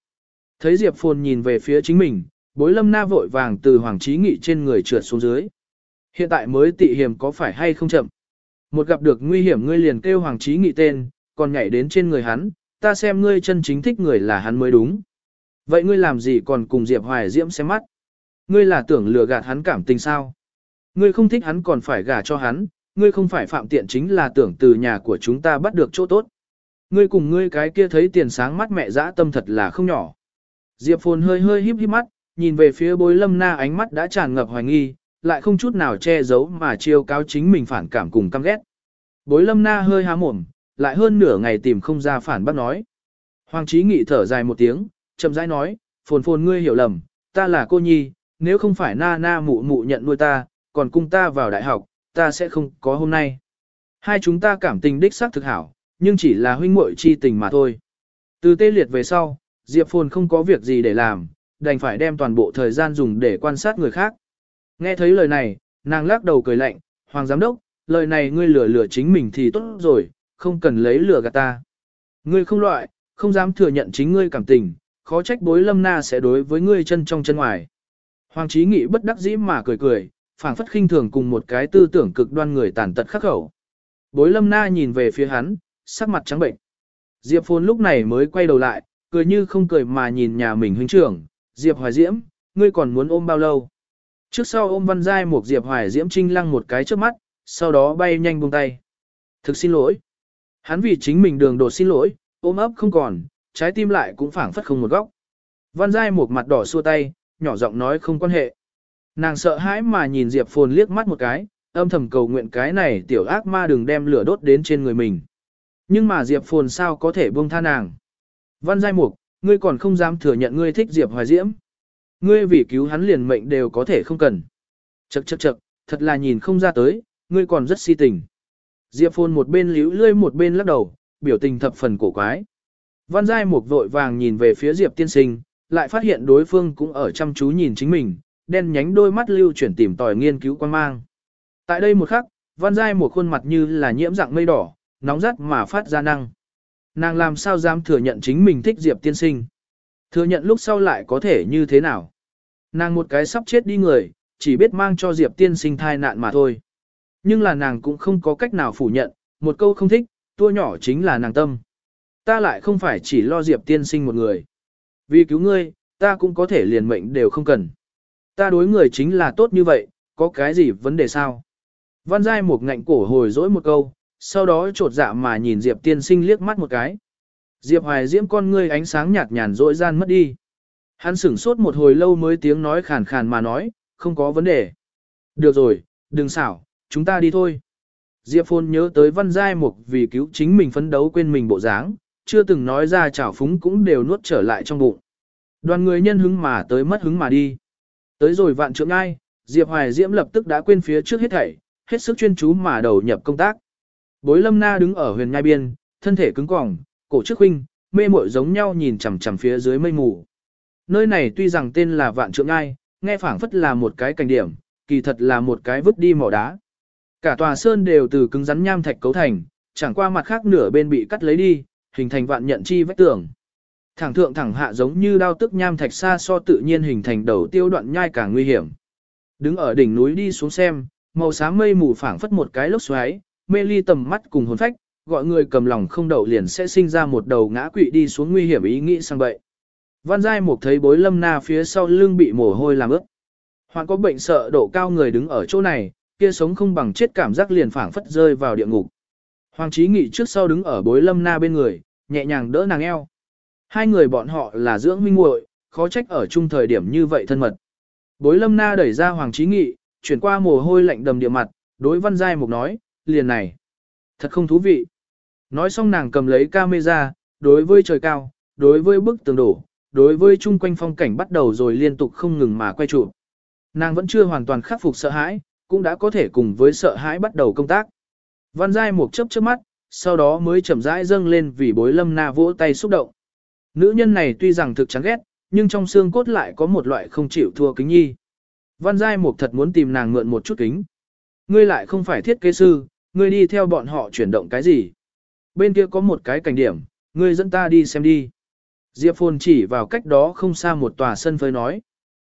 Thấy Diệp Phồn nhìn về phía chính mình, bối lâm na vội vàng từ Hoàng Trí Nghị trên người trượt xuống dưới. Hiện tại mới tị hiểm có phải hay không chậm? Một gặp được nguy hiểm ngươi liền kêu Hoàng Trí Nghị tên, còn nhảy đến trên người hắn, ta xem ngươi chân chính thích người là hắn mới đúng. Vậy ngươi làm gì còn cùng Diệp Hoài Diễm xem mắt? Ngươi là tưởng lừa gạt hắn cảm tình sao? Ngươi không thích hắn còn phải gả cho hắn, ngươi không phải phạm tiện chính là tưởng từ nhà của chúng ta bắt được chỗ tốt. Ngươi cùng ngươi cái kia thấy tiền sáng mắt mẹ dã tâm thật là không nhỏ. Diệp Phồn hơi hơi híp híp mắt, nhìn về phía bối lâm na ánh mắt đã tràn ngập hoài nghi, lại không chút nào che giấu mà chiêu cáo chính mình phản cảm cùng căm ghét. Bối lâm na hơi há mồm, lại hơn nửa ngày tìm không ra phản bác nói. Hoàng trí nghị thở dài một tiếng, chậm rãi nói, phồn phồn ngươi hiểu lầm, ta là cô nhi, nếu không phải na na mụ mụ nhận nuôi ta, còn cung ta vào đại học, ta sẽ không có hôm nay. Hai chúng ta cảm tình đích xác thực hảo, nhưng chỉ là huynh muội chi tình mà thôi. Từ tê liệt về sau, Diệp Phồn không có việc gì để làm, đành phải đem toàn bộ thời gian dùng để quan sát người khác. Nghe thấy lời này, nàng lắc đầu cười lạnh, Hoàng Giám Đốc, lời này ngươi lừa lừa chính mình thì tốt rồi, không cần lấy lừa gạt ta. Ngươi không loại, không dám thừa nhận chính ngươi cảm tình, khó trách bối lâm na sẽ đối với ngươi chân trong chân ngoài. Hoàng trí nghị bất đắc dĩ mà cười cười, phảng phất khinh thường cùng một cái tư tưởng cực đoan người tàn tật khắc khẩu. Bối lâm na nhìn về phía hắn, sắc mặt trắng bệnh. Diệp Phồn lúc này mới quay đầu lại, cười như không cười mà nhìn nhà mình huynh trưởng, Diệp Hoài Diễm, ngươi còn muốn ôm bao lâu? Trước sau ôm văn giai một Diệp Hoài Diễm trinh lăng một cái trước mắt, sau đó bay nhanh buông tay. Thực xin lỗi. Hắn vì chính mình đường đột xin lỗi, ôm ấp không còn, trái tim lại cũng phảng phất không một góc. Văn giai một mặt đỏ xua tay, nhỏ giọng nói không quan hệ. Nàng sợ hãi mà nhìn Diệp Phồn liếc mắt một cái, âm thầm cầu nguyện cái này tiểu ác ma đừng đem lửa đốt đến trên người mình. Nhưng mà Diệp Phồn sao có thể buông tha nàng. Văn Giai Mục, ngươi còn không dám thừa nhận ngươi thích Diệp Hoài Diễm. Ngươi vì cứu hắn liền mệnh đều có thể không cần. Chậc chậc chậc, thật là nhìn không ra tới, ngươi còn rất si tình. Diệp Phồn một bên liễu lươi một bên lắc đầu, biểu tình thập phần cổ quái. Văn Giai Mục vội vàng nhìn về phía Diệp tiên sinh, lại phát hiện đối phương cũng ở chăm chú nhìn chính mình, đen nhánh đôi mắt lưu chuyển tìm tòi nghiên cứu quan mang. Tại đây một khắc, Văn Giai Mục khuôn mặt như là nhiễm dạng mây đỏ, nóng rát mà phát ra năng. Nàng làm sao dám thừa nhận chính mình thích Diệp tiên sinh. Thừa nhận lúc sau lại có thể như thế nào. Nàng một cái sắp chết đi người, chỉ biết mang cho Diệp tiên sinh thai nạn mà thôi. Nhưng là nàng cũng không có cách nào phủ nhận, một câu không thích, tua nhỏ chính là nàng tâm. Ta lại không phải chỉ lo Diệp tiên sinh một người. Vì cứu ngươi, ta cũng có thể liền mệnh đều không cần. Ta đối người chính là tốt như vậy, có cái gì vấn đề sao? Văn Giai một ngạnh cổ hồi dỗi một câu, sau đó trột dạ mà nhìn Diệp tiên sinh liếc mắt một cái. Diệp hoài diễm con ngươi ánh sáng nhạt nhàn rỗi gian mất đi. Hắn sửng sốt một hồi lâu mới tiếng nói khàn khàn mà nói, không có vấn đề. Được rồi, đừng xảo, chúng ta đi thôi. Diệp Phôn nhớ tới Văn Giai Mục vì cứu chính mình phấn đấu quên mình bộ dáng, chưa từng nói ra chảo phúng cũng đều nuốt trở lại trong bụng. Đoàn người nhân hứng mà tới mất hứng mà đi. Tới rồi vạn trượng ai, Diệp Hoài Diễm lập tức đã quên phía trước hết thảy, hết sức chuyên chú mà đầu nhập công tác. Bối lâm na đứng ở huyền nhai biên, thân thể cứng cỏng, cổ trước huynh, mê muội giống nhau nhìn chằm chằm phía dưới mây mù. Nơi này tuy rằng tên là vạn trượng Ngai, nghe phảng phất là một cái cảnh điểm, kỳ thật là một cái vứt đi mỏ đá. Cả tòa sơn đều từ cứng rắn nham thạch cấu thành, chẳng qua mặt khác nửa bên bị cắt lấy đi, hình thành vạn nhận chi vách tường. Thẳng thượng thẳng hạ giống như đao tức nham thạch xa so tự nhiên hình thành đầu tiêu đoạn nhai càng nguy hiểm. Đứng ở đỉnh núi đi xuống xem, màu xám mây mù phảng phất một cái lốc xoáy, mê ly tầm mắt cùng hồn phách, gọi người cầm lòng không đậu liền sẽ sinh ra một đầu ngã quỵ đi xuống nguy hiểm ý nghĩ sang bậy. Văn Giai Mục thấy bối lâm na phía sau lưng bị mồ hôi làm ướt. Hoàng có bệnh sợ độ cao người đứng ở chỗ này, kia sống không bằng chết cảm giác liền phảng phất rơi vào địa ngục. Hoàng Chí Nghị trước sau đứng ở bối lâm na bên người, nhẹ nhàng đỡ nàng eo. Hai người bọn họ là dưỡng huynh muội, khó trách ở chung thời điểm như vậy thân mật. Bối lâm na đẩy ra Hoàng Chí Nghị, chuyển qua mồ hôi lạnh đầm địa mặt, đối văn giai mục nói, liền này. Thật không thú vị. Nói xong nàng cầm lấy camera, đối với trời cao, đối với bức tường đổ, đối với chung quanh phong cảnh bắt đầu rồi liên tục không ngừng mà quay chụp. Nàng vẫn chưa hoàn toàn khắc phục sợ hãi, cũng đã có thể cùng với sợ hãi bắt đầu công tác. Văn Giai một chớp trước mắt, sau đó mới chậm rãi dâng lên vì bối lâm na vỗ tay xúc động. Nữ nhân này tuy rằng thực chán ghét, nhưng trong xương cốt lại có một loại không chịu thua kính nhi. Văn Giai Mục thật muốn tìm nàng mượn một chút kính. Ngươi lại không phải thiết kế sư, ngươi đi theo bọn họ chuyển động cái gì. Bên kia có một cái cảnh điểm, ngươi dẫn ta đi xem đi. Diệp Phồn chỉ vào cách đó không xa một tòa sân phơi nói.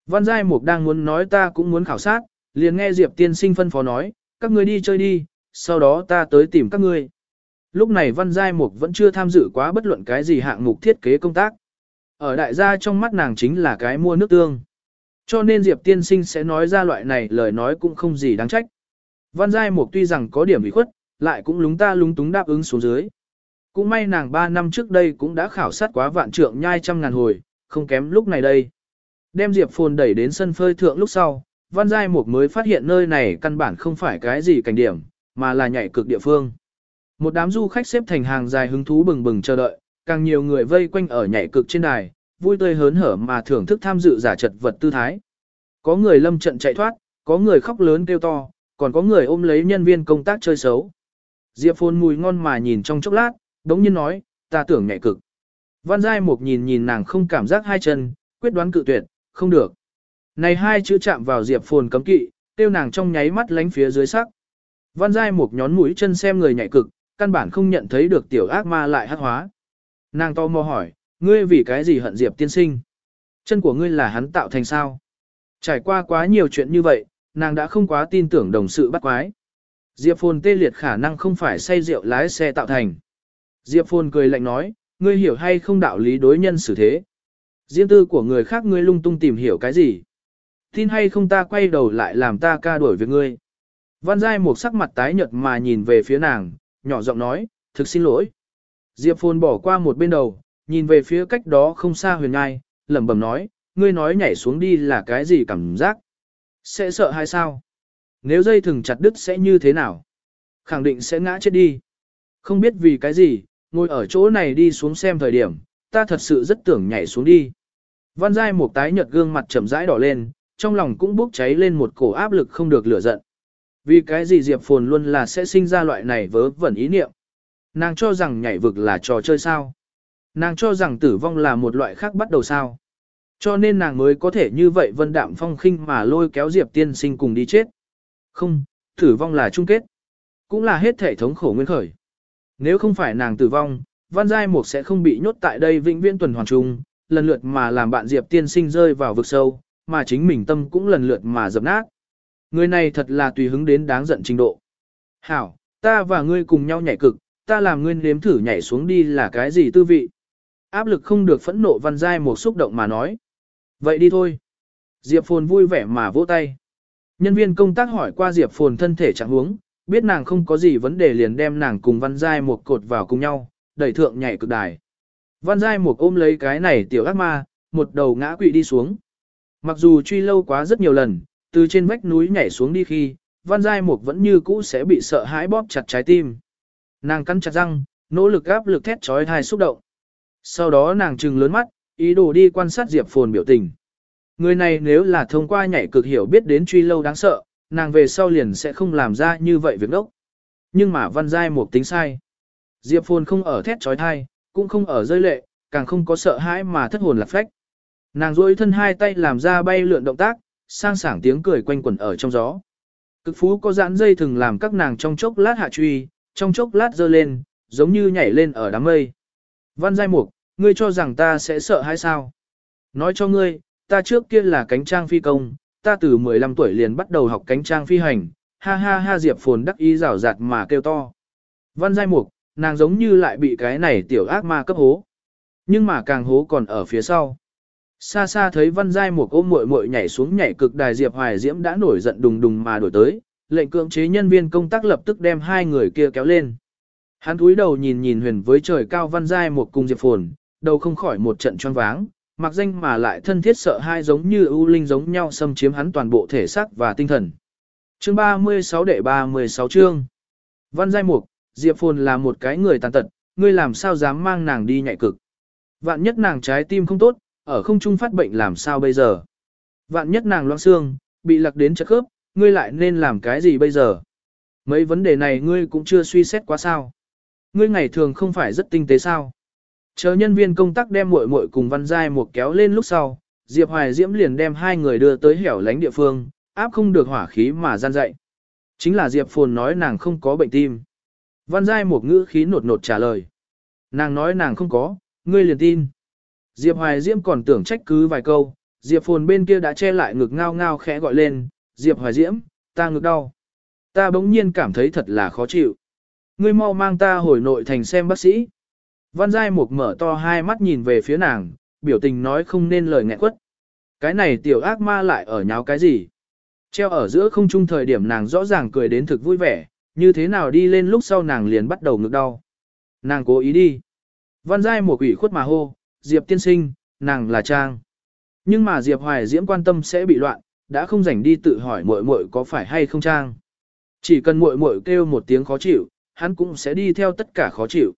Văn Giai Mục đang muốn nói ta cũng muốn khảo sát, liền nghe Diệp tiên sinh phân phó nói, các ngươi đi chơi đi, sau đó ta tới tìm các ngươi. Lúc này Văn Giai Mục vẫn chưa tham dự quá bất luận cái gì hạng mục thiết kế công tác. Ở đại gia trong mắt nàng chính là cái mua nước tương. Cho nên Diệp tiên sinh sẽ nói ra loại này lời nói cũng không gì đáng trách. Văn Giai Mục tuy rằng có điểm bị khuất, lại cũng lúng ta lúng túng đáp ứng xuống dưới. Cũng may nàng 3 năm trước đây cũng đã khảo sát quá vạn trượng nhai trăm ngàn hồi, không kém lúc này đây. Đem Diệp Phồn đẩy đến sân phơi thượng lúc sau, Văn Giai Mục mới phát hiện nơi này căn bản không phải cái gì cảnh điểm, mà là nhảy cực địa phương. Một đám du khách xếp thành hàng dài hứng thú bừng bừng chờ đợi, càng nhiều người vây quanh ở nhảy cực trên đài, vui tươi hớn hở mà thưởng thức tham dự giả trật vật tư thái. Có người lâm trận chạy thoát, có người khóc lớn kêu to, còn có người ôm lấy nhân viên công tác chơi xấu. Diệp Phồn mùi ngon mà nhìn trong chốc lát, đống nhiên nói, ta tưởng nhạy cực. Văn Giai Mục nhìn nhìn nàng không cảm giác hai chân, quyết đoán cự tuyệt, không được. Này hai chữ chạm vào Diệp Phồn cấm kỵ, tiêu nàng trong nháy mắt lánh phía dưới sắc. Văn Giai Mục nhón mũi chân xem người nhạy cực, căn bản không nhận thấy được tiểu ác ma lại hát hóa. Nàng to mò hỏi, ngươi vì cái gì hận Diệp tiên sinh? Chân của ngươi là hắn tạo thành sao? Trải qua quá nhiều chuyện như vậy, nàng đã không quá tin tưởng đồng sự bắt quái. Diệp Phồn tê liệt khả năng không phải say rượu lái xe tạo thành. Diệp Phồn cười lạnh nói, ngươi hiểu hay không đạo lý đối nhân xử thế. Riêng tư của người khác ngươi lung tung tìm hiểu cái gì. Tin hay không ta quay đầu lại làm ta ca đuổi với ngươi. Văn Giai một sắc mặt tái nhợt mà nhìn về phía nàng, nhỏ giọng nói, thực xin lỗi. Diệp Phồn bỏ qua một bên đầu, nhìn về phía cách đó không xa huyền ngai, lẩm bẩm nói, ngươi nói nhảy xuống đi là cái gì cảm giác? Sẽ sợ hay sao? Nếu dây thừng chặt đứt sẽ như thế nào? Khẳng định sẽ ngã chết đi. Không biết vì cái gì, ngồi ở chỗ này đi xuống xem thời điểm, ta thật sự rất tưởng nhảy xuống đi. Văn Giai một tái nhợt gương mặt chậm rãi đỏ lên, trong lòng cũng bốc cháy lên một cổ áp lực không được lửa giận. Vì cái gì Diệp Phồn luôn là sẽ sinh ra loại này vớ vẩn ý niệm. Nàng cho rằng nhảy vực là trò chơi sao. Nàng cho rằng tử vong là một loại khác bắt đầu sao. Cho nên nàng mới có thể như vậy vân đạm phong khinh mà lôi kéo Diệp tiên sinh cùng đi chết. Không, tử vong là chung kết. Cũng là hết thể thống khổ nguyên khởi. Nếu không phải nàng tử vong, Văn Giai Mục sẽ không bị nhốt tại đây vĩnh viễn tuần hoàn trung, lần lượt mà làm bạn Diệp tiên sinh rơi vào vực sâu, mà chính mình tâm cũng lần lượt mà dập nát. Người này thật là tùy hứng đến đáng giận trình độ. Hảo, ta và ngươi cùng nhau nhảy cực, ta làm ngươi nếm thử nhảy xuống đi là cái gì tư vị. Áp lực không được phẫn nộ Văn Giai Mục xúc động mà nói. Vậy đi thôi. Diệp Phồn vui vẻ mà vỗ tay. Nhân viên công tác hỏi qua Diệp Phồn thân thể trạng huống, biết nàng không có gì vấn đề liền đem nàng cùng Văn Giai một cột vào cùng nhau, đẩy thượng nhảy cực đài. Văn Giai một ôm lấy cái này tiểu ác ma, một đầu ngã quỵ đi xuống. Mặc dù truy lâu quá rất nhiều lần, từ trên vách núi nhảy xuống đi khi, Văn Giai một vẫn như cũ sẽ bị sợ hãi bóp chặt trái tim. Nàng cắn chặt răng, nỗ lực gáp lực thét trói thai xúc động. Sau đó nàng trừng lớn mắt, ý đồ đi quan sát Diệp Phồn biểu tình. Người này nếu là thông qua nhảy cực hiểu biết đến truy lâu đáng sợ, nàng về sau liền sẽ không làm ra như vậy việc đốc. Nhưng mà văn giai một tính sai. Diệp Phồn không ở thét trói thai, cũng không ở rơi lệ, càng không có sợ hãi mà thất hồn lạc phách. Nàng duỗi thân hai tay làm ra bay lượn động tác, sang sảng tiếng cười quanh quẩn ở trong gió. Cực phú có giãn dây thường làm các nàng trong chốc lát hạ truy, trong chốc lát dơ lên, giống như nhảy lên ở đám mây. Văn giai mục, ngươi cho rằng ta sẽ sợ hay sao? Nói cho ngươi, ta trước kia là cánh trang phi công, ta từ 15 tuổi liền bắt đầu học cánh trang phi hành, ha ha ha Diệp Phồn đắc ý rảo rạt mà kêu to. Văn giai mục, nàng giống như lại bị cái này tiểu ác ma cấp hố. Nhưng mà càng hố còn ở phía sau. Xa xa thấy văn giai mục ôm muội muội nhảy xuống nhảy cực đài Diệp Hoài Diễm đã nổi giận đùng đùng mà đổi tới, lệnh cưỡng chế nhân viên công tác lập tức đem hai người kia kéo lên. Hắn cúi đầu nhìn nhìn huyền với trời cao văn giai Mục cùng Diệp Phồn, đầu không khỏi một trận choáng váng, mặc danh mà lại thân thiết sợ hai giống như ưu linh giống nhau xâm chiếm hắn toàn bộ thể xác và tinh thần. Chương 36 đệ 36 chương. Văn giai mục, Diệp Phồn là một cái người tàn tật, ngươi làm sao dám mang nàng đi nhạy cực. Vạn nhất nàng trái tim không tốt, ở không trung phát bệnh làm sao bây giờ. Vạn nhất nàng loãng xương, bị lạc đến chất khớp, ngươi lại nên làm cái gì bây giờ. Mấy vấn đề này ngươi cũng chưa suy xét quá sao. Ngươi ngày thường không phải rất tinh tế sao. Chờ nhân viên công tác đem muội muội cùng Văn Giai một kéo lên lúc sau, Diệp Hoài Diễm liền đem hai người đưa tới hẻo lánh địa phương, áp không được hỏa khí mà gian dậy. Chính là Diệp Phồn nói nàng không có bệnh tim. Văn Giai một ngữ khí nột nột trả lời. Nàng nói nàng không có, ngươi liền tin. Diệp Hoài Diễm còn tưởng trách cứ vài câu, Diệp Phồn bên kia đã che lại ngực ngao ngao khẽ gọi lên, Diệp Hoài Diễm, ta ngực đau. Ta bỗng nhiên cảm thấy thật là khó chịu. Ngươi mau mang ta hồi nội thành xem bác sĩ. Văn Giai Mục mở to hai mắt nhìn về phía nàng, biểu tình nói không nên lời nghẹn quất. Cái này tiểu ác ma lại ở nháo cái gì? Treo ở giữa không trung thời điểm nàng rõ ràng cười đến thực vui vẻ, như thế nào đi lên lúc sau nàng liền bắt đầu ngực đau. Nàng cố ý đi. Văn Giai Mục ủy khuất mà hô, Diệp tiên sinh, nàng là Trang. Nhưng mà Diệp Hoài Diễm quan tâm sẽ bị loạn, đã không rảnh đi tự hỏi muội muội có phải hay không Trang. Chỉ cần muội muội kêu một tiếng khó chịu, hắn cũng sẽ đi theo tất cả khó chịu.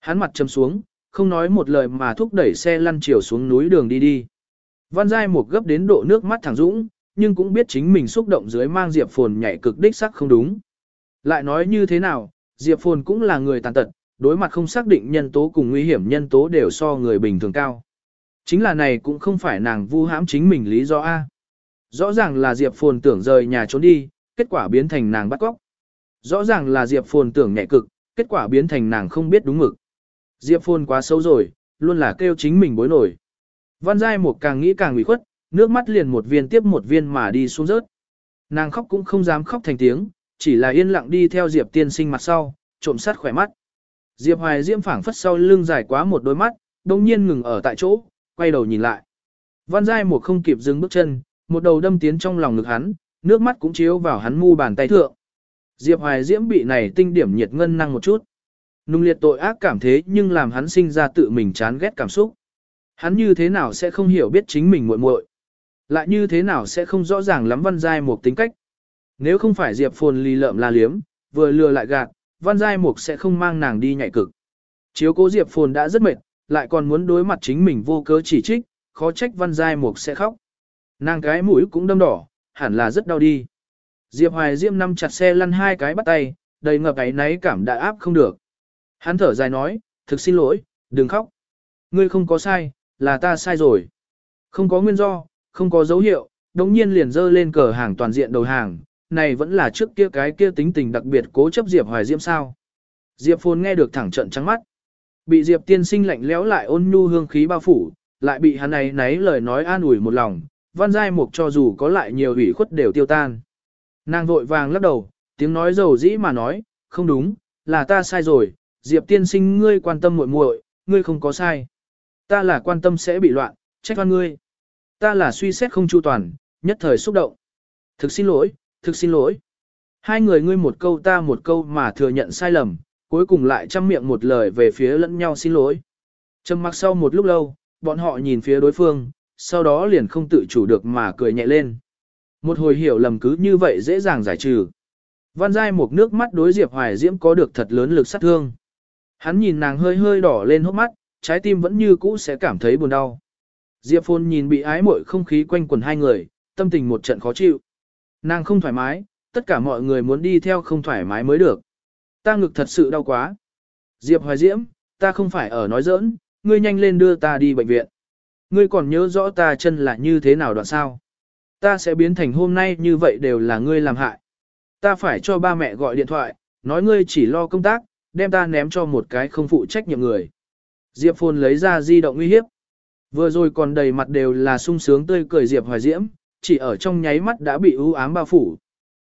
Hắn mặt châm xuống, không nói một lời mà thúc đẩy xe lăn chiều xuống núi đường đi đi. Văn Giai một gấp đến độ nước mắt thẳng dũng, nhưng cũng biết chính mình xúc động dưới mang Diệp Phồn nhảy cực đích sắc không đúng. Lại nói như thế nào, Diệp Phồn cũng là người tàn tật, đối mặt không xác định nhân tố cùng nguy hiểm nhân tố đều so người bình thường cao. Chính là này cũng không phải nàng vu hãm chính mình lý do A. Rõ ràng là Diệp Phồn tưởng rời nhà trốn đi, kết quả biến thành nàng bắt cóc. Rõ ràng là Diệp Phồn tưởng nhẹ cực, kết quả biến thành nàng không biết đúng mực. Diệp Phồn quá xấu rồi, luôn là kêu chính mình bối nổi. Văn Giai một càng nghĩ càng ủy khuất, nước mắt liền một viên tiếp một viên mà đi xuống rớt. Nàng khóc cũng không dám khóc thành tiếng, chỉ là yên lặng đi theo Diệp tiên sinh mặt sau, trộm sát khỏe mắt. Diệp Hoài Diễm phảng phất sau lưng dài quá một đôi mắt, đồng nhiên ngừng ở tại chỗ, quay đầu nhìn lại. Văn Giai một không kịp dừng bước chân, một đầu đâm tiến trong lòng ngực hắn, nước mắt cũng chiếu vào hắn mu bàn tay thượng. Diệp Hoài Diễm bị này tinh điểm nhiệt ngân năng một chút. Nung liệt tội ác cảm thế nhưng làm hắn sinh ra tự mình chán ghét cảm xúc. Hắn như thế nào sẽ không hiểu biết chính mình muội muội, lại như thế nào sẽ không rõ ràng lắm Văn Giai Mục tính cách. Nếu không phải Diệp Phồn lì lợm la liếm, vừa lừa lại gạt, Văn Giai Mục sẽ không mang nàng đi nhạy cực. Chiếu cố Diệp Phồn đã rất mệt, lại còn muốn đối mặt chính mình vô cớ chỉ trích, khó trách Văn Giai Mục sẽ khóc. Nàng cái mũi cũng đâm đỏ, hẳn là rất đau đi. Diệp Hoài Diễm nắm chặt xe lăn hai cái bắt tay, đầy ngập ấy náy cảm đã áp không được. Hắn thở dài nói, thực xin lỗi, đừng khóc. Ngươi không có sai, là ta sai rồi. Không có nguyên do, không có dấu hiệu, đống nhiên liền dơ lên cờ hàng toàn diện đầu hàng, này vẫn là trước kia cái kia tính tình đặc biệt cố chấp Diệp Hoài Diễm sao. Diệp Phồn nghe được thẳng trận trắng mắt. Bị Diệp tiên sinh lạnh lẽo lại ôn nhu hương khí bao phủ, lại bị hắn ấy nấy lời nói an ủi một lòng, văn giai mục cho dù có lại nhiều ủy khuất đều tiêu tan. Nàng vội vàng lắc đầu, tiếng nói dầu dĩ mà nói, không đúng, là ta sai rồi, Diệp tiên sinh ngươi quan tâm muội muội, ngươi không có sai. Ta là quan tâm sẽ bị loạn, trách oan ngươi. Ta là suy xét không chu toàn, nhất thời xúc động. Thực xin lỗi, thực xin lỗi. Hai người ngươi một câu ta một câu mà thừa nhận sai lầm, cuối cùng lại chăm miệng một lời về phía lẫn nhau xin lỗi. Trầm mặc sau một lúc lâu, bọn họ nhìn phía đối phương, sau đó liền không tự chủ được mà cười nhẹ lên. Một hồi hiểu lầm cứ như vậy dễ dàng giải trừ. Văn Giai một nước mắt đối Diệp Hoài Diễm có được thật lớn lực sát thương. Hắn nhìn nàng hơi hơi đỏ lên hốc mắt, trái tim vẫn như cũ sẽ cảm thấy buồn đau. Diệp Phôn nhìn bị ái muội không khí quanh quần hai người, tâm tình một trận khó chịu. Nàng không thoải mái, tất cả mọi người muốn đi theo không thoải mái mới được. Ta ngực thật sự đau quá. Diệp Hoài Diễm, ta không phải ở nói giỡn, ngươi nhanh lên đưa ta đi bệnh viện. Ngươi còn nhớ rõ ta chân là như thế nào đoạn sao. Ta sẽ biến thành hôm nay như vậy đều là ngươi làm hại. Ta phải cho ba mẹ gọi điện thoại, nói ngươi chỉ lo công tác, đem ta ném cho một cái không phụ trách nhiệm người. Diệp Phồn lấy ra di động uy hiếp. Vừa rồi còn đầy mặt đều là sung sướng tươi cười Diệp Hoài Diễm, chỉ ở trong nháy mắt đã bị ưu ám bao phủ.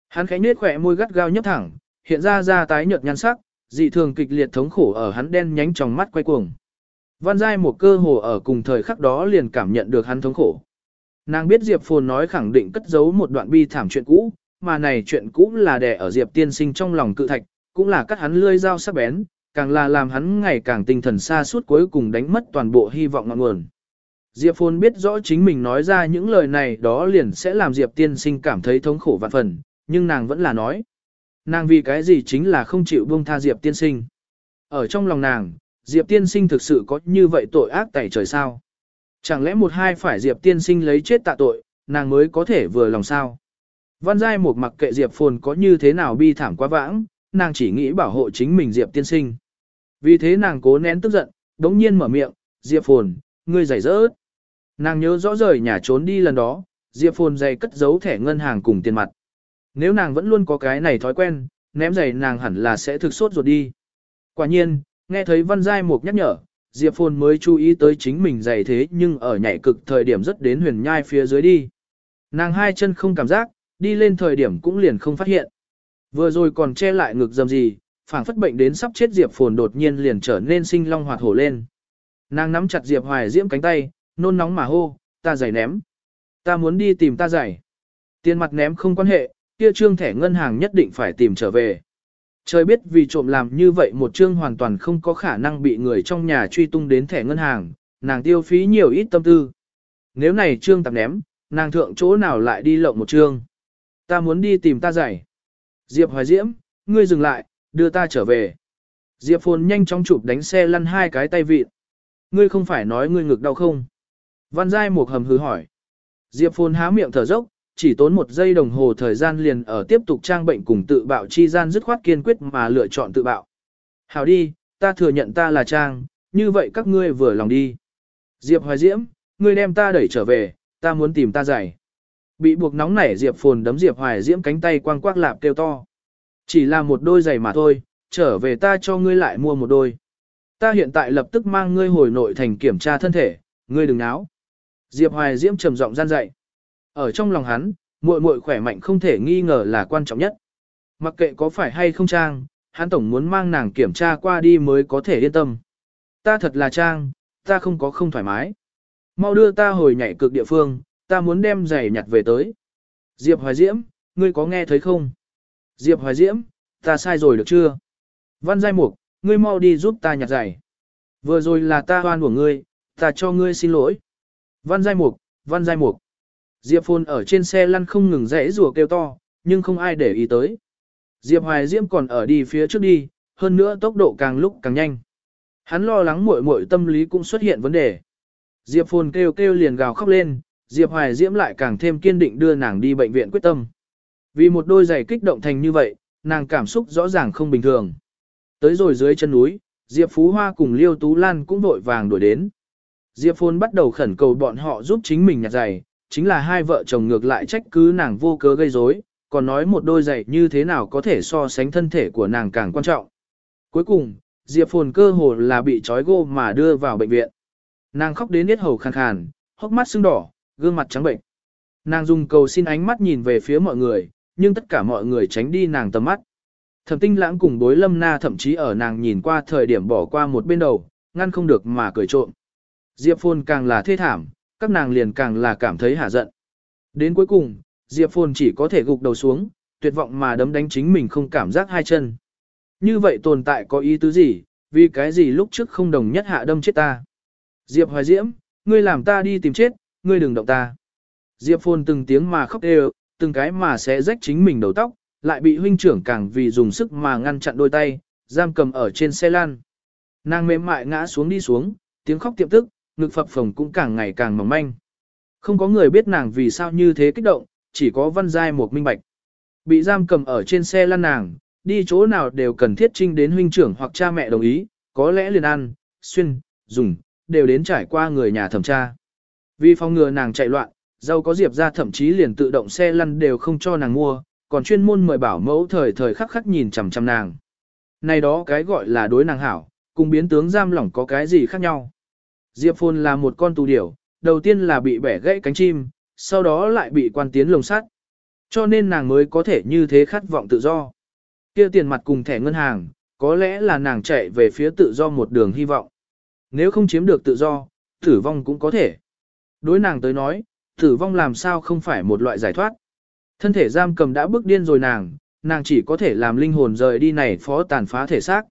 Hắn khẽ nết khỏe môi gắt gao nhấp thẳng, hiện ra ra tái nhợt nhăn sắc, dị thường kịch liệt thống khổ ở hắn đen nhánh trong mắt quay cuồng. Văn Giai một cơ hồ ở cùng thời khắc đó liền cảm nhận được hắn thống khổ. Nàng biết Diệp Phồn nói khẳng định cất giấu một đoạn bi thảm chuyện cũ, mà này chuyện cũ là đè ở Diệp tiên sinh trong lòng cự thạch, cũng là cắt hắn lươi dao sắc bén, càng là làm hắn ngày càng tinh thần xa suốt cuối cùng đánh mất toàn bộ hy vọng ngọn nguồn. Diệp Phồn biết rõ chính mình nói ra những lời này đó liền sẽ làm Diệp tiên sinh cảm thấy thống khổ vạn phần, nhưng nàng vẫn là nói. Nàng vì cái gì chính là không chịu buông tha Diệp tiên sinh. Ở trong lòng nàng, Diệp tiên sinh thực sự có như vậy tội ác tẩy trời sao? Chẳng lẽ một hai phải Diệp tiên sinh lấy chết tạ tội, nàng mới có thể vừa lòng sao? Văn Giai một mặc kệ Diệp Phồn có như thế nào bi thảm quá vãng, nàng chỉ nghĩ bảo hộ chính mình Diệp tiên sinh. Vì thế nàng cố nén tức giận, đống nhiên mở miệng, Diệp Phồn, ngươi giải dỡ. Nàng nhớ rõ rời nhà trốn đi lần đó, Diệp Phồn giày cất giấu thẻ ngân hàng cùng tiền mặt. Nếu nàng vẫn luôn có cái này thói quen, ném giày nàng hẳn là sẽ thực sốt ruột đi. Quả nhiên, nghe thấy Văn Giai Mục nhắc nhở, Diệp Phồn mới chú ý tới chính mình giày thế nhưng ở nhảy cực thời điểm rất đến huyền nhai phía dưới đi. Nàng hai chân không cảm giác, đi lên thời điểm cũng liền không phát hiện. Vừa rồi còn che lại ngực dầm gì, phảng phất bệnh đến sắp chết Diệp Phồn đột nhiên liền trở nên sinh long hoạt hổ lên. Nàng nắm chặt Diệp Hoài Diễm cánh tay, nôn nóng mà hô, ta giày ném. Ta muốn đi tìm ta giày. Tiền mặt ném không quan hệ, kia trương thẻ ngân hàng nhất định phải tìm trở về. Trời biết vì trộm làm như vậy một trương hoàn toàn không có khả năng bị người trong nhà truy tung đến thẻ ngân hàng, nàng tiêu phí nhiều ít tâm tư. Nếu này trương tạp ném, nàng thượng chỗ nào lại đi lộng một trương. Ta muốn đi tìm ta giày. Diệp Hoài Diễm, ngươi dừng lại, đưa ta trở về. Diệp Phồn nhanh chóng chụp đánh xe lăn hai cái tay vịt. Ngươi không phải nói ngươi ngực đau không? Văn Giai một hầm hứ hỏi. Diệp Phồn há miệng thở dốc, chỉ tốn một giây đồng hồ thời gian liền ở tiếp tục trang bệnh cùng tự bạo chi gian dứt khoát kiên quyết mà lựa chọn tự bạo. Hảo đi, ta thừa nhận ta là trang, như vậy các ngươi vừa lòng đi. Diệp Hoài Diễm, ngươi đem ta đẩy trở về, ta muốn tìm ta giải. Bị buộc nóng nảy Diệp Phồn đấm Diệp Hoài Diễm cánh tay quang quắc lạp kêu to. Chỉ là một đôi giày mà thôi, trở về ta cho ngươi lại mua một đôi. Ta hiện tại lập tức mang ngươi hồi nội thành kiểm tra thân thể, ngươi đừng náo. Diệp Hoài Diễm trầm giọng gian dạy. Ở trong lòng hắn, muội muội khỏe mạnh không thể nghi ngờ là quan trọng nhất. Mặc kệ có phải hay không trang, hắn tổng muốn mang nàng kiểm tra qua đi mới có thể yên tâm. Ta thật là trang, ta không có không thoải mái. Mau đưa ta hồi nhảy cực địa phương, ta muốn đem giày nhặt về tới. Diệp Hoài Diễm, ngươi có nghe thấy không? Diệp Hoài Diễm, ta sai rồi được chưa? Văn Giai Mục, ngươi mau đi giúp ta nhặt giày. Vừa rồi là ta hoan của ngươi, ta cho ngươi xin lỗi. Văn Giai Mục, Văn Giai Mục. Diệp Phồn ở trên xe lăn không ngừng rẽ rùa kêu to, nhưng không ai để ý tới. Diệp Hoài Diễm còn ở đi phía trước đi, hơn nữa tốc độ càng lúc càng nhanh. Hắn lo lắng muội muội tâm lý cũng xuất hiện vấn đề. Diệp Phồn kêu kêu liền gào khóc lên, Diệp Hoài Diễm lại càng thêm kiên định đưa nàng đi bệnh viện quyết tâm. Vì một đôi giày kích động thành như vậy, nàng cảm xúc rõ ràng không bình thường. Tới rồi dưới chân núi, Diệp Phú Hoa cùng Liêu Tú Lan cũng vội vàng đuổi đến. Diệp Phồn bắt đầu khẩn cầu bọn họ giúp chính mình nhặt giày, chính là hai vợ chồng ngược lại trách cứ nàng vô cớ gây rối, còn nói một đôi giày như thế nào có thể so sánh thân thể của nàng càng quan trọng. Cuối cùng, Diệp Phồn cơ hồ là bị trói gô mà đưa vào bệnh viện. Nàng khóc đến hết hầu khàn khàn, hốc mắt sưng đỏ, gương mặt trắng bệnh. Nàng dùng cầu xin ánh mắt nhìn về phía mọi người, nhưng tất cả mọi người tránh đi nàng tầm mắt. Thẩm tinh lãng cùng bối lâm na thậm chí ở nàng nhìn qua thời điểm bỏ qua một bên đầu, ngăn không được mà cười trộm. Diệp Phồn càng là thê thảm, các nàng liền càng là cảm thấy hả giận. Đến cuối cùng, Diệp Phồn chỉ có thể gục đầu xuống, tuyệt vọng mà đấm đánh chính mình không cảm giác hai chân. Như vậy tồn tại có ý tứ gì, vì cái gì lúc trước không đồng nhất hạ đâm chết ta. Diệp Hoài Diễm, ngươi làm ta đi tìm chết, ngươi đừng động ta. Diệp Phồn từng tiếng mà khóc đều, từng cái mà sẽ rách chính mình đầu tóc, lại bị huynh trưởng càng vì dùng sức mà ngăn chặn đôi tay, giam cầm ở trên xe lan. Nàng mềm mại ngã xuống đi xuống, tiếng khóc tiệm tức, ngực phập phồng cũng càng ngày càng mỏng manh. Không có người biết nàng vì sao như thế kích động, chỉ có văn giai một minh bạch. Bị giam cầm ở trên xe lăn nàng, đi chỗ nào đều cần thiết trinh đến huynh trưởng hoặc cha mẹ đồng ý, có lẽ liền ăn, xuyên, dùng, đều đến trải qua người nhà thẩm tra. Vì phòng ngừa nàng chạy loạn, dâu có diệp ra thậm chí liền tự động xe lăn đều không cho nàng mua, còn chuyên môn mời bảo mẫu thời thời khắc khắc nhìn chằm chằm nàng. Này đó cái gọi là đối nàng hảo, cùng biến tướng giam lỏng có cái gì khác nhau. Diệp Phồn là một con tù điểu, đầu tiên là bị bẻ gãy cánh chim, sau đó lại bị quan tiến lồng sắt. Cho nên nàng mới có thể như thế khát vọng tự do. kia tiền mặt cùng thẻ ngân hàng, có lẽ là nàng chạy về phía tự do một đường hy vọng. Nếu không chiếm được tự do, tử vong cũng có thể. Đối nàng tới nói, tử vong làm sao không phải một loại giải thoát. Thân thể giam cầm đã bước điên rồi nàng, nàng chỉ có thể làm linh hồn rời đi này phó tàn phá thể xác.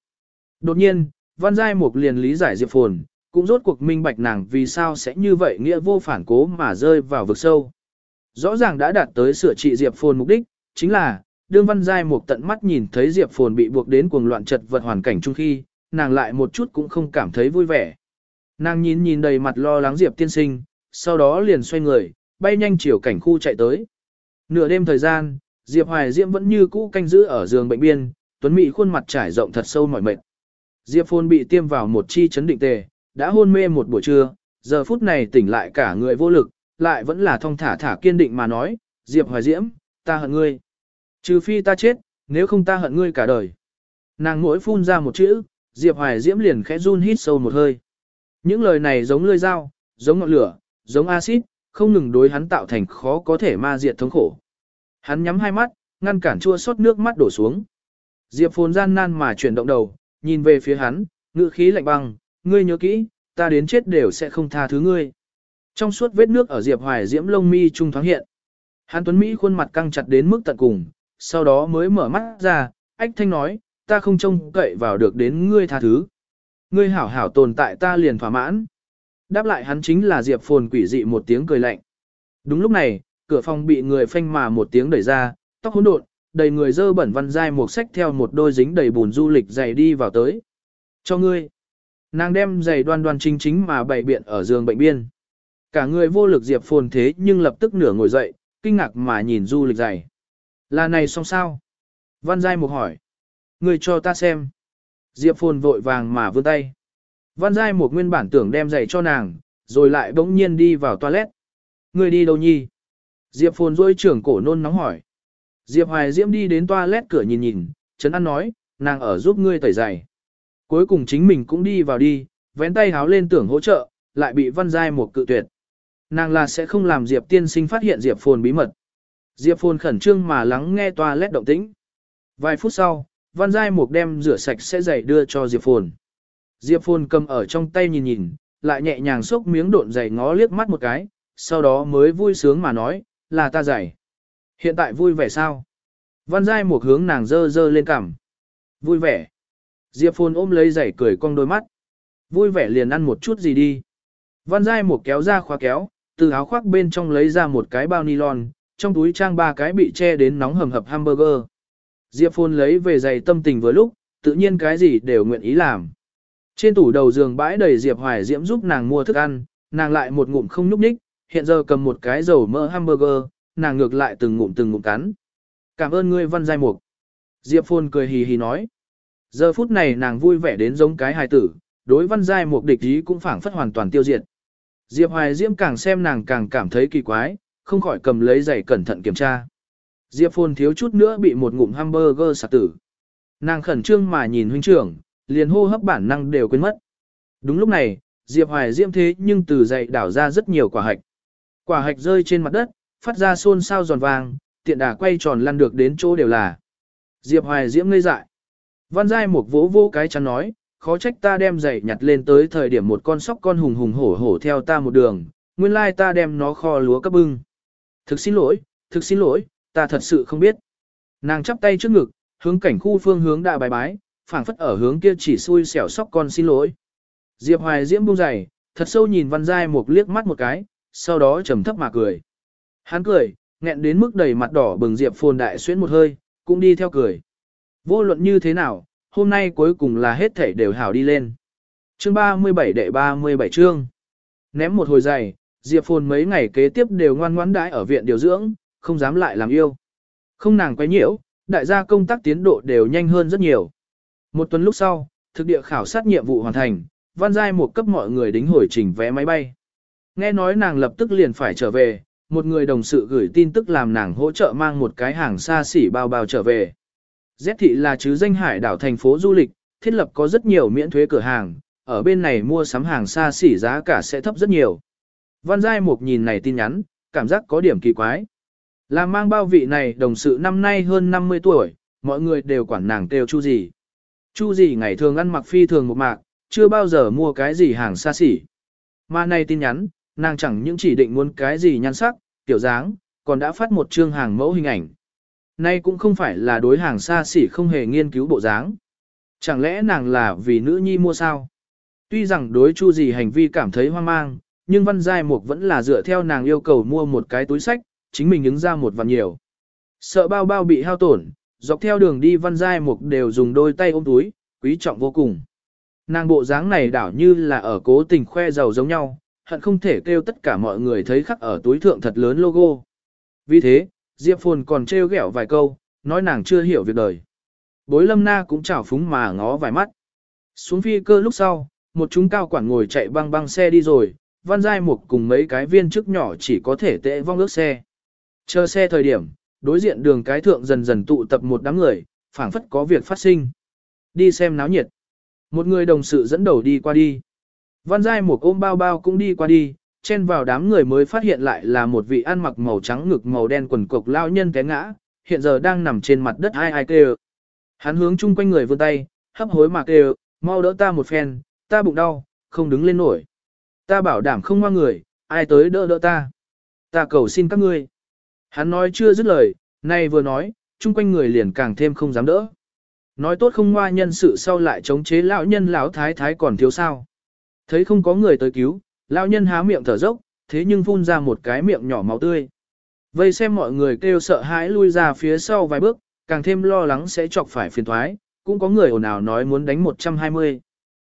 Đột nhiên, Văn Giai Mục liền lý giải Diệp Phồn, cũng rốt cuộc minh bạch nàng vì sao sẽ như vậy nghĩa vô phản cố mà rơi vào vực sâu. Rõ ràng đã đạt tới sửa trị Diệp Phồn mục đích, chính là, đương văn giai mục tận mắt nhìn thấy Diệp Phồn bị buộc đến cuồng loạn chật vật hoàn cảnh chung khi, nàng lại một chút cũng không cảm thấy vui vẻ. Nàng nhìn nhìn đầy mặt lo lắng Diệp tiên sinh, sau đó liền xoay người, bay nhanh chiều cảnh khu chạy tới. Nửa đêm thời gian, Diệp Hoài Diễm vẫn như cũ canh giữ ở giường bệnh biên, Tuấn Mỹ khuôn mặt trải rộng thật sâu mỏi mệt. Diệp Phồn bị tiêm vào một chi chấn định tề, đã hôn mê một buổi trưa, giờ phút này tỉnh lại cả người vô lực, lại vẫn là thong thả thả kiên định mà nói, Diệp Hoài Diễm, ta hận ngươi. Trừ phi ta chết, nếu không ta hận ngươi cả đời. Nàng mỗi phun ra một chữ, Diệp Hoài Diễm liền khẽ run hít sâu một hơi. Những lời này giống lưỡi dao, giống ngọn lửa, giống axit, không ngừng đối hắn tạo thành khó có thể ma diệt thống khổ. Hắn nhắm hai mắt, ngăn cản chua xót nước mắt đổ xuống. Diệp Phồn gian nan mà chuyển động đầu, nhìn về phía hắn, ngữ khí lạnh băng, ngươi nhớ kỹ, ta đến chết đều sẽ không tha thứ ngươi. Trong suốt vết nước ở Diệp Hoài Diễm lông mi trung thoáng hiện. Hàn Tuấn Mỹ khuôn mặt căng chặt đến mức tận cùng, sau đó mới mở mắt ra, ách thanh nói, ta không trông cậy vào được đến ngươi tha thứ. Ngươi hảo hảo tồn tại ta liền thỏa mãn. Đáp lại hắn chính là Diệp Phồn quỷ dị một tiếng cười lạnh. Đúng lúc này, cửa phòng bị người phanh mà một tiếng đẩy ra, tóc hỗn độn, đầy người dơ bẩn văn dai một sách theo một đôi dính đầy bùn du lịch dày đi vào tới. Cho ngươi. Nàng đem giày đoan đoan chính chính mà bày biện ở giường bệnh biên. Cả người vô lực Diệp Phồn thế nhưng lập tức nửa ngồi dậy, kinh ngạc mà nhìn du lịch giày. Là này xong sao? Văn Giai Mục hỏi. Người cho ta xem. Diệp Phồn vội vàng mà vươn tay. Văn Giai một nguyên bản tưởng đem giày cho nàng, rồi lại bỗng nhiên đi vào toilet. Người đi đâu nhi? Diệp Phồn rôi trưởng cổ nôn nóng hỏi. Diệp Hoài Diễm đi đến toilet cửa nhìn nhìn, Trấn An nói, nàng ở giúp ngươi tẩy giày. Cuối cùng chính mình cũng đi vào đi, vén tay háo lên tưởng hỗ trợ, lại bị văn giai một cự tuyệt. Nàng là sẽ không làm Diệp tiên sinh phát hiện Diệp phồn bí mật. Diệp Phồn khẩn trương mà lắng nghe toilet động tĩnh. Vài phút sau, Văn Giai Mục đem rửa sạch sẽ giày đưa cho Diệp Phồn. Diệp Phồn cầm ở trong tay nhìn nhìn, lại nhẹ nhàng xốc miếng độn giày ngó liếc mắt một cái, sau đó mới vui sướng mà nói, là ta giày. Hiện tại vui vẻ sao? Văn Giai một hướng nàng dơ dơ lên cằm. Vui vẻ. Diệp Phồn ôm lấy giày cười cong đôi mắt. Vui vẻ liền ăn một chút gì đi. Văn Giai một kéo ra khóa kéo, từ áo khoác bên trong lấy ra một cái bao nylon, trong túi trang ba cái bị che đến nóng hầm hập hamburger. Diệp Phồn lấy về giày tâm tình vừa lúc, tự nhiên cái gì đều nguyện ý làm. Trên tủ đầu giường bãi đầy Diệp Hoài Diễm giúp nàng mua thức ăn, nàng lại một ngụm không nhúc nhích, hiện giờ cầm một cái dầu mỡ hamburger, nàng ngược lại từng ngụm từng ngụm cắn. Cảm ơn ngươi văn giai mục. Diệp Phôn cười hì hì nói. Giờ phút này nàng vui vẻ đến giống cái hài tử, đối văn giai mục địch ý cũng phảng phất hoàn toàn tiêu diệt. Diệp Hoài Diễm càng xem nàng càng cảm thấy kỳ quái, không khỏi cầm lấy giày cẩn thận kiểm tra. Diệp Phôn thiếu chút nữa bị một ngụm hamburger sạc tử. Nàng khẩn trương mà nhìn huynh trưởng, liền hô hấp bản năng đều quên mất. Đúng lúc này, Diệp Hoài Diễm thế nhưng từ dậy đảo ra rất nhiều quả hạch. Quả hạch rơi trên mặt đất, phát ra xôn xao giòn vàng, tiện đà quay tròn lăn được đến chỗ đều là. Diệp Hoài Diễm ngây dại. Văn Giai một vỗ vô cái chắn nói, khó trách ta đem giày nhặt lên tới thời điểm một con sóc con hùng hùng hổ hổ theo ta một đường, nguyên lai ta đem nó kho lúa cấp bưng. Thực xin lỗi, thực xin lỗi, ta thật sự không biết. Nàng chắp tay trước ngực, hướng cảnh khu phương hướng đã bài bái, phảng phất ở hướng kia chỉ xui xẻo sóc con xin lỗi. Diệp Hoài Diễm buông giày, thật sâu nhìn Văn Giai một liếc mắt một cái, sau đó trầm thấp mà cười. Hắn cười, nghẹn đến mức đầy mặt đỏ bừng Diệp Phồn đại xuyến một hơi, cũng đi theo cười. Vô luận như thế nào, hôm nay cuối cùng là hết thể đều hảo đi lên. Chương 37 đệ 37 chương. Ném một hồi giày, Diệp Phồn mấy ngày kế tiếp đều ngoan ngoãn đãi ở viện điều dưỡng, không dám lại làm yêu. Không nàng quay nhiễu, đại gia công tác tiến độ đều nhanh hơn rất nhiều. Một tuần lúc sau, thực địa khảo sát nhiệm vụ hoàn thành, Văn Giai một cấp mọi người đính hồi trình vé máy bay. Nghe nói nàng lập tức liền phải trở về, một người đồng sự gửi tin tức làm nàng hỗ trợ mang một cái hàng xa xỉ bao bao trở về. Z thị là chứ danh hải đảo thành phố du lịch, thiết lập có rất nhiều miễn thuế cửa hàng, ở bên này mua sắm hàng xa xỉ giá cả sẽ thấp rất nhiều. Văn Giai Mục nhìn này tin nhắn, cảm giác có điểm kỳ quái. Là mang bao vị này đồng sự năm nay hơn 50 tuổi, mọi người đều quản nàng kêu chu gì. Chu gì ngày thường ăn mặc phi thường một mạc, chưa bao giờ mua cái gì hàng xa xỉ. Mà nay tin nhắn, nàng chẳng những chỉ định muốn cái gì nhan sắc, tiểu dáng, còn đã phát một chương hàng mẫu hình ảnh. Nay cũng không phải là đối hàng xa xỉ không hề nghiên cứu bộ dáng. Chẳng lẽ nàng là vì nữ nhi mua sao? Tuy rằng đối chu gì hành vi cảm thấy hoang mang, nhưng văn giai mục vẫn là dựa theo nàng yêu cầu mua một cái túi sách, chính mình ứng ra một vạn nhiều. Sợ bao bao bị hao tổn, dọc theo đường đi văn giai mục đều dùng đôi tay ôm túi, quý trọng vô cùng. Nàng bộ dáng này đảo như là ở cố tình khoe giàu giống nhau, hận không thể kêu tất cả mọi người thấy khắc ở túi thượng thật lớn logo. Vì thế, Diệp Phồn còn trêu ghẹo vài câu, nói nàng chưa hiểu việc đời. Bối lâm na cũng chảo phúng mà ngó vài mắt. Xuống phi cơ lúc sau, một chúng cao quản ngồi chạy băng băng xe đi rồi, văn giai mục cùng mấy cái viên chức nhỏ chỉ có thể tệ vong ước xe. Chờ xe thời điểm, đối diện đường cái thượng dần dần tụ tập một đám người, phảng phất có việc phát sinh. Đi xem náo nhiệt. Một người đồng sự dẫn đầu đi qua đi. Văn Giai một ôm bao bao cũng đi qua đi, chen vào đám người mới phát hiện lại là một vị ăn mặc màu trắng ngực màu đen quần cộc lao nhân té ngã, hiện giờ đang nằm trên mặt đất ai ai kêu. Hắn hướng chung quanh người vươn tay, hấp hối mà kêu, mau đỡ ta một phen, ta bụng đau, không đứng lên nổi. Ta bảo đảm không ngoan người, ai tới đỡ đỡ ta. Ta cầu xin các ngươi. Hắn nói chưa dứt lời, nay vừa nói, chung quanh người liền càng thêm không dám đỡ. Nói tốt không ngoa nhân sự sau lại chống chế lão nhân lão thái thái còn thiếu sao. Thấy không có người tới cứu, lão nhân há miệng thở dốc, thế nhưng phun ra một cái miệng nhỏ máu tươi. Vây xem mọi người kêu sợ hãi lui ra phía sau vài bước, càng thêm lo lắng sẽ chọc phải phiền thoái, cũng có người ồn ào nói muốn đánh 120.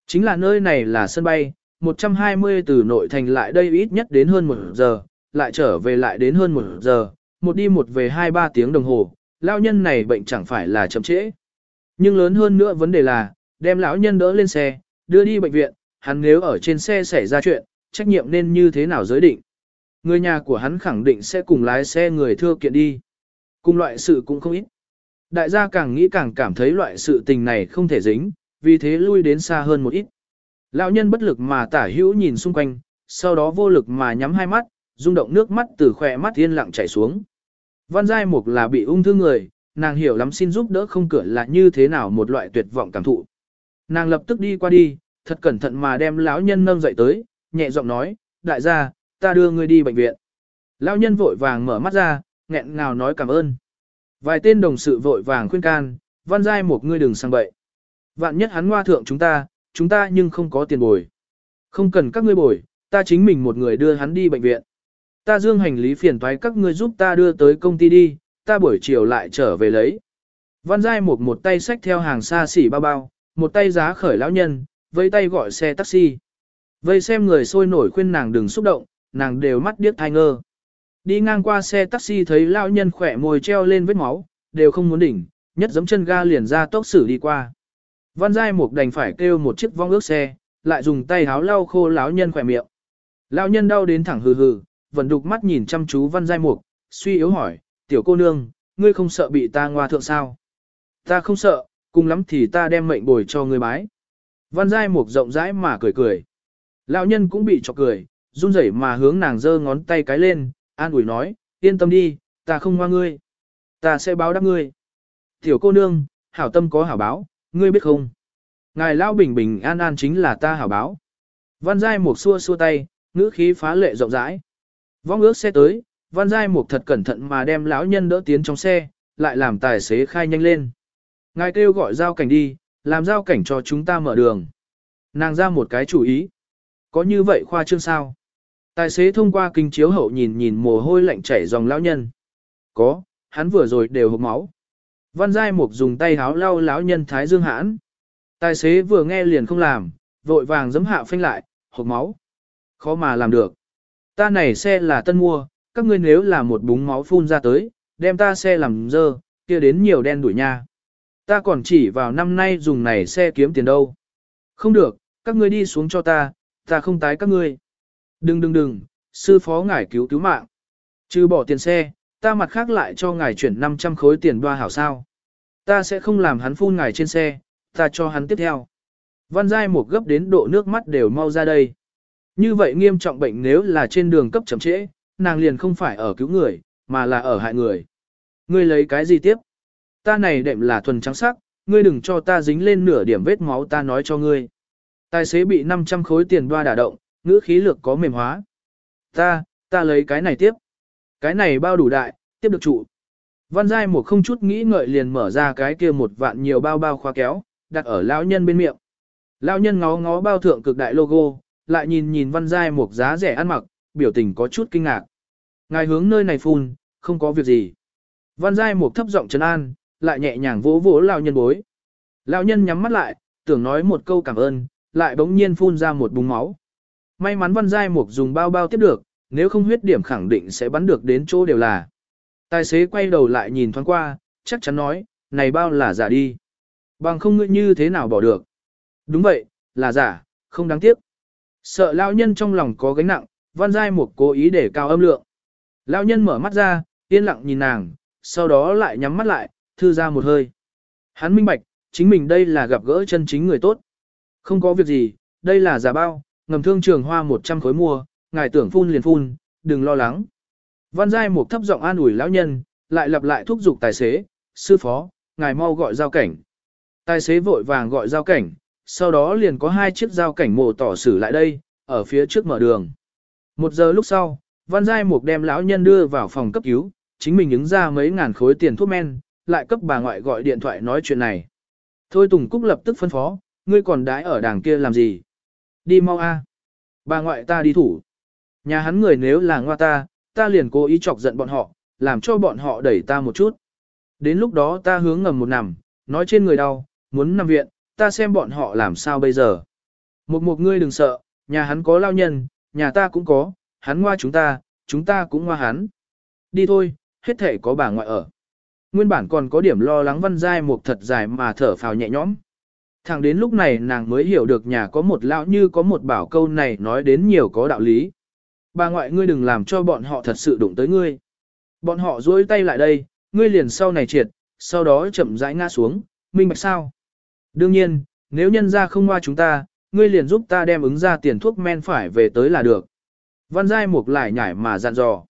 Chính là nơi này là sân bay, 120 từ nội thành lại đây ít nhất đến hơn một giờ, lại trở về lại đến hơn một giờ, một đi một về hai ba tiếng đồng hồ, lão nhân này bệnh chẳng phải là chậm trễ. Nhưng lớn hơn nữa vấn đề là, đem lão nhân đỡ lên xe, đưa đi bệnh viện, hắn nếu ở trên xe xảy ra chuyện, trách nhiệm nên như thế nào giới định. Người nhà của hắn khẳng định sẽ cùng lái xe người thưa kiện đi. Cùng loại sự cũng không ít. Đại gia càng nghĩ càng cảm thấy loại sự tình này không thể dính, vì thế lui đến xa hơn một ít. Lão nhân bất lực mà tả hữu nhìn xung quanh, sau đó vô lực mà nhắm hai mắt, rung động nước mắt từ khỏe mắt yên lặng chảy xuống. Văn Giai Mục là bị ung thư người, nàng hiểu lắm xin giúp đỡ không cửa là như thế nào một loại tuyệt vọng cảm thụ. Nàng lập tức đi qua đi, thật cẩn thận mà đem lão nhân nâng dậy tới, nhẹ giọng nói, đại gia, ta đưa ngươi đi bệnh viện. Lão nhân vội vàng mở mắt ra, nghẹn ngào nói cảm ơn. Vài tên đồng sự vội vàng khuyên can, văn giai một ngươi đừng sang bậy. Vạn nhất hắn hoa thượng chúng ta, chúng ta nhưng không có tiền bồi. Không cần các ngươi bồi, ta chính mình một người đưa hắn đi bệnh viện. Ta dương hành lý phiền thoái các ngươi giúp ta đưa tới công ty đi, ta buổi chiều lại trở về lấy. Văn Giai một một tay xách theo hàng xa xỉ bao bao, một tay giá khởi lão nhân, vây tay gọi xe taxi. Vây xem người sôi nổi khuyên nàng đừng xúc động, nàng đều mắt điếc thai ngơ. Đi ngang qua xe taxi thấy lão nhân khỏe môi treo lên vết máu, đều không muốn đỉnh, nhất giấm chân ga liền ra tốc xử đi qua. Văn Giai Mục đành phải kêu một chiếc vong ước xe, lại dùng tay háo lau khô lão nhân khỏe miệng. Lão nhân đau đến thẳng hừ hừ, vẫn đục mắt nhìn chăm chú Văn Giai Mục, suy yếu hỏi, tiểu cô nương, ngươi không sợ bị ta ngoa thượng sao? Ta không sợ, cùng lắm thì ta đem mệnh bồi cho ngươi bái. Văn Giai Mục rộng rãi mà cười cười. Lão nhân cũng bị chọc cười, run rẩy mà hướng nàng giơ ngón tay cái lên, an ủi nói, yên tâm đi, ta không ngoa ngươi. Ta sẽ báo đáp ngươi. Tiểu cô nương, hảo tâm có hảo báo, ngươi biết không? Ngài Lão Bình Bình an an chính là ta hảo báo. Văn Giai Mục xua xua tay, ngữ khí phá lệ rộng rãi. Vong ước xe tới, Văn Giai Mục thật cẩn thận mà đem lão nhân đỡ tiến trong xe, lại làm tài xế khai nhanh lên. Ngài kêu gọi giao cảnh đi, làm giao cảnh cho chúng ta mở đường. Nàng ra một cái chủ ý. Có như vậy khoa trương sao? Tài xế thông qua kinh chiếu hậu nhìn nhìn mồ hôi lạnh chảy dòng lão nhân. Có, hắn vừa rồi đều hộp máu. Văn Giai Mục dùng tay háo lau lão nhân thái dương hãn. Tài xế vừa nghe liền không làm, vội vàng giấm hạ phanh lại, hộp máu. Khó mà làm được. Ta này xe là tân mua, các ngươi nếu là một búng máu phun ra tới, đem ta xe làm dơ, kia đến nhiều đen đuổi nha. Ta còn chỉ vào năm nay dùng này xe kiếm tiền đâu. Không được, các ngươi đi xuống cho ta, ta không tái các ngươi. Đừng đừng đừng, sư phó ngài cứu cứu mạng. Trừ bỏ tiền xe, ta mặt khác lại cho ngài chuyển 500 khối tiền đoa hảo sao. Ta sẽ không làm hắn phun ngài trên xe, ta cho hắn tiếp theo. Văn Giai một gấp đến độ nước mắt đều mau ra đây. Như vậy nghiêm trọng bệnh nếu là trên đường cấp chậm trễ, nàng liền không phải ở cứu người, mà là ở hại người. Ngươi lấy cái gì tiếp? Ta này đệm là thuần trắng sắc, ngươi đừng cho ta dính lên nửa điểm vết máu ta nói cho ngươi. Tài xế bị 500 khối tiền đoa đả động, ngữ khí lược có mềm hóa. Ta, ta lấy cái này tiếp. Cái này bao đủ đại, tiếp được trụ. Văn Giai một không chút nghĩ ngợi liền mở ra cái kia một vạn nhiều bao bao khóa kéo, đặt ở lão nhân bên miệng. Lão nhân ngó ngó bao thượng cực đại logo, lại nhìn nhìn Văn Giai một giá rẻ ăn mặc, biểu tình có chút kinh ngạc. Ngài hướng nơi này phun, không có việc gì. Văn Giai một thấp giọng trấn an, lại nhẹ nhàng vỗ vỗ lão nhân bối. Lão nhân nhắm mắt lại, tưởng nói một câu cảm ơn, lại bỗng nhiên phun ra một búng máu. May mắn Văn Giai Mục dùng bao bao tiếp được, nếu không huyết điểm khẳng định sẽ bắn được đến chỗ đều là. Tài xế quay đầu lại nhìn thoáng qua, chắc chắn nói, này bao là giả đi. Bằng không ngươi như thế nào bỏ được. Đúng vậy, là giả, không đáng tiếc. Sợ lao nhân trong lòng có gánh nặng, Văn Giai Mục cố ý để cao âm lượng. Lao nhân mở mắt ra, yên lặng nhìn nàng, sau đó lại nhắm mắt lại, thư ra một hơi. Hắn minh bạch, chính mình đây là gặp gỡ chân chính người tốt. Không có việc gì, đây là giả bao, ngầm thương trường hoa 100 khối mua, ngài tưởng phun liền phun, đừng lo lắng. Văn Giai một thấp giọng an ủi lão nhân, lại lặp lại thúc giục tài xế, sư phó, ngài mau gọi giao cảnh. Tài xế vội vàng gọi giao cảnh, sau đó liền có hai chiếc dao cảnh mộ tỏ xử lại đây, ở phía trước mở đường. Một giờ lúc sau, Văn Giai Mục đem lão nhân đưa vào phòng cấp cứu, chính mình ứng ra mấy ngàn khối tiền thuốc men, lại cấp bà ngoại gọi điện thoại nói chuyện này. Thôi Tùng Cúc lập tức phân phó, ngươi còn đái ở đàng kia làm gì? Đi mau a. Bà ngoại ta đi thủ. Nhà hắn người nếu là ngoa ta, ta liền cố ý chọc giận bọn họ, làm cho bọn họ đẩy ta một chút. Đến lúc đó ta hướng ngầm một nằm, nói trên người đau, muốn nằm viện, ta xem bọn họ làm sao bây giờ. Một một ngươi đừng sợ, nhà hắn có lao nhân, nhà ta cũng có, hắn ngoa chúng ta, chúng ta cũng ngoa hắn. Đi thôi, hết thể có bà ngoại ở. Nguyên bản còn có điểm lo lắng văn giai một thật dài mà thở phào nhẹ nhõm. Thẳng đến lúc này nàng mới hiểu được nhà có một lão như có một bảo câu này nói đến nhiều có đạo lý. Bà ngoại ngươi đừng làm cho bọn họ thật sự đụng tới ngươi. Bọn họ duỗi tay lại đây, ngươi liền sau này triệt, sau đó chậm rãi ngã xuống, minh bạch sao. Đương nhiên, nếu nhân ra không hoa chúng ta, ngươi liền giúp ta đem ứng ra tiền thuốc men phải về tới là được. Văn Giai Mục lại nhảy mà dặn dò.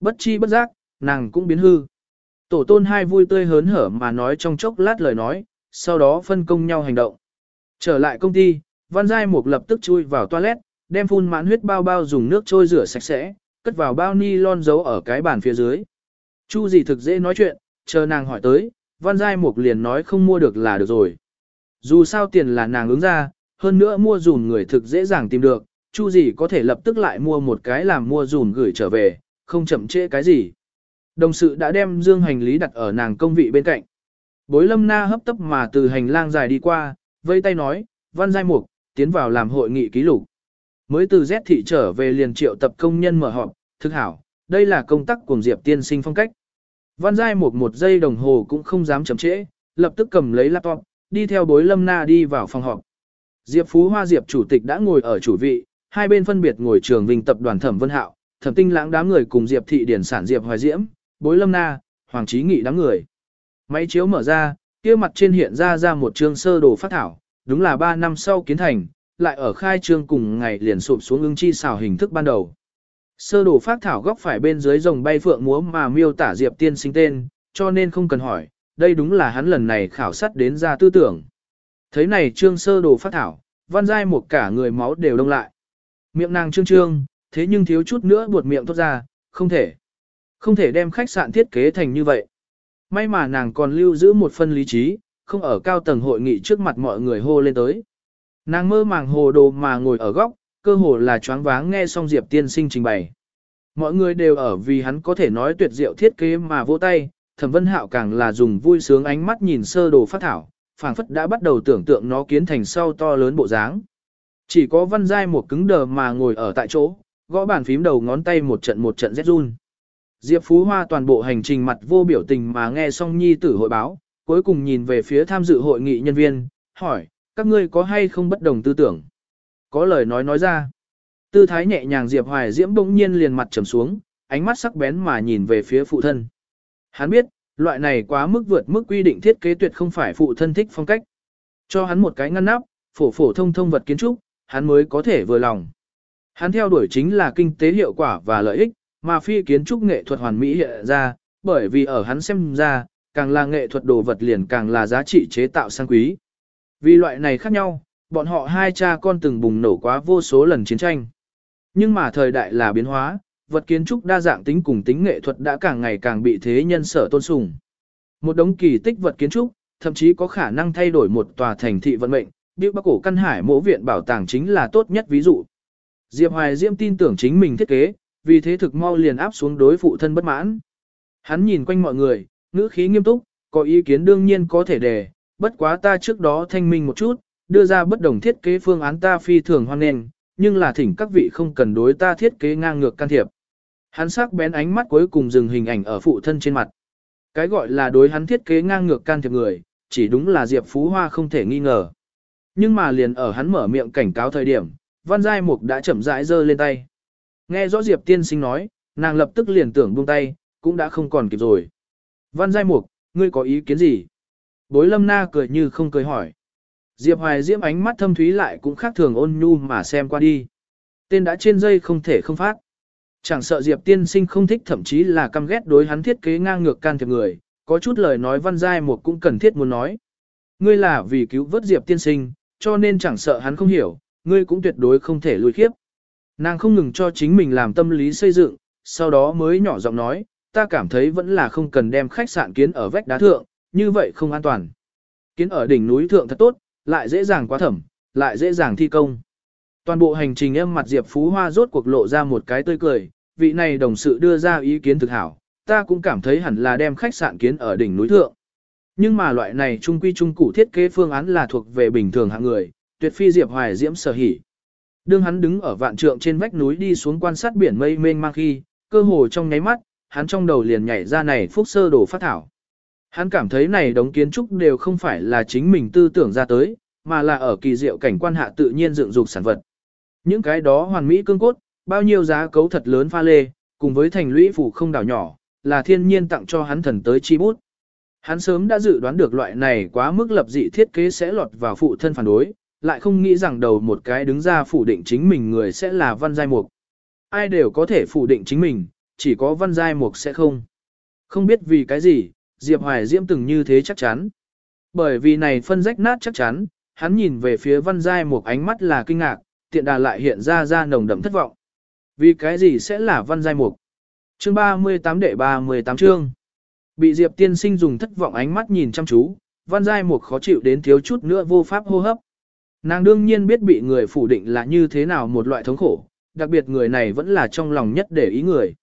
Bất chi bất giác, nàng cũng biến hư. Tổ tôn hai vui tươi hớn hở mà nói trong chốc lát lời nói, sau đó phân công nhau hành động. Trở lại công ty, Văn Giai Mục lập tức chui vào toilet, đem phun mãn huyết bao bao dùng nước trôi rửa sạch sẽ, cất vào bao ni lon giấu ở cái bàn phía dưới. Chu gì thực dễ nói chuyện, chờ nàng hỏi tới, Văn Giai Mục liền nói không mua được là được rồi. Dù sao tiền là nàng ứng ra, hơn nữa mua dùn người thực dễ dàng tìm được, Chu gì có thể lập tức lại mua một cái làm mua dùn gửi trở về, không chậm trễ cái gì. Đồng sự đã đem dương hành lý đặt ở nàng công vị bên cạnh. Bối lâm na hấp tấp mà từ hành lang dài đi qua, vây tay nói, văn giai mục, tiến vào làm hội nghị ký lục. Mới từ Z thị trở về liền triệu tập công nhân mở họp, thực hảo, đây là công tác cùng Diệp tiên sinh phong cách. Văn giai mục một giây đồng hồ cũng không dám chậm trễ, lập tức cầm lấy laptop, đi theo bối lâm na đi vào phòng họp. Diệp Phú Hoa Diệp chủ tịch đã ngồi ở chủ vị, hai bên phân biệt ngồi trường vinh tập đoàn thẩm vân hạo, thẩm tinh lãng đám người cùng Diệp thị điển sản Diệp hoài diễm, bối lâm na, hoàng trí nghị đám người. Máy chiếu mở ra, kia mặt trên hiện ra ra một chương sơ đồ phát thảo, đúng là 3 năm sau kiến thành, lại ở khai trương cùng ngày liền sụp xuống ưng chi xào hình thức ban đầu. Sơ đồ phát thảo góc phải bên dưới rồng bay phượng múa mà miêu tả Diệp tiên sinh tên, cho nên không cần hỏi, đây đúng là hắn lần này khảo sát đến ra tư tưởng. Thấy này trương sơ đồ phát thảo, văn giai một cả người máu đều đông lại. Miệng nàng trương trương, thế nhưng thiếu chút nữa buột miệng tốt ra, không thể. Không thể đem khách sạn thiết kế thành như vậy. May mà nàng còn lưu giữ một phân lý trí, không ở cao tầng hội nghị trước mặt mọi người hô lên tới. Nàng mơ màng hồ đồ mà ngồi ở góc, cơ hồ là choáng váng nghe xong Diệp tiên sinh trình bày. Mọi người đều ở vì hắn có thể nói tuyệt diệu thiết kế mà vỗ tay, thẩm vân hạo càng là dùng vui sướng ánh mắt nhìn sơ đồ phát thảo, phảng phất đã bắt đầu tưởng tượng nó kiến thành sau to lớn bộ dáng. Chỉ có văn giai một cứng đờ mà ngồi ở tại chỗ, gõ bàn phím đầu ngón tay một trận một trận rét run. Diệp Phú Hoa toàn bộ hành trình mặt vô biểu tình mà nghe xong nhi tử hội báo, cuối cùng nhìn về phía tham dự hội nghị nhân viên, hỏi, các ngươi có hay không bất đồng tư tưởng? Có lời nói nói ra. Tư thái nhẹ nhàng Diệp Hoài Diễm bỗng nhiên liền mặt trầm xuống, ánh mắt sắc bén mà nhìn về phía phụ thân. Hắn biết, loại này quá mức vượt mức quy định thiết kế tuyệt không phải phụ thân thích phong cách. Cho hắn một cái ngăn nắp, phổ phổ thông thông vật kiến trúc, hắn mới có thể vừa lòng. Hắn theo đuổi chính là kinh tế hiệu quả và lợi ích, mà phi kiến trúc nghệ thuật hoàn mỹ hiện ra, bởi vì ở hắn xem ra, càng là nghệ thuật đồ vật liền càng là giá trị chế tạo sang quý. Vì loại này khác nhau, bọn họ hai cha con từng bùng nổ quá vô số lần chiến tranh. Nhưng mà thời đại là biến hóa, vật kiến trúc đa dạng tính cùng tính nghệ thuật đã càng ngày càng bị thế nhân sở tôn sùng. Một đống kỳ tích vật kiến trúc, thậm chí có khả năng thay đổi một tòa thành thị vận mệnh, Biểu Bắc Cổ Căn Hải mỗ viện bảo tàng chính là tốt nhất ví dụ. Diệp Hoài Diễm tin tưởng chính mình thiết kế, vì thế thực mau liền áp xuống đối phụ thân bất mãn. Hắn nhìn quanh mọi người, ngữ khí nghiêm túc, có ý kiến đương nhiên có thể đề, bất quá ta trước đó thanh minh một chút, đưa ra bất đồng thiết kế phương án ta phi thường hoan nghênh, nhưng là thỉnh các vị không cần đối ta thiết kế ngang ngược can thiệp. Hắn sắc bén ánh mắt cuối cùng dừng hình ảnh ở phụ thân trên mặt. Cái gọi là đối hắn thiết kế ngang ngược can thiệp người, chỉ đúng là Diệp Phú Hoa không thể nghi ngờ. Nhưng mà liền ở hắn mở miệng cảnh cáo thời điểm, Văn Giai Mục đã chậm rãi giơ lên tay. Nghe rõ Diệp tiên sinh nói, nàng lập tức liền tưởng buông tay, cũng đã không còn kịp rồi. Văn Giai Mục, ngươi có ý kiến gì? Bối lâm na cười như không cười hỏi. Diệp Hoài Diễm ánh mắt thâm thúy lại cũng khác thường ôn nhu mà xem qua đi. Tên đã trên dây không thể không phát. Chẳng sợ Diệp tiên sinh không thích thậm chí là căm ghét đối hắn thiết kế ngang ngược can thiệp người, có chút lời nói văn giai một cũng cần thiết muốn nói. Ngươi là vì cứu vớt Diệp tiên sinh, cho nên chẳng sợ hắn không hiểu, ngươi cũng tuyệt đối không thể lùi khiếp. Nàng không ngừng cho chính mình làm tâm lý xây dựng, sau đó mới nhỏ giọng nói, ta cảm thấy vẫn là không cần đem khách sạn kiến ở vách đá thượng, như vậy không an toàn. Kiến ở đỉnh núi thượng thật tốt, lại dễ dàng quá thẩm, lại dễ dàng thi công. Toàn bộ hành trình em mặt Diệp Phú Hoa rốt cuộc lộ ra một cái tươi cười, vị này đồng sự đưa ra ý kiến thực hảo, ta cũng cảm thấy hẳn là đem khách sạn kiến ở đỉnh núi thượng. Nhưng mà loại này trung quy trung cụ thiết kế phương án là thuộc về bình thường hạng người, tuyệt phi Diệp Hoài Diễm sở hỉ. Đương hắn đứng ở vạn trượng trên vách núi đi xuống quan sát biển mây mênh mang khi, cơ hồ trong nháy mắt, hắn trong đầu liền nhảy ra này phúc sơ đồ phát thảo. Hắn cảm thấy này đống kiến trúc đều không phải là chính mình tư tưởng ra tới, mà là ở kỳ diệu cảnh quan hạ tự nhiên dựng dục sản vật. Những cái đó hoàn mỹ cương cốt, bao nhiêu giá cấu thật lớn pha lê, cùng với thành lũy phủ không đảo nhỏ, là thiên nhiên tặng cho hắn thần tới chi bút. Hắn sớm đã dự đoán được loại này quá mức lập dị thiết kế sẽ lọt vào phụ thân phản đối, lại không nghĩ rằng đầu một cái đứng ra phủ định chính mình người sẽ là văn giai mục. Ai đều có thể phủ định chính mình, chỉ có văn giai mục sẽ không. Không biết vì cái gì, Diệp Hoài Diễm từng như thế chắc chắn. Bởi vì này phân rách nát chắc chắn, hắn nhìn về phía văn giai một ánh mắt là kinh ngạc, tiện đà lại hiện ra ra nồng đậm thất vọng. Vì cái gì sẽ là văn giai mục? Chương 38 đệ 38 chương. Bị Diệp tiên sinh dùng thất vọng ánh mắt nhìn chăm chú, văn giai mục khó chịu đến thiếu chút nữa vô pháp hô hấp. Nàng đương nhiên biết bị người phủ định là như thế nào một loại thống khổ, đặc biệt người này vẫn là trong lòng nhất để ý người.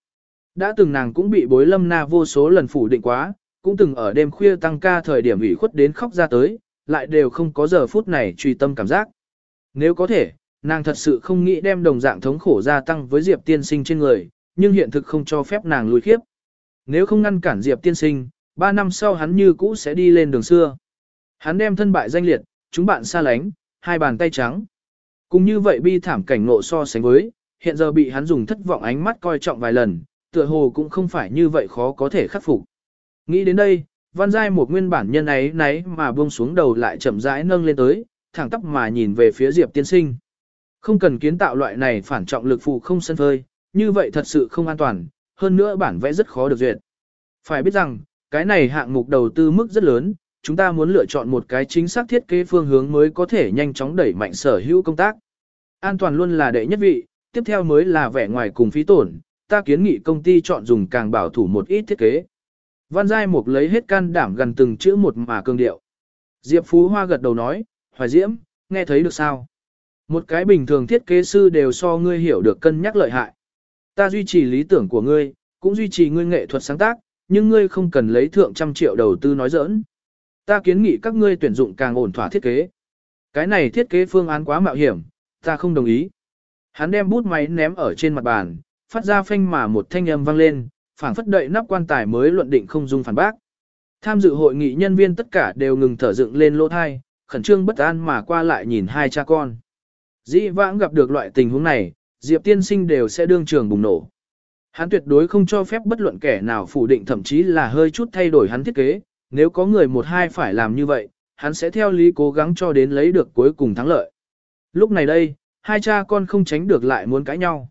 Đã từng nàng cũng bị bối lâm na vô số lần phủ định quá, cũng từng ở đêm khuya tăng ca thời điểm ủy khuất đến khóc ra tới, lại đều không có giờ phút này truy tâm cảm giác. Nếu có thể, nàng thật sự không nghĩ đem đồng dạng thống khổ gia tăng với Diệp tiên sinh trên người, nhưng hiện thực không cho phép nàng lùi khiếp. Nếu không ngăn cản Diệp tiên sinh, ba năm sau hắn như cũ sẽ đi lên đường xưa. Hắn đem thân bại danh liệt, chúng bạn xa lánh, hai bàn tay trắng. Cùng như vậy bi thảm cảnh ngộ so sánh với, hiện giờ bị hắn dùng thất vọng ánh mắt coi trọng vài lần, tựa hồ cũng không phải như vậy khó có thể khắc phục. Nghĩ đến đây, văn giai một nguyên bản nhân ấy nấy mà buông xuống đầu lại chậm rãi nâng lên tới, thẳng tóc mà nhìn về phía Diệp tiên sinh. Không cần kiến tạo loại này phản trọng lực phụ không sân phơi, như vậy thật sự không an toàn, hơn nữa bản vẽ rất khó được duyệt. Phải biết rằng, cái này hạng mục đầu tư mức rất lớn, chúng ta muốn lựa chọn một cái chính xác thiết kế phương hướng mới có thể nhanh chóng đẩy mạnh sở hữu công tác. An toàn luôn là đệ nhất vị, tiếp theo mới là vẻ ngoài cùng phí tổn, ta kiến nghị công ty chọn dùng càng bảo thủ một ít thiết kế. Văn Giai Mục lấy hết can đảm gần từng chữ một mà cương điệu. Diệp Phú Hoa gật đầu nói, Hoài Diễm, nghe thấy được sao? Một cái bình thường thiết kế sư đều so ngươi hiểu được cân nhắc lợi hại. Ta duy trì lý tưởng của ngươi, cũng duy trì ngươi nghệ thuật sáng tác, nhưng ngươi không cần lấy thượng trăm triệu đầu tư nói giỡn. Ta kiến nghị các ngươi tuyển dụng càng ổn thỏa thiết kế. Cái này thiết kế phương án quá mạo hiểm, ta không đồng ý. Hắn đem bút máy ném ở trên mặt bàn, phát ra phanh mà một thanh âm vang lên, phảng phất đậy nắp quan tài mới luận định không dung phản bác. Tham dự hội nghị nhân viên tất cả đều ngừng thở dựng lên lỗ thai, khẩn trương bất an mà qua lại nhìn hai cha con. Dĩ vãng gặp được loại tình huống này, Diệp tiên sinh đều sẽ đương trường bùng nổ. Hắn tuyệt đối không cho phép bất luận kẻ nào phủ định thậm chí là hơi chút thay đổi hắn thiết kế, nếu có người một hai phải làm như vậy, hắn sẽ theo lý cố gắng cho đến lấy được cuối cùng thắng lợi. Lúc này đây, hai cha con không tránh được lại muốn cãi nhau.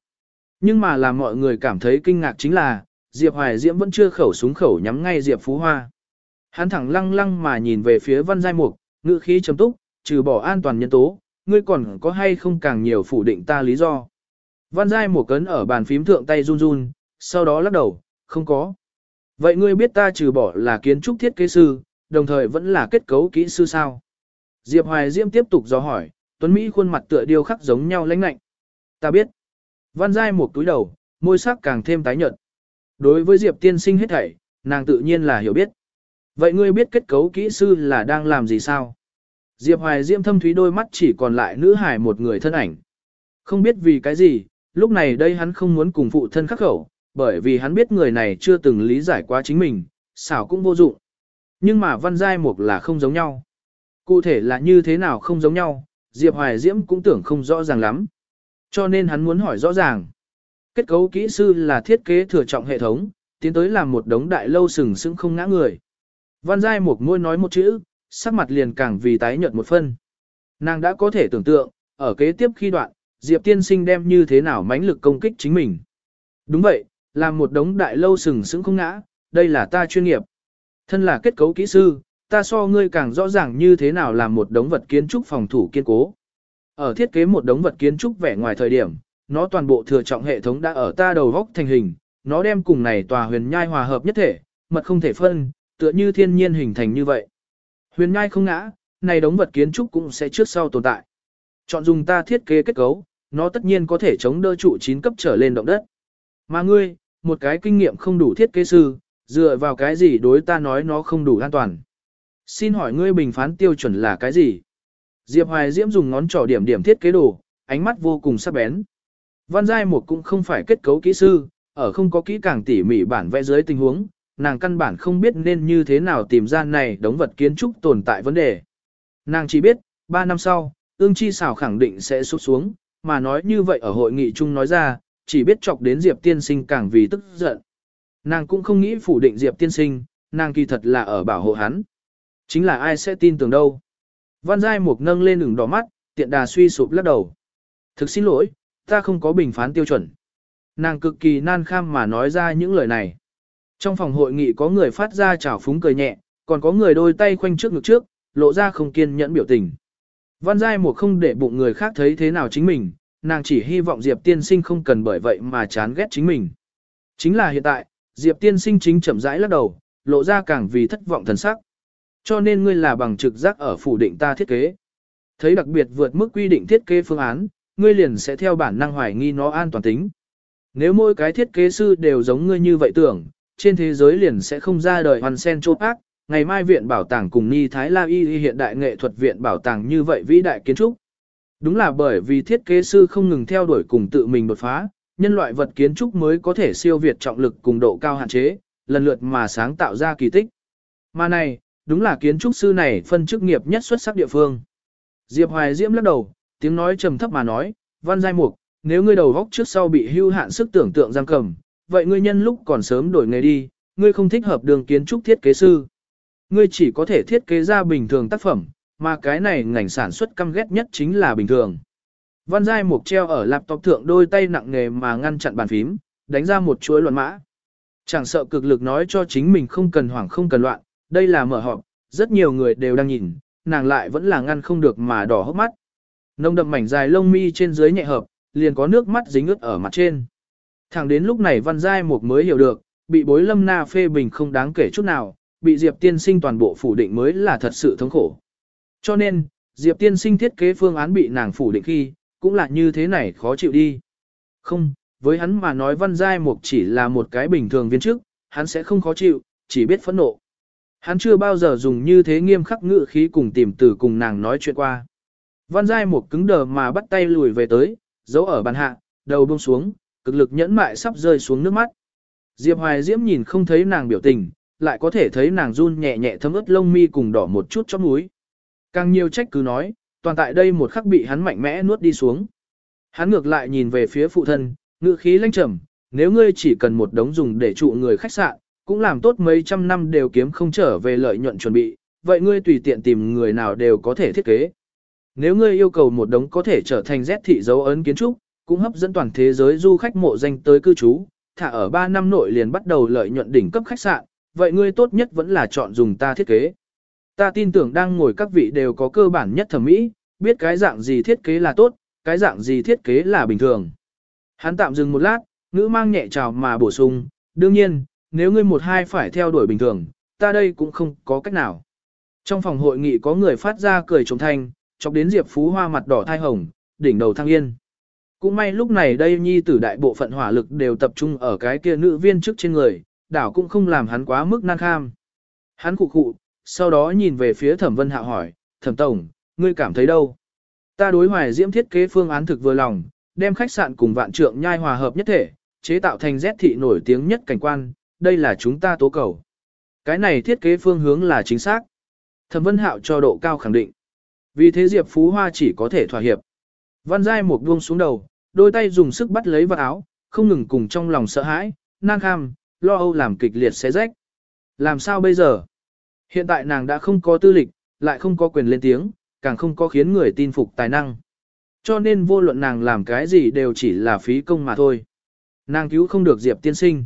Nhưng mà làm mọi người cảm thấy kinh ngạc chính là, Diệp Hoài Diễm vẫn chưa khẩu súng khẩu nhắm ngay Diệp Phú Hoa. Hắn thẳng lăng lăng mà nhìn về phía Văn Giai Mục, ngữ khí trầm túc, trừ bỏ an toàn nhân tố, ngươi còn có hay không càng nhiều phủ định ta lý do. Văn Giai Mục cấn ở bàn phím thượng tay run run, sau đó lắc đầu, không có. Vậy ngươi biết ta trừ bỏ là kiến trúc thiết kế sư, đồng thời vẫn là kết cấu kỹ sư sao? Diệp Hoài Diễm tiếp tục dò hỏi, Tuấn Mỹ khuôn mặt tựa điêu khắc giống nhau lãnh lạnh. Ta biết. Văn Giai Mục túi đầu, môi sắc càng thêm tái nhợt. Đối với Diệp tiên sinh hết thảy, nàng tự nhiên là hiểu biết. Vậy ngươi biết kết cấu kỹ sư là đang làm gì sao? Diệp Hoài Diễm thâm thúy đôi mắt chỉ còn lại nữ hải một người thân ảnh. Không biết vì cái gì, lúc này đây hắn không muốn cùng phụ thân khắc khẩu, bởi vì hắn biết người này chưa từng lý giải qua chính mình, xảo cũng vô dụng. Nhưng mà văn giai mục là không giống nhau. Cụ thể là như thế nào không giống nhau, Diệp Hoài Diễm cũng tưởng không rõ ràng lắm. Cho nên hắn muốn hỏi rõ ràng. Kết cấu kỹ sư là thiết kế thừa trọng hệ thống, tiến tới làm một đống đại lâu sừng sững không ngã người. Văn giai một môi nói một chữ, sắc mặt liền càng vì tái nhợt một phân. Nàng đã có thể tưởng tượng, ở kế tiếp khi đoạn, Diệp tiên sinh đem như thế nào mãnh lực công kích chính mình. Đúng vậy, làm một đống đại lâu sừng sững không ngã, đây là ta chuyên nghiệp. Thân là kết cấu kỹ sư, ta so ngươi càng rõ ràng như thế nào làm một đống vật kiến trúc phòng thủ kiên cố. Ở thiết kế một đống vật kiến trúc vẻ ngoài thời điểm, nó toàn bộ thừa trọng hệ thống đã ở ta đầu góc thành hình, nó đem cùng này tòa huyền nhai hòa hợp nhất thể, mật không thể phân, tựa như thiên nhiên hình thành như vậy. Huyền nhai không ngã, này đống vật kiến trúc cũng sẽ trước sau tồn tại. Chọn dùng ta thiết kế kết cấu, nó tất nhiên có thể chống đỡ trụ 9 cấp trở lên động đất. Mà ngươi, một cái kinh nghiệm không đủ thiết kế sư, dựa vào cái gì đối ta nói nó không đủ an toàn. Xin hỏi ngươi bình phán tiêu chuẩn là cái gì? Diệp Hoài Diễm dùng ngón trỏ điểm điểm thiết kế đồ, ánh mắt vô cùng sắc bén. Văn Giai Mục cũng không phải kết cấu kỹ sư, ở không có kỹ càng tỉ mỉ bản vẽ dưới tình huống, nàng căn bản không biết nên như thế nào tìm ra này đống vật kiến trúc tồn tại vấn đề. Nàng chỉ biết, 3 năm sau, ương chi xảo khẳng định sẽ sụt xuống, mà nói như vậy ở hội nghị chung nói ra, chỉ biết chọc đến Diệp tiên sinh càng vì tức giận. Nàng cũng không nghĩ phủ định Diệp tiên sinh, nàng kỳ thật là ở bảo hộ hắn. Chính là ai sẽ tin tưởng đâu. Văn Giai Mục nâng lên ửng đỏ mắt, tiện đà suy sụp lắc đầu. Thực xin lỗi, ta không có bình phán tiêu chuẩn. Nàng cực kỳ nan kham mà nói ra những lời này. Trong phòng hội nghị có người phát ra chảo phúng cười nhẹ, còn có người đôi tay khoanh trước ngực trước, lộ ra không kiên nhẫn biểu tình. Văn Giai một không để bụng người khác thấy thế nào chính mình, nàng chỉ hy vọng Diệp tiên sinh không cần bởi vậy mà chán ghét chính mình. Chính là hiện tại, Diệp tiên sinh chính chậm rãi lắc đầu, lộ ra càng vì thất vọng thần sắc. Cho nên ngươi là bằng trực giác ở phủ định ta thiết kế. Thấy đặc biệt vượt mức quy định thiết kế phương án, ngươi liền sẽ theo bản năng hoài nghi nó an toàn tính. Nếu mỗi cái thiết kế sư đều giống ngươi như vậy tưởng, trên thế giới liền sẽ không ra đời hoàn sen chốt ác, ngày mai viện bảo tàng cùng Ni Thái La Y hiện đại nghệ thuật viện bảo tàng như vậy vĩ đại kiến trúc. Đúng là bởi vì thiết kế sư không ngừng theo đuổi cùng tự mình đột phá, nhân loại vật kiến trúc mới có thể siêu việt trọng lực cùng độ cao hạn chế, lần lượt mà sáng tạo ra kỳ tích. Mà này, đúng là kiến trúc sư này phân chức nghiệp nhất xuất sắc địa phương. Diệp Hoài Diễm lắc đầu, tiếng nói trầm thấp mà nói, văn giai mục, nếu ngươi đầu góc trước sau bị hưu hạn sức tưởng tượng giam cầm, vậy ngươi nhân lúc còn sớm đổi nghề đi, ngươi không thích hợp đường kiến trúc thiết kế sư. Ngươi chỉ có thể thiết kế ra bình thường tác phẩm, mà cái này ngành sản xuất căm ghét nhất chính là bình thường. Văn Giai Mục treo ở laptop thượng đôi tay nặng nghề mà ngăn chặn bàn phím, đánh ra một chuỗi luận mã. Chẳng sợ cực lực nói cho chính mình không cần hoảng không cần loạn, đây là mở họp, rất nhiều người đều đang nhìn, nàng lại vẫn là ngăn không được mà đỏ hốc mắt. Nông đậm mảnh dài lông mi trên dưới nhẹ hợp, liền có nước mắt dính ướt ở mặt trên. Thẳng đến lúc này Văn Giai Mục mới hiểu được, bị bối lâm na phê bình không đáng kể chút nào, bị Diệp tiên sinh toàn bộ phủ định mới là thật sự thống khổ. Cho nên, Diệp tiên sinh thiết kế phương án bị nàng phủ định khi, cũng là như thế này khó chịu đi. Không, với hắn mà nói Văn Giai Mục chỉ là một cái bình thường viên chức, hắn sẽ không khó chịu, chỉ biết phẫn nộ. Hắn chưa bao giờ dùng như thế nghiêm khắc ngữ khí cùng tìm từ cùng nàng nói chuyện qua. Văn Giai Mục cứng đờ mà bắt tay lùi về tới, giấu ở bàn hạ, đầu buông xuống, cực lực nhẫn mại sắp rơi xuống nước mắt. Diệp Hoài Diễm nhìn không thấy nàng biểu tình, lại có thể thấy nàng run nhẹ nhẹ thấm ướt lông mi cùng đỏ một chút chóp mũi. Càng nhiều trách cứ nói, toàn tại đây một khắc bị hắn mạnh mẽ nuốt đi xuống. Hắn ngược lại nhìn về phía phụ thân, ngữ khí lãnh trầm, nếu ngươi chỉ cần một đống dùng để trụ người khách sạn, cũng làm tốt mấy trăm năm đều kiếm không trở về lợi nhuận chuẩn bị, vậy ngươi tùy tiện tìm người nào đều có thể thiết kế. Nếu ngươi yêu cầu một đống có thể trở thành Z thị dấu ấn kiến trúc, cũng hấp dẫn toàn thế giới du khách mộ danh tới cư trú, thả ở 3 năm nội liền bắt đầu lợi nhuận đỉnh cấp khách sạn, vậy ngươi tốt nhất vẫn là chọn dùng ta thiết kế. Ta tin tưởng đang ngồi các vị đều có cơ bản nhất thẩm mỹ, biết cái dạng gì thiết kế là tốt, cái dạng gì thiết kế là bình thường. Hắn tạm dừng một lát, ngữ mang nhẹ trào mà bổ sung, đương nhiên, nếu ngươi một hai phải theo đuổi bình thường, ta đây cũng không có cách nào. Trong phòng hội nghị có người phát ra cười trống thanh, chọc đến Diệp Phú Hoa mặt đỏ thai hồng, đỉnh đầu thăng yên. Cũng may lúc này đây nhi tử đại bộ phận hỏa lực đều tập trung ở cái kia nữ viên trước trên người, đảo cũng không làm hắn quá mức nan kham. Hắn cụ cụ, sau đó nhìn về phía thẩm vân hạ hỏi, thẩm tổng, ngươi cảm thấy đâu? Ta đối hoài diễm thiết kế phương án thực vừa lòng, đem khách sạn cùng vạn trượng nhai hòa hợp nhất thể, chế tạo thành Z thị nổi tiếng nhất cảnh quan, đây là chúng ta tố cầu. Cái này thiết kế phương hướng là chính xác. Thẩm vân hạo cho độ cao khẳng định. Vì thế Diệp Phú Hoa chỉ có thể thỏa hiệp. Văn Giai một buông xuống đầu, đôi tay dùng sức bắt lấy vật áo, không ngừng cùng trong lòng sợ hãi, nan kham, lo âu làm kịch liệt xé rách. Làm sao bây giờ? Hiện tại nàng đã không có tư lịch, lại không có quyền lên tiếng, càng không có khiến người tin phục tài năng. Cho nên vô luận nàng làm cái gì đều chỉ là phí công mà thôi. Nàng cứu không được Diệp tiên sinh.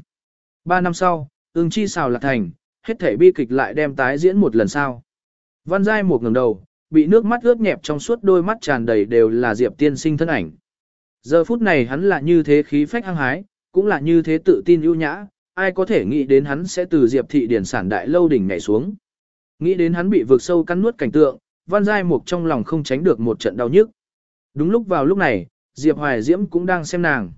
Ba năm sau, ương chi xào lạc thành, hết thể bi kịch lại đem tái diễn một lần sau. Văn Giai một ngẩng đầu, bị nước mắt ướt nhẹp trong suốt đôi mắt tràn đầy đều là Diệp tiên sinh thân ảnh. Giờ phút này hắn là như thế khí phách hăng hái, cũng là như thế tự tin ưu nhã, ai có thể nghĩ đến hắn sẽ từ Diệp thị điển sản đại lâu đỉnh nhảy xuống. Nghĩ đến hắn bị vượt sâu cắn nuốt cảnh tượng, Văn Giai Mục trong lòng không tránh được một trận đau nhức. Đúng lúc vào lúc này, Diệp Hoài Diễm cũng đang xem nàng.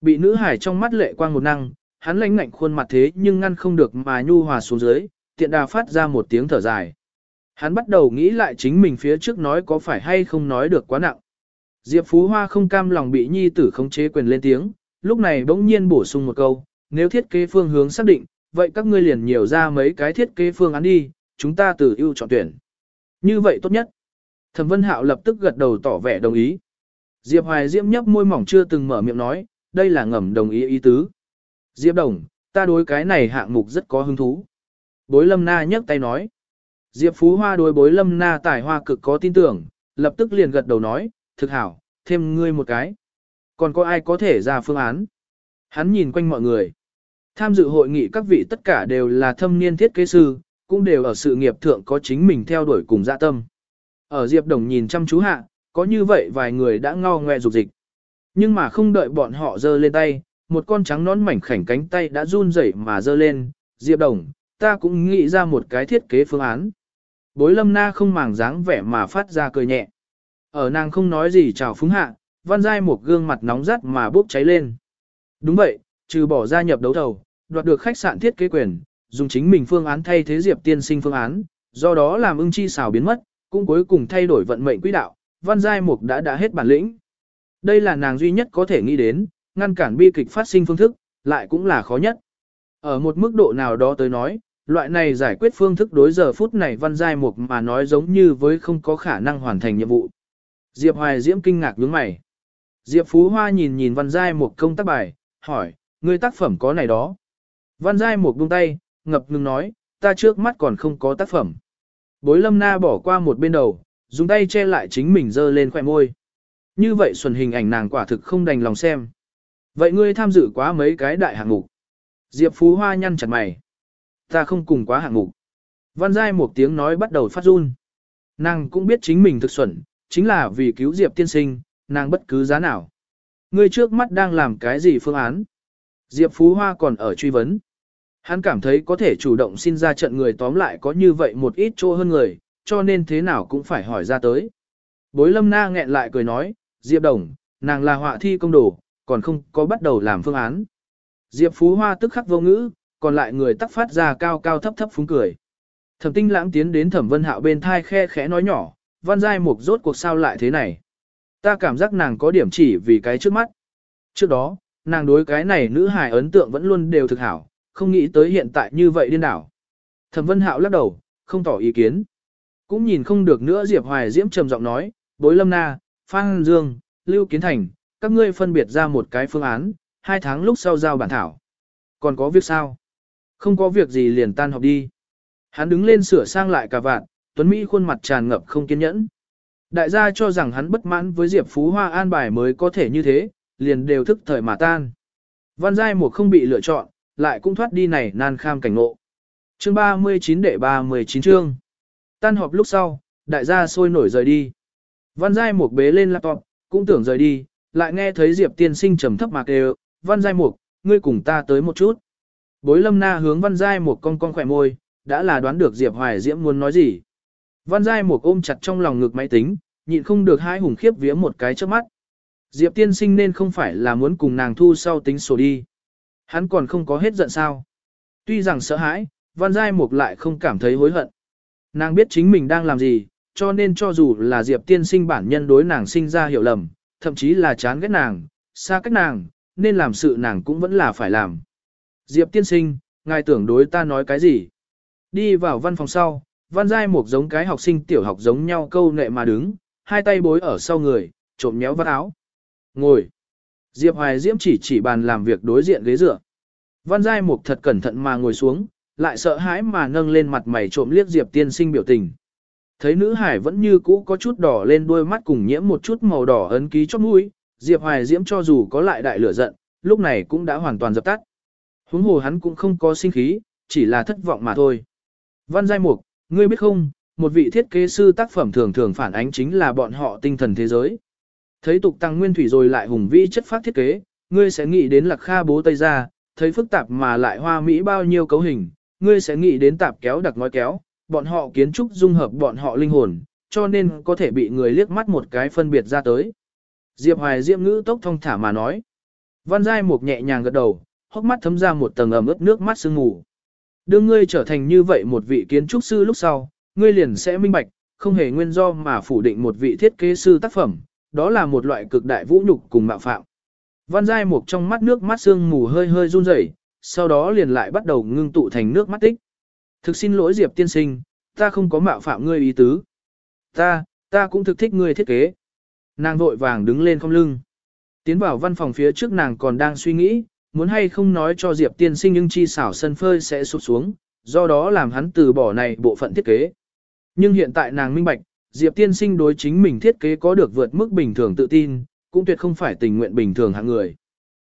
Bị nữ hải trong mắt lệ quang một năng, hắn lãnh ngạnh khuôn mặt thế nhưng ngăn không được mà nhu hòa xuống dưới, tiện đà phát ra một tiếng thở dài. Hắn bắt đầu nghĩ lại chính mình phía trước nói có phải hay không nói được quá nặng. Diệp Phú Hoa không cam lòng bị nhi tử khống chế quyền lên tiếng, lúc này bỗng nhiên bổ sung một câu, nếu thiết kế phương hướng xác định, vậy các ngươi liền nhiều ra mấy cái thiết kế phương án đi, chúng ta từ ưu chọn tuyển. Như vậy tốt nhất. Thẩm Vân Hạo lập tức gật đầu tỏ vẻ đồng ý. Diệp Hoài Diễm nhấp môi mỏng chưa từng mở miệng nói, đây là ngầm đồng ý ý tứ. Diệp Đồng, ta đối cái này hạng mục rất có hứng thú. Bối Lâm Na nhấc tay nói. Diệp Phú Hoa đối bối Lâm Na tài hoa cực có tin tưởng, lập tức liền gật đầu nói, thực hảo, thêm ngươi một cái. Còn có ai có thể ra phương án? Hắn nhìn quanh mọi người. Tham dự hội nghị các vị tất cả đều là thâm niên thiết kế sư, cũng đều ở sự nghiệp thượng có chính mình theo đuổi cùng dạ tâm. Ở Diệp Đồng nhìn chăm chú hạ, có như vậy vài người đã ngao ngoe dục dịch. Nhưng mà không đợi bọn họ giơ lên tay, một con trắng nón mảnh khảnh cánh tay đã run rẩy mà giơ lên, Diệp Đồng, ta cũng nghĩ ra một cái thiết kế phương án. Bối lâm na không màng dáng vẻ mà phát ra cười nhẹ. Ở nàng không nói gì chào phúng hạ, văn giai một gương mặt nóng rát mà bốc cháy lên. Đúng vậy, trừ bỏ gia nhập đấu thầu, đoạt được khách sạn thiết kế quyền, dùng chính mình phương án thay thế Diệp tiên sinh phương án, do đó làm ưng chi xào biến mất, cũng cuối cùng thay đổi vận mệnh quỹ đạo, văn giai mục đã đã hết bản lĩnh. Đây là nàng duy nhất có thể nghĩ đến, ngăn cản bi kịch phát sinh phương thức, lại cũng là khó nhất. Ở một mức độ nào đó tới nói, loại này giải quyết phương thức đối giờ phút này văn giai mục mà nói giống như với không có khả năng hoàn thành nhiệm vụ. Diệp Hoài Diễm kinh ngạc nhướng mày. Diệp Phú Hoa nhìn nhìn văn giai mục công tác bài, hỏi, người tác phẩm có này đó. Văn giai mục buông tay, ngập ngừng nói, ta trước mắt còn không có tác phẩm. Bối lâm na bỏ qua một bên đầu, dùng tay che lại chính mình dơ lên khỏe môi. Như vậy xuân hình ảnh nàng quả thực không đành lòng xem. Vậy ngươi tham dự quá mấy cái đại hạng mục. Diệp Phú Hoa nhăn chặt mày. Ta không cùng quá hạng mục. Văn Giai một tiếng nói bắt đầu phát run. Nàng cũng biết chính mình thực xuẩn, chính là vì cứu Diệp tiên sinh, nàng bất cứ giá nào. Ngươi trước mắt đang làm cái gì phương án? Diệp Phú Hoa còn ở truy vấn. Hắn cảm thấy có thể chủ động xin ra trận người tóm lại có như vậy một ít chỗ hơn người, cho nên thế nào cũng phải hỏi ra tới. Bối lâm na nghẹn lại cười nói, Diệp Đồng, nàng là họa thi công đồ, còn không có bắt đầu làm phương án. Diệp Phú Hoa tức khắc vô ngữ, còn lại người tắc phát ra cao cao thấp thấp phúng cười. Thẩm tinh lãng tiến đến thẩm vân hạo bên thai khe khẽ nói nhỏ, văn giai mục rốt cuộc sao lại thế này. Ta cảm giác nàng có điểm chỉ vì cái trước mắt. Trước đó, nàng đối cái này nữ hài ấn tượng vẫn luôn đều thực hảo, không nghĩ tới hiện tại như vậy điên đảo. Thẩm vân hạo lắc đầu, không tỏ ý kiến. Cũng nhìn không được nữa Diệp Hoài Diễm trầm giọng nói, bối lâm na, Phan Dương, Lưu Kiến Thành, các ngươi phân biệt ra một cái phương án, hai tháng lúc sau giao bản thảo. Còn có việc sao? Không có việc gì liền tan học đi. Hắn đứng lên sửa sang lại cả vạn, Tuấn Mỹ khuôn mặt tràn ngập không kiên nhẫn. Đại gia cho rằng hắn bất mãn với Diệp Phú Hoa an bài mới có thể như thế, liền đều thức thời mà tan. Văn Giai một không bị lựa chọn, lại cũng thoát đi này nan kham cảnh ngộ. Chương 39 đệ 39 chương. Tan họp lúc sau, đại gia sôi nổi rời đi. Văn Giai Mục bế lên laptop, cũng tưởng rời đi, lại nghe thấy Diệp tiên sinh trầm thấp mà kêu, Văn Giai Mục, ngươi cùng ta tới một chút. Bối lâm na hướng Văn Giai một con con khỏe môi, đã là đoán được Diệp Hoài Diễm muốn nói gì. Văn Giai một ôm chặt trong lòng ngực máy tính, nhịn không được hai hùng khiếp vía một cái trước mắt. Diệp tiên sinh nên không phải là muốn cùng nàng thu sau tính sổ đi. Hắn còn không có hết giận sao. Tuy rằng sợ hãi, Văn Giai Mục lại không cảm thấy hối hận. Nàng biết chính mình đang làm gì, cho nên cho dù là Diệp tiên sinh bản nhân đối nàng sinh ra hiểu lầm, thậm chí là chán ghét nàng, xa cách nàng, nên làm sự nàng cũng vẫn là phải làm. Diệp tiên sinh, ngài tưởng đối ta nói cái gì? Đi vào văn phòng sau, văn giai một giống cái học sinh tiểu học giống nhau câu nệ mà đứng, hai tay bối ở sau người, trộm nhéo vắt áo. Ngồi. Diệp Hoài Diễm chỉ chỉ bàn làm việc đối diện ghế dựa. Văn giai mục thật cẩn thận mà ngồi xuống, lại sợ hãi mà nâng lên mặt mày trộm liếc Diệp tiên sinh biểu tình. Thấy nữ hải vẫn như cũ có chút đỏ lên đôi mắt cùng nhiễm một chút màu đỏ ấn ký chót mũi, Diệp Hoài Diễm cho dù có lại đại lửa giận, lúc này cũng đã hoàn toàn dập tắt. Huống hồ hắn cũng không có sinh khí, chỉ là thất vọng mà thôi. Văn Giai Mục, ngươi biết không, một vị thiết kế sư tác phẩm thường thường phản ánh chính là bọn họ tinh thần thế giới. Thấy tục tăng nguyên thủy rồi lại hùng vĩ chất phát thiết kế, ngươi sẽ nghĩ đến lạc kha bố tây ra, thấy phức tạp mà lại hoa mỹ bao nhiêu cấu hình, ngươi sẽ nghĩ đến tạp kéo đặc nói kéo, bọn họ kiến trúc dung hợp bọn họ linh hồn, cho nên có thể bị người liếc mắt một cái phân biệt ra tới. Diệp Hoài Diệm ngữ tốc thông thả mà nói. Văn Giai Mục nhẹ nhàng gật đầu, hốc mắt thấm ra một tầng ẩm ướt nước mắt sương ngủ. Đương ngươi trở thành như vậy một vị kiến trúc sư lúc sau, ngươi liền sẽ minh bạch, không hề nguyên do mà phủ định một vị thiết kế sư tác phẩm, đó là một loại cực đại vũ nhục cùng mạo phạm. Văn Giai Mục trong mắt nước mắt sương mù hơi hơi run rẩy, sau đó liền lại bắt đầu ngưng tụ thành nước mắt tích. Thực xin lỗi Diệp tiên sinh, ta không có mạo phạm ngươi ý tứ. Ta, ta cũng thực thích ngươi thiết kế. Nàng vội vàng đứng lên không lưng. Tiến vào văn phòng phía trước nàng còn đang suy nghĩ, muốn hay không nói cho Diệp tiên sinh nhưng chi xảo sân phơi sẽ sụp xuống, do đó làm hắn từ bỏ này bộ phận thiết kế. Nhưng hiện tại nàng minh bạch, Diệp tiên sinh đối chính mình thiết kế có được vượt mức bình thường tự tin, cũng tuyệt không phải tình nguyện bình thường hạng người.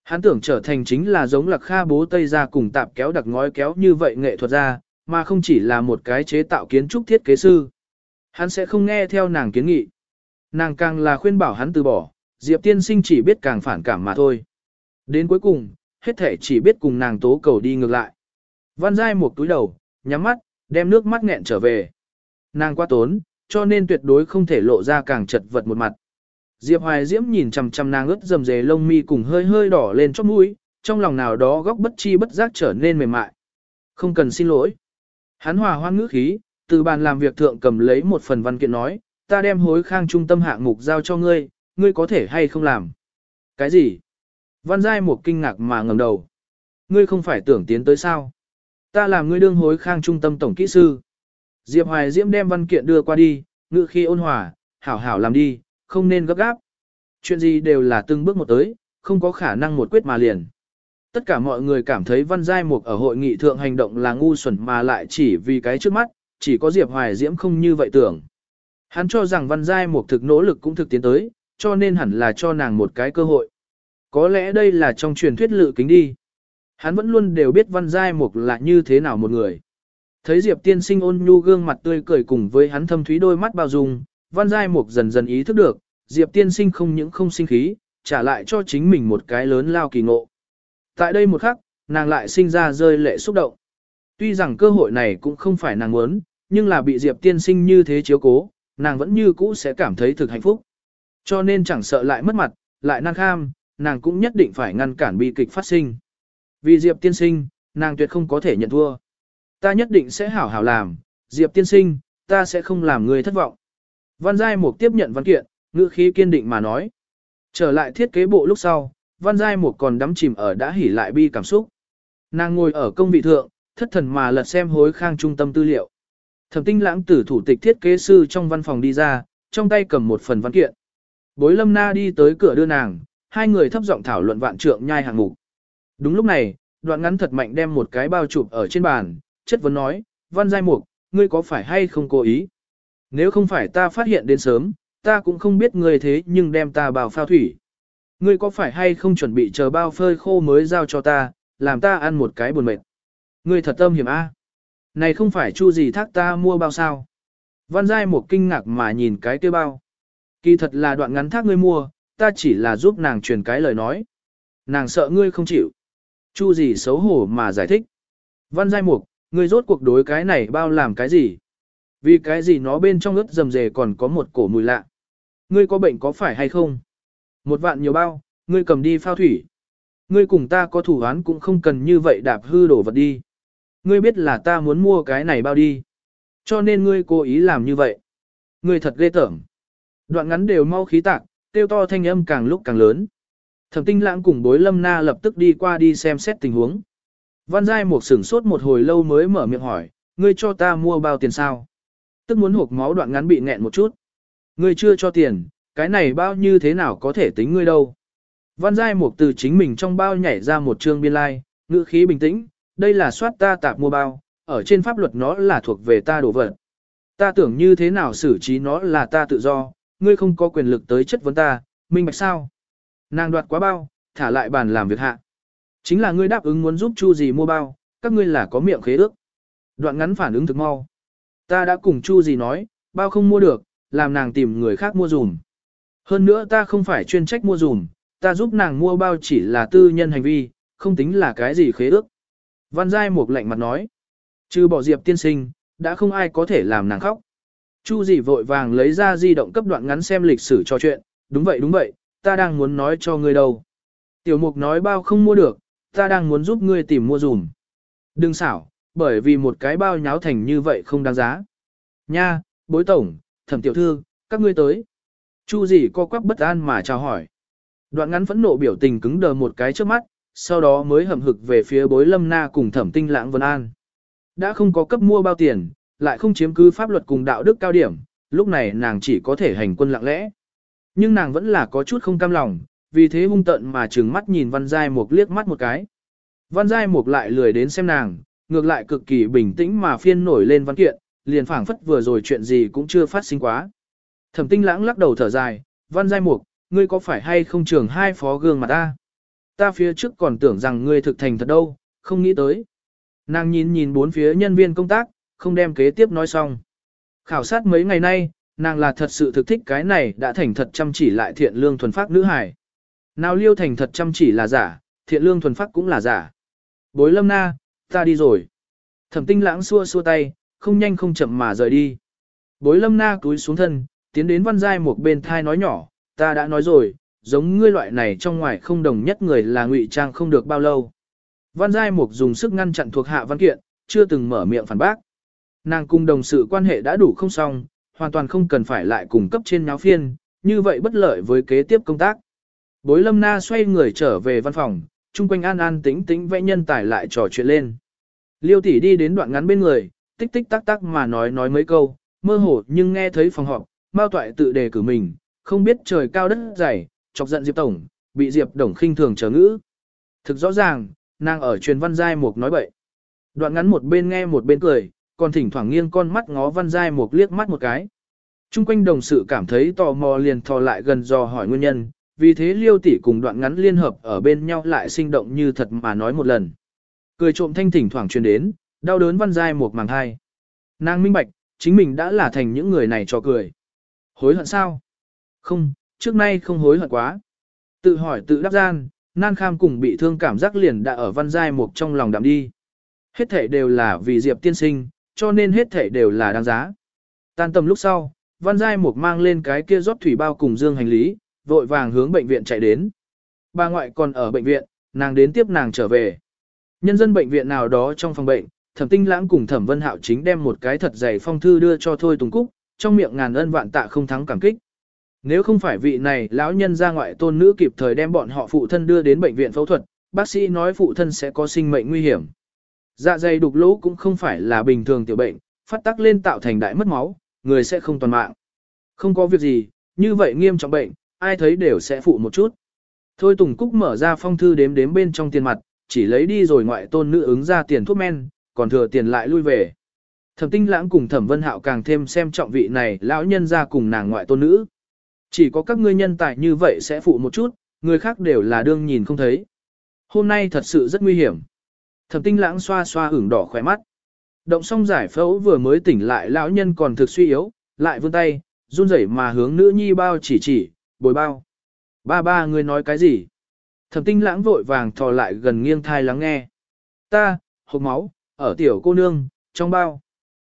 Hắn tưởng trở thành chính là giống lạc kha bố Tây ra cùng tạp kéo đặc ngói kéo như vậy nghệ thuật ra, mà không chỉ là một cái chế tạo kiến trúc thiết kế sư. Hắn sẽ không nghe theo nàng kiến nghị. Nàng càng là khuyên bảo hắn từ bỏ, Diệp tiên sinh chỉ biết càng phản cảm mà thôi. Đến cuối cùng, hết thể chỉ biết cùng nàng tố cầu đi ngược lại. Văn Giai một túi đầu, nhắm mắt, đem nước mắt nghẹn trở về. Nàng quá tốn, cho nên tuyệt đối không thể lộ ra càng chật vật một mặt. Diệp Hoài Diễm nhìn chằm chằm nàng ướt dầm dề lông mi cùng hơi hơi đỏ lên chóp mũi, trong lòng nào đó góc bất chi bất giác trở nên mềm mại. Không cần xin lỗi. Hắn hòa hoan ngữ khí, từ bàn làm việc thượng cầm lấy một phần văn kiện nói, ta đem hối khang trung tâm hạng mục giao cho ngươi, ngươi có thể hay không làm. Cái gì? Văn Giai một kinh ngạc mà ngầm đầu. Ngươi không phải tưởng tiến tới sao? Ta làm ngươi đương hối khang trung tâm tổng kỹ sư. Diệp Hoài Diễm đem văn kiện đưa qua đi, ngự khi ôn hòa, hảo hảo làm đi, không nên gấp gáp. Chuyện gì đều là từng bước một tới, không có khả năng một quyết mà liền. Tất cả mọi người cảm thấy Văn Giai Mục ở hội nghị thượng hành động là ngu xuẩn mà lại chỉ vì cái trước mắt, chỉ có Diệp Hoài Diễm không như vậy tưởng. Hắn cho rằng Văn Giai Mục thực nỗ lực cũng thực tiến tới, cho nên hẳn là cho nàng một cái cơ hội. Có lẽ đây là trong truyền thuyết lự kính đi. Hắn vẫn luôn đều biết Văn Giai Mục là như thế nào một người. Thấy Diệp tiên sinh ôn nhu gương mặt tươi cười cùng với hắn thâm thúy đôi mắt bao dung, Văn Giai Mục dần dần ý thức được, Diệp tiên sinh không những không sinh khí, trả lại cho chính mình một cái lớn lao kỳ ngộ. Tại đây một khắc, nàng lại sinh ra rơi lệ xúc động. Tuy rằng cơ hội này cũng không phải nàng muốn, nhưng là bị Diệp tiên sinh như thế chiếu cố, nàng vẫn như cũ sẽ cảm thấy thực hạnh phúc. Cho nên chẳng sợ lại mất mặt, lại năng kham, nàng cũng nhất định phải ngăn cản bi kịch phát sinh. Vì Diệp tiên sinh, nàng tuyệt không có thể nhận thua. Ta nhất định sẽ hảo hảo làm, Diệp tiên sinh, ta sẽ không làm người thất vọng. Văn Giai Mục tiếp nhận văn kiện, ngữ khí kiên định mà nói. Trở lại thiết kế bộ lúc sau, Văn Giai Mục còn đắm chìm ở đã hỉ lại bi cảm xúc. Nàng ngồi ở công vị thượng, thất thần mà lật xem hối khang trung tâm tư liệu. Thẩm tinh lãng tử thủ tịch thiết kế sư trong văn phòng đi ra, trong tay cầm một phần văn kiện. Bối lâm na đi tới cửa đưa nàng, hai người thấp giọng thảo luận vạn trượng nhai hàng mục. Đúng lúc này, đoạn ngắn thật mạnh đem một cái bao chụp ở trên bàn, chất vấn nói, văn giai mục, ngươi có phải hay không cố ý? Nếu không phải ta phát hiện đến sớm, ta cũng không biết ngươi thế nhưng đem ta bào phao thủy. Ngươi có phải hay không chuẩn bị chờ bao phơi khô mới giao cho ta, làm ta ăn một cái buồn mệt. Ngươi thật tâm hiểm a. Này không phải chu gì thác ta mua bao sao. Văn Giai một kinh ngạc mà nhìn cái kia bao. Kỳ thật là đoạn ngắn thác ngươi mua, ta chỉ là giúp nàng truyền cái lời nói. Nàng sợ ngươi không chịu. Chu gì xấu hổ mà giải thích. Văn Giai Mục, ngươi rốt cuộc đối cái này bao làm cái gì? Vì cái gì nó bên trong ướt rầm rề còn có một cổ mùi lạ. Ngươi có bệnh có phải hay không? Một vạn nhiều bao, ngươi cầm đi phao thủy. Ngươi cùng ta có thủ án cũng không cần như vậy đạp hư đổ vật đi. Ngươi biết là ta muốn mua cái này bao đi. Cho nên ngươi cố ý làm như vậy. Ngươi thật ghê tởm. Đoạn ngắn đều mau khí tạc, tiêu to thanh âm càng lúc càng lớn. Thẩm tinh lãng cùng bối lâm na lập tức đi qua đi xem xét tình huống. Văn Giai một sửng sốt một hồi lâu mới mở miệng hỏi, ngươi cho ta mua bao tiền sao? Tức muốn hộp máu đoạn ngắn bị nghẹn một chút. Ngươi chưa cho tiền, cái này bao như thế nào có thể tính ngươi đâu? Văn Giai một từ chính mình trong bao nhảy ra một trương biên lai, like, ngữ khí bình tĩnh, đây là soát ta tạp mua bao, ở trên pháp luật nó là thuộc về ta đồ vật. Ta tưởng như thế nào xử trí nó là ta tự do, ngươi không có quyền lực tới chất vấn ta, minh bạch sao? Nàng đoạt quá bao, thả lại bàn làm việc hạ. Chính là ngươi đáp ứng muốn giúp Chu gì mua bao, các ngươi là có miệng khế ước. Đoạn ngắn phản ứng thực mau. Ta đã cùng Chu gì nói, bao không mua được, làm nàng tìm người khác mua dùm. Hơn nữa ta không phải chuyên trách mua dùm, ta giúp nàng mua bao chỉ là tư nhân hành vi, không tính là cái gì khế ước. Văn Giai một lạnh mặt nói. Trừ bỏ diệp tiên sinh, đã không ai có thể làm nàng khóc. Chu gì vội vàng lấy ra di động cấp đoạn ngắn xem lịch sử trò chuyện, đúng vậy đúng vậy, ta đang muốn nói cho ngươi đâu. Tiểu mục nói bao không mua được, ta đang muốn giúp ngươi tìm mua dùm. Đừng xảo, bởi vì một cái bao nháo thành như vậy không đáng giá. Nha, bối tổng, thẩm tiểu thư, các ngươi tới. Chu gì co quắp bất an mà chào hỏi. Đoạn ngắn phẫn nộ biểu tình cứng đờ một cái trước mắt, sau đó mới hầm hực về phía bối lâm na cùng thẩm tinh lãng vân an. Đã không có cấp mua bao tiền, lại không chiếm cứ pháp luật cùng đạo đức cao điểm, lúc này nàng chỉ có thể hành quân lặng lẽ. Nhưng nàng vẫn là có chút không cam lòng, vì thế hung tận mà trừng mắt nhìn Văn Giai Mục liếc mắt một cái. Văn Giai Mục lại lười đến xem nàng, ngược lại cực kỳ bình tĩnh mà phiên nổi lên văn kiện, liền phảng phất vừa rồi chuyện gì cũng chưa phát sinh quá. Thẩm tinh lãng lắc đầu thở dài, Văn Giai Mục, ngươi có phải hay không trường hai phó gương mà ta? Ta phía trước còn tưởng rằng ngươi thực thành thật đâu, không nghĩ tới. Nàng nhìn nhìn bốn phía nhân viên công tác, không đem kế tiếp nói xong. Khảo sát mấy ngày nay, nàng là thật sự thực thích cái này đã thành thật chăm chỉ lại thiện lương thuần phát nữ hài. Nào liêu thành thật chăm chỉ là giả, thiện lương thuần phát cũng là giả. Bối lâm na, ta đi rồi. Thẩm tinh lãng xua xua tay, không nhanh không chậm mà rời đi. Bối lâm na cúi xuống thân, tiến đến văn giai một bên thai nói nhỏ, ta đã nói rồi, giống ngươi loại này trong ngoài không đồng nhất người là ngụy trang không được bao lâu. Văn giai mục dùng sức ngăn chặn thuộc hạ văn kiện, chưa từng mở miệng phản bác. Nàng cùng đồng sự quan hệ đã đủ không xong, hoàn toàn không cần phải lại cùng cấp trên nháo phiên, như vậy bất lợi với kế tiếp công tác. Bối lâm na xoay người trở về văn phòng, chung quanh an an tĩnh tĩnh vẽ nhân tài lại trò chuyện lên. Liêu tỷ đi đến đoạn ngắn bên người, tích tích tắc tắc mà nói nói mấy câu, mơ hồ nhưng nghe thấy phòng họp, Mao Toại tự đề cử mình, không biết trời cao đất dày, chọc giận Diệp Tổng, bị Diệp Đồng khinh thường trở ngữ. Thực rõ ràng, nàng ở truyền văn giai mục nói bậy. Đoạn ngắn một bên nghe một bên cười, còn thỉnh thoảng nghiêng con mắt ngó văn giai một liếc mắt một cái. Trung quanh đồng sự cảm thấy tò mò liền thò lại gần dò hỏi nguyên nhân, vì thế liêu tỷ cùng đoạn ngắn liên hợp ở bên nhau lại sinh động như thật mà nói một lần. Cười trộm thanh thỉnh thoảng truyền đến, đau đớn văn giai một màng hai. Nàng minh bạch, chính mình đã là thành những người này cho cười. Hối hận sao? Không, trước nay không hối hận quá. Tự hỏi tự đáp gian, nan kham cùng bị thương cảm giác liền đã ở văn giai một trong lòng đạm đi. Hết thể đều là vì Diệp tiên sinh, cho nên hết thể đều là đáng giá. Tan tầm lúc sau, văn giai một mang lên cái kia rót thủy bao cùng dương hành lý, vội vàng hướng bệnh viện chạy đến. Bà ngoại còn ở bệnh viện, nàng đến tiếp nàng trở về. Nhân dân bệnh viện nào đó trong phòng bệnh, thẩm tinh lãng cùng thẩm vân hạo chính đem một cái thật dày phong thư đưa cho thôi tùng cúc, trong miệng ngàn ân vạn tạ không thắng cảm kích. Nếu không phải vị này lão nhân ra ngoại tôn nữ kịp thời đem bọn họ phụ thân đưa đến bệnh viện phẫu thuật, bác sĩ nói phụ thân sẽ có sinh mệnh nguy hiểm. Dạ dày đục lỗ cũng không phải là bình thường tiểu bệnh, phát tác lên tạo thành đại mất máu, người sẽ không toàn mạng. Không có việc gì, như vậy nghiêm trọng bệnh, ai thấy đều sẽ phụ một chút. Thôi Tùng Cúc mở ra phong thư đếm đếm bên trong tiền mặt, chỉ lấy đi rồi ngoại tôn nữ ứng ra tiền thuốc men, còn thừa tiền lại lui về. Thẩm tinh lãng cùng thẩm vân hạo càng thêm xem trọng vị này lão nhân ra cùng nàng ngoại tôn nữ. Chỉ có các ngươi nhân tài như vậy sẽ phụ một chút, người khác đều là đương nhìn không thấy. Hôm nay thật sự rất nguy hiểm. Thẩm tinh lãng xoa xoa ửng đỏ khỏe mắt. Động xong giải phẫu vừa mới tỉnh lại lão nhân còn thực suy yếu, lại vươn tay, run rẩy mà hướng nữ nhi bao chỉ chỉ, bồi bao. Ba ba người nói cái gì? Thẩm tinh lãng vội vàng thò lại gần nghiêng thai lắng nghe. Ta, hộp máu, ở tiểu cô nương, trong bao.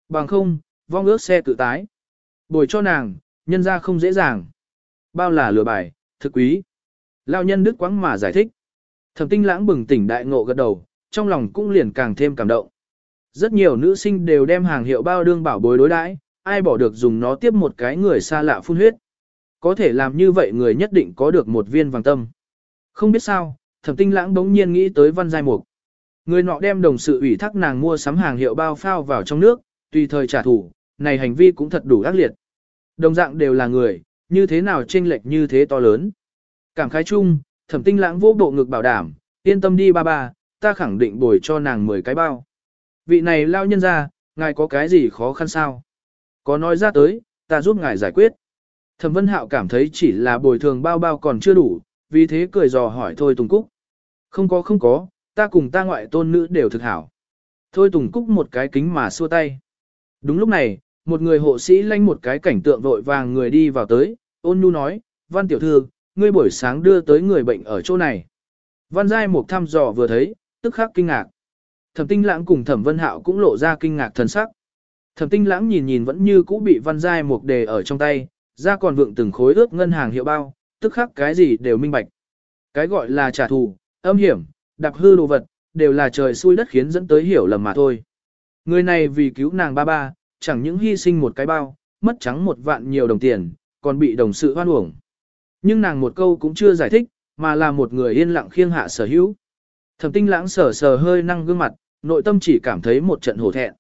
Bằng không, vong ước xe tự tái. Bồi cho nàng, nhân ra không dễ dàng. Bao là lừa bài, thực quý. Lao nhân đức quãng mà giải thích. Thẩm tinh lãng bừng tỉnh đại ngộ gật đầu, trong lòng cũng liền càng thêm cảm động. Rất nhiều nữ sinh đều đem hàng hiệu bao đương bảo bối đối đãi, ai bỏ được dùng nó tiếp một cái người xa lạ phun huyết. Có thể làm như vậy người nhất định có được một viên vàng tâm. Không biết sao, thẩm tinh lãng đống nhiên nghĩ tới văn giai mục. Người nọ đem đồng sự ủy thác nàng mua sắm hàng hiệu bao phao vào trong nước, tùy thời trả thù, này hành vi cũng thật đủ ác liệt. Đồng dạng đều là người, như thế nào chênh lệch như thế to lớn. Cảm khái chung, thẩm tinh lãng vô bộ ngực bảo đảm, yên tâm đi ba ba, ta khẳng định bồi cho nàng 10 cái bao. Vị này lao nhân ra, ngài có cái gì khó khăn sao? Có nói ra tới, ta giúp ngài giải quyết. Thẩm Vân Hạo cảm thấy chỉ là bồi thường bao bao còn chưa đủ, vì thế cười dò hỏi Thôi Tùng Cúc. Không có không có, ta cùng ta ngoại tôn nữ đều thực hảo. Thôi Tùng Cúc một cái kính mà xua tay. Đúng lúc này, một người hộ sĩ lanh một cái cảnh tượng vội vàng người đi vào tới, ôn nhu nói, Văn Tiểu Thư, ngươi buổi sáng đưa tới người bệnh ở chỗ này. Văn Giai một thăm dò vừa thấy, tức khắc kinh ngạc. Thẩm Tinh Lãng cùng Thẩm Vân Hạo cũng lộ ra kinh ngạc thần sắc. Thẩm Tinh Lãng nhìn nhìn vẫn như cũ bị Văn Giai một đề ở trong tay, ra còn vượng từng khối ướt ngân hàng hiệu bao, tức khắc cái gì đều minh bạch. Cái gọi là trả thù, âm hiểm, đạp hư đồ vật, đều là trời xui đất khiến dẫn tới hiểu lầm mà thôi. Người này vì cứu nàng ba ba, chẳng những hy sinh một cái bao, mất trắng một vạn nhiều đồng tiền, còn bị đồng sự hoan uổng. Nhưng nàng một câu cũng chưa giải thích, mà là một người yên lặng khiêng hạ sở hữu. Thẩm tinh lãng sờ sờ hơi năng gương mặt, nội tâm chỉ cảm thấy một trận hổ thẹn.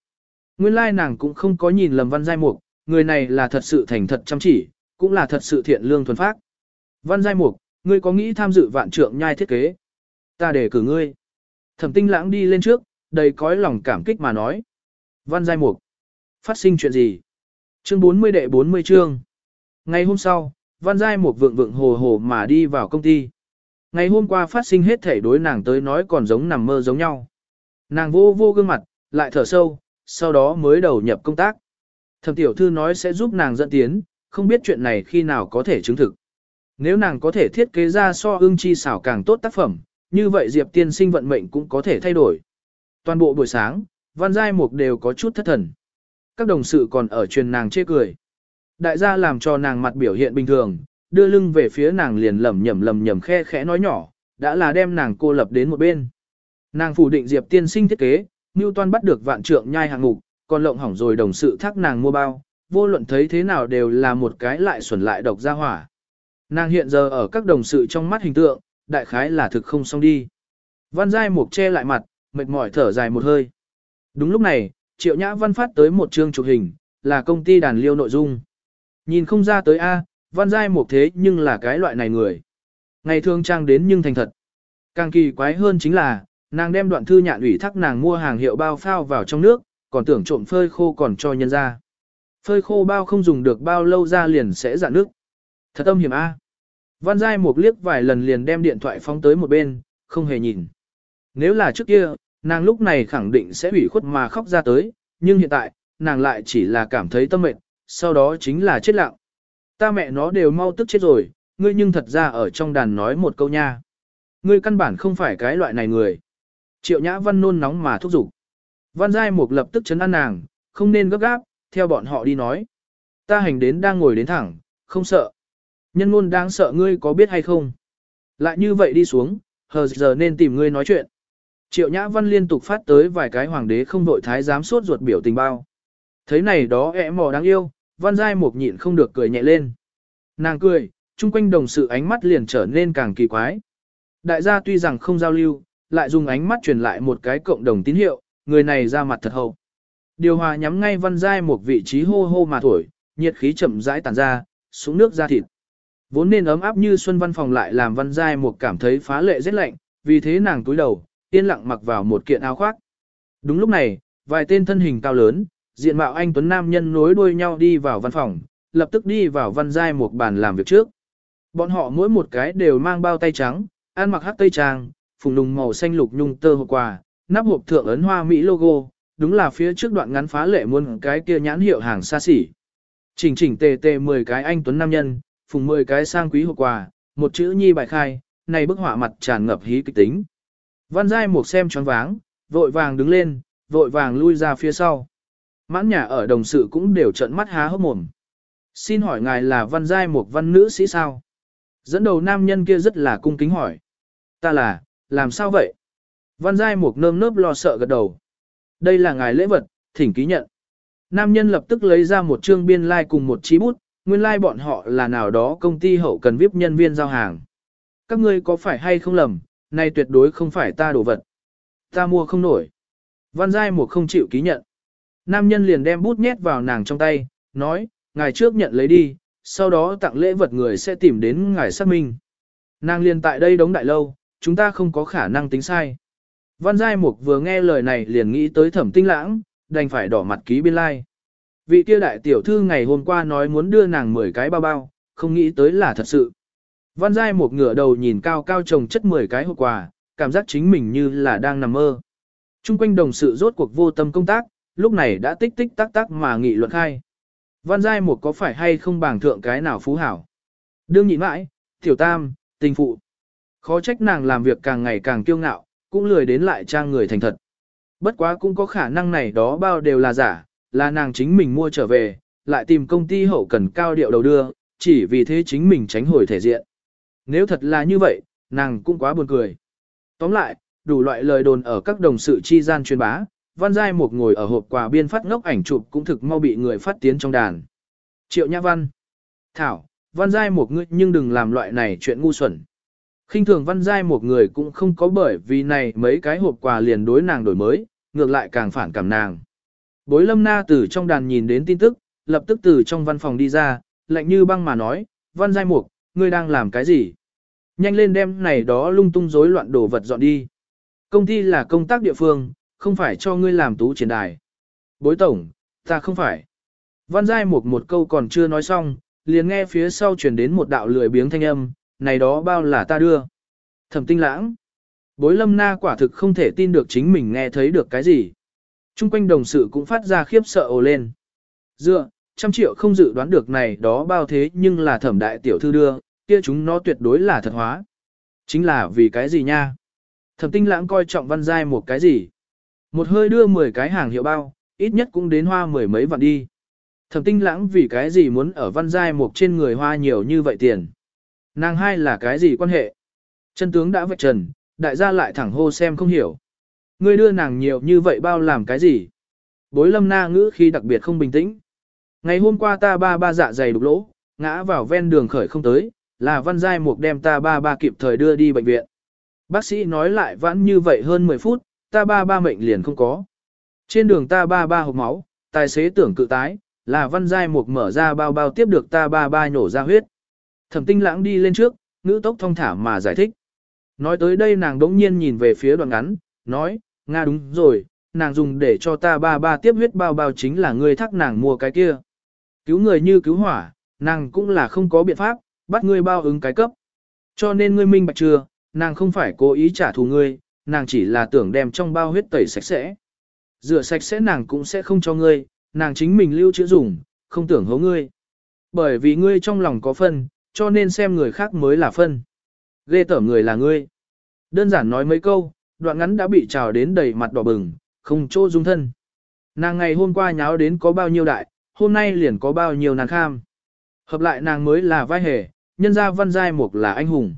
Nguyên lai nàng cũng không có nhìn lầm văn giai mục, người này là thật sự thành thật chăm chỉ, cũng là thật sự thiện lương thuần phác. Văn giai mục, ngươi có nghĩ tham dự vạn trượng nhai thiết kế? Ta để cử ngươi. Thẩm tinh lãng đi lên trước, đầy cõi lòng cảm kích mà nói. Văn giai mục. Phát sinh chuyện gì? Chương 40 đệ 40 chương. Ngày hôm sau, Văn Giai một vượng vượng hồ hồ mà đi vào công ty. Ngày hôm qua phát sinh hết thể đối nàng tới nói còn giống nằm mơ giống nhau. Nàng vô vô gương mặt, lại thở sâu, sau đó mới đầu nhập công tác. Thẩm tiểu thư nói sẽ giúp nàng dẫn tiến, không biết chuyện này khi nào có thể chứng thực. Nếu nàng có thể thiết kế ra so ưng chi xảo càng tốt tác phẩm, như vậy Diệp tiên sinh vận mệnh cũng có thể thay đổi. Toàn bộ buổi sáng, Văn Giai Mục đều có chút thất thần. Các đồng sự còn ở truyền nàng chê cười. Đại gia làm cho nàng mặt biểu hiện bình thường, đưa lưng về phía nàng liền lẩm nhẩm lẩm nhẩm khe khẽ nói nhỏ, đã là đem nàng cô lập đến một bên. Nàng phủ định Diệp tiên sinh thiết kế, Toan bắt được vạn trượng nhai hạng mục, còn lộng hỏng rồi đồng sự thác nàng mua bao, vô luận thấy thế nào đều là một cái lại xuẩn lại độc ra hỏa. Nàng hiện giờ ở các đồng sự trong mắt hình tượng, đại khái là thực không xong đi. Văn Giai Mục che lại mặt, mệt mỏi thở dài một hơi. Đúng lúc này, Triệu Nhã Văn phát tới một chương chụp hình, là công ty đàn liêu nội dung. Nhìn không ra tới A, Văn Giai một thế nhưng là cái loại này người. Ngày thường trang đến nhưng thành thật. Càng kỳ quái hơn chính là, nàng đem đoạn thư nhạn ủy thác nàng mua hàng hiệu bao phao vào trong nước, còn tưởng trộm phơi khô còn cho nhân ra. Phơi khô bao không dùng được bao lâu ra liền sẽ dạn nước. Thật âm hiểm A. Văn Giai một liếc vài lần liền đem điện thoại phóng tới một bên, không hề nhìn. Nếu là trước kia, nàng lúc này khẳng định sẽ ủy khuất mà khóc ra tới, nhưng hiện tại, nàng lại chỉ là cảm thấy tâm mệt, sau đó chính là chết lặng. Ta mẹ nó đều mau tức chết rồi, ngươi nhưng thật ra ở trong đàn nói một câu nha. Ngươi căn bản không phải cái loại này người. Triệu Nhã Văn nôn nóng mà thúc giục. Văn Giai Mục lập tức chấn an nàng, không nên gấp gáp, theo bọn họ đi nói. Ta hành đến đang ngồi đến thẳng, không sợ. Nhân ngôn đáng sợ ngươi có biết hay không? Lại như vậy đi xuống, hờ giờ nên tìm ngươi nói chuyện. Triệu Nhã Văn liên tục phát tới vài cái hoàng đế không đội thái giám suốt ruột biểu tình bao. Thấy này đó ẻ mò đáng yêu, Văn Giai Mục nhịn không được cười nhẹ lên. Nàng cười, chung quanh đồng sự ánh mắt liền trở nên càng kỳ quái. Đại gia tuy rằng không giao lưu, lại dùng ánh mắt truyền lại một cái cộng đồng tín hiệu, người này ra mặt thật hậu. Điều hòa nhắm ngay văn giai một vị trí hô hô mà thổi, nhiệt khí chậm rãi tản ra, xuống nước ra thịt. Vốn nên ấm áp như xuân văn phòng lại làm văn giai một cảm thấy phá lệ rất lạnh, vì thế nàng túi đầu, yên lặng mặc vào một kiện áo khoác. Đúng lúc này, vài tên thân hình cao lớn, diện mạo anh tuấn nam nhân nối đuôi nhau đi vào văn phòng, lập tức đi vào văn giai một bàn làm việc trước. Bọn họ mỗi một cái đều mang bao tay trắng, ăn mặc hắc tây trang, phùng đùng màu xanh lục nhung tơ hộp quà, nắp hộp thượng ấn hoa Mỹ logo, đúng là phía trước đoạn ngắn phá lệ muôn cái kia nhãn hiệu hàng xa xỉ. Chỉnh chỉnh tề tề 10 cái anh tuấn nam nhân, phùng 10 cái sang quý hộp quà, một chữ nhi bài khai, này bức họa mặt tràn ngập hí kịch tính. Văn Giai một xem choáng váng, vội vàng đứng lên, vội vàng lui ra phía sau. Mãn nhà ở đồng sự cũng đều trợn mắt há hốc mồm. Xin hỏi ngài là Văn Giai một văn nữ sĩ sao? Dẫn đầu nam nhân kia rất là cung kính hỏi. Ta là, làm sao vậy? Văn Giai Mục nơm nớp lo sợ gật đầu. Đây là ngài lễ vật, thỉnh ký nhận. Nam nhân lập tức lấy ra một trương biên lai like cùng một chí bút, nguyên lai like bọn họ là nào đó công ty hậu cần viếp nhân viên giao hàng. Các ngươi có phải hay không lầm, này tuyệt đối không phải ta đồ vật. Ta mua không nổi. Văn Giai Mục không chịu ký nhận. Nam nhân liền đem bút nhét vào nàng trong tay, nói, ngài trước nhận lấy đi, sau đó tặng lễ vật người sẽ tìm đến ngài xác minh. Nàng liền tại đây đóng đại lâu, chúng ta không có khả năng tính sai. Văn Giai Mục vừa nghe lời này liền nghĩ tới thẩm tinh lãng, đành phải đỏ mặt ký biên lai. Like. Vị kia đại tiểu thư ngày hôm qua nói muốn đưa nàng 10 cái bao bao, không nghĩ tới là thật sự. Văn Giai Mục ngửa đầu nhìn cao cao trồng chất 10 cái hộp quà, cảm giác chính mình như là đang nằm mơ. Trung quanh đồng sự rốt cuộc vô tâm công tác, lúc này đã tích tích tắc tắc mà nghị luận khai. Văn Giai Mục có phải hay không bảng thượng cái nào phú hảo? Đương nhịn mãi, tiểu tam, tình phụ. Khó trách nàng làm việc càng ngày càng kiêu ngạo, cũng lười đến lại trang người thành thật. Bất quá cũng có khả năng này đó bao đều là giả, là nàng chính mình mua trở về, lại tìm công ty hậu cần cao điệu đầu đưa, chỉ vì thế chính mình tránh hồi thể diện. Nếu thật là như vậy, nàng cũng quá buồn cười. Tóm lại, đủ loại lời đồn ở các đồng sự chi gian truyền bá, Văn Giai Mục ngồi ở hộp quà biên phát ngốc ảnh chụp cũng thực mau bị người phát tiến trong đàn. Triệu Nhã Văn Thảo, Văn Giai Mục ngươi nhưng đừng làm loại này chuyện ngu xuẩn khinh thường văn giai một người cũng không có bởi vì này mấy cái hộp quà liền đối nàng đổi mới, ngược lại càng phản cảm nàng. Bối lâm na từ trong đàn nhìn đến tin tức, lập tức từ trong văn phòng đi ra, lạnh như băng mà nói, văn giai mục, ngươi đang làm cái gì? Nhanh lên đem này đó lung tung rối loạn đồ vật dọn đi. Công ty là công tác địa phương, không phải cho ngươi làm tú triển đài. Bối tổng, ta không phải. Văn giai mục một câu còn chưa nói xong, liền nghe phía sau truyền đến một đạo lười biếng thanh âm, này đó bao là ta đưa. Thẩm tinh lãng. Bối lâm na quả thực không thể tin được chính mình nghe thấy được cái gì. Trung quanh đồng sự cũng phát ra khiếp sợ ồ lên. Dựa, trăm triệu không dự đoán được này đó bao thế nhưng là thẩm đại tiểu thư đưa, kia chúng nó tuyệt đối là thật hóa. Chính là vì cái gì nha? Thẩm tinh lãng coi trọng văn giai một cái gì? Một hơi đưa 10 cái hàng hiệu bao, ít nhất cũng đến hoa mười mấy vạn đi. Thẩm tinh lãng vì cái gì muốn ở văn giai một trên người hoa nhiều như vậy tiền? Nàng hai là cái gì quan hệ? Chân tướng đã vạch trần, đại gia lại thẳng hô xem không hiểu. Ngươi đưa nàng nhiều như vậy bao làm cái gì? Bối lâm na ngữ khi đặc biệt không bình tĩnh. Ngày hôm qua ta ba ba dạ dày đục lỗ, ngã vào ven đường khởi không tới, là văn giai mục đem ta ba ba kịp thời đưa đi bệnh viện. Bác sĩ nói lại vãn như vậy hơn 10 phút, ta ba ba mệnh liền không có. Trên đường ta ba ba hộp máu, tài xế tưởng cự tái, là văn giai mục mở ra bao bao tiếp được ta ba ba nhổ ra huyết. Thẩm tinh lãng đi lên trước, ngữ tốc thông thả mà giải thích. Nói tới đây nàng đống nhiên nhìn về phía đoạn ngắn, nói, Nga đúng rồi, nàng dùng để cho ta ba ba tiếp huyết bao bao chính là ngươi thắc nàng mua cái kia. Cứu người như cứu hỏa, nàng cũng là không có biện pháp, bắt ngươi bao ứng cái cấp. Cho nên ngươi minh bạch chưa, nàng không phải cố ý trả thù ngươi, nàng chỉ là tưởng đem trong bao huyết tẩy sạch sẽ. Rửa sạch sẽ nàng cũng sẽ không cho ngươi, nàng chính mình lưu trữ dùng, không tưởng hố ngươi. Bởi vì ngươi trong lòng có phân, cho nên xem người khác mới là phân. Ghê tởm người là ngươi. Đơn giản nói mấy câu, đoạn ngắn đã bị trào đến đầy mặt đỏ bừng, không chỗ dung thân. Nàng ngày hôm qua nháo đến có bao nhiêu đại, hôm nay liền có bao nhiêu nàng kham. Hợp lại nàng mới là vai hề, nhân gia văn giai mục là anh hùng.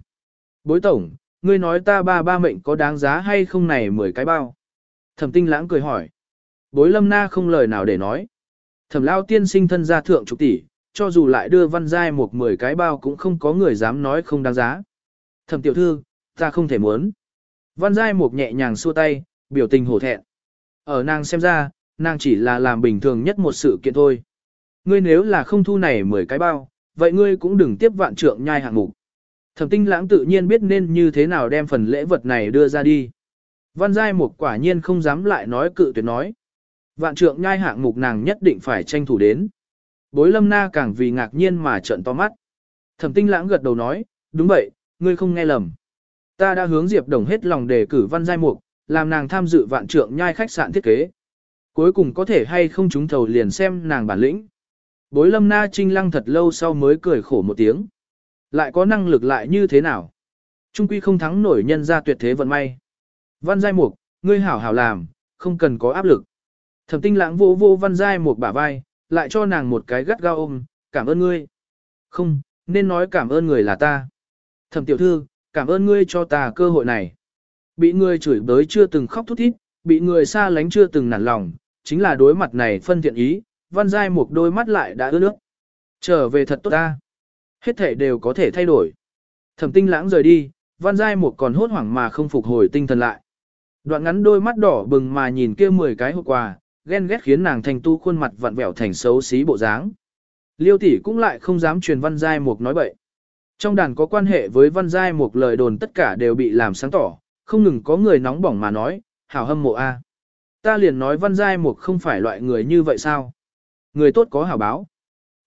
Bối tổng, ngươi nói ta ba ba mệnh có đáng giá hay không này mười cái bao. Thẩm tinh lãng cười hỏi. Bối lâm na không lời nào để nói. Thẩm lao tiên sinh thân gia thượng chục tỷ, cho dù lại đưa văn giai một mười cái bao cũng không có người dám nói không đáng giá. Thẩm tiểu thư, ta không thể muốn. Văn giai một nhẹ nhàng xua tay, biểu tình hổ thẹn. Ở nàng xem ra, nàng chỉ là làm bình thường nhất một sự kiện thôi. Ngươi nếu là không thu này mười cái bao, vậy ngươi cũng đừng tiếp vạn trượng nhai hạng mục. Thẩm tinh lãng tự nhiên biết nên như thế nào đem phần lễ vật này đưa ra đi. Văn giai một quả nhiên không dám lại nói cự tuyệt nói. Vạn trượng nhai hạng mục nàng nhất định phải tranh thủ đến. Bối lâm na càng vì ngạc nhiên mà trợn to mắt. Thẩm tinh lãng gật đầu nói, đúng vậy, ngươi không nghe lầm. Ta đã hướng Diệp Đồng hết lòng đề cử văn giai mục, làm nàng tham dự vạn trượng nhai khách sạn thiết kế. Cuối cùng có thể hay không trúng thầu liền xem nàng bản lĩnh. Bối lâm na trinh lăng thật lâu sau mới cười khổ một tiếng. Lại có năng lực lại như thế nào? Trung quy không thắng nổi nhân ra tuyệt thế vận may. Văn giai mục, ngươi hảo hảo làm, không cần có áp lực. Thẩm tinh lãng vô vô văn giai mục bả vai, lại cho nàng một cái gắt gao ôm, cảm ơn ngươi. Không, nên nói cảm ơn người là ta. Thẩm tiểu thư, cảm ơn ngươi cho ta cơ hội này. Bị người chửi bới chưa từng khóc thút thít, bị người xa lánh chưa từng nản lòng, chính là đối mặt này phân thiện ý, văn giai mục đôi mắt lại đã ướt nước. Trở về thật tốt ta. Hết thể đều có thể thay đổi. Thẩm tinh lãng rời đi, văn giai một còn hốt hoảng mà không phục hồi tinh thần lại. Đoạn ngắn đôi mắt đỏ bừng mà nhìn kia 10 cái hộp quà, ghen ghét khiến nàng thành tu khuôn mặt vặn vẹo thành xấu xí bộ dáng. Liêu tỷ cũng lại không dám truyền văn giai Mục nói bậy. Trong đàn có quan hệ với văn giai Mục lời đồn tất cả đều bị làm sáng tỏ, không ngừng có người nóng bỏng mà nói, hảo hâm mộ a. Ta liền nói văn giai Mục không phải loại người như vậy sao? Người tốt có hảo báo.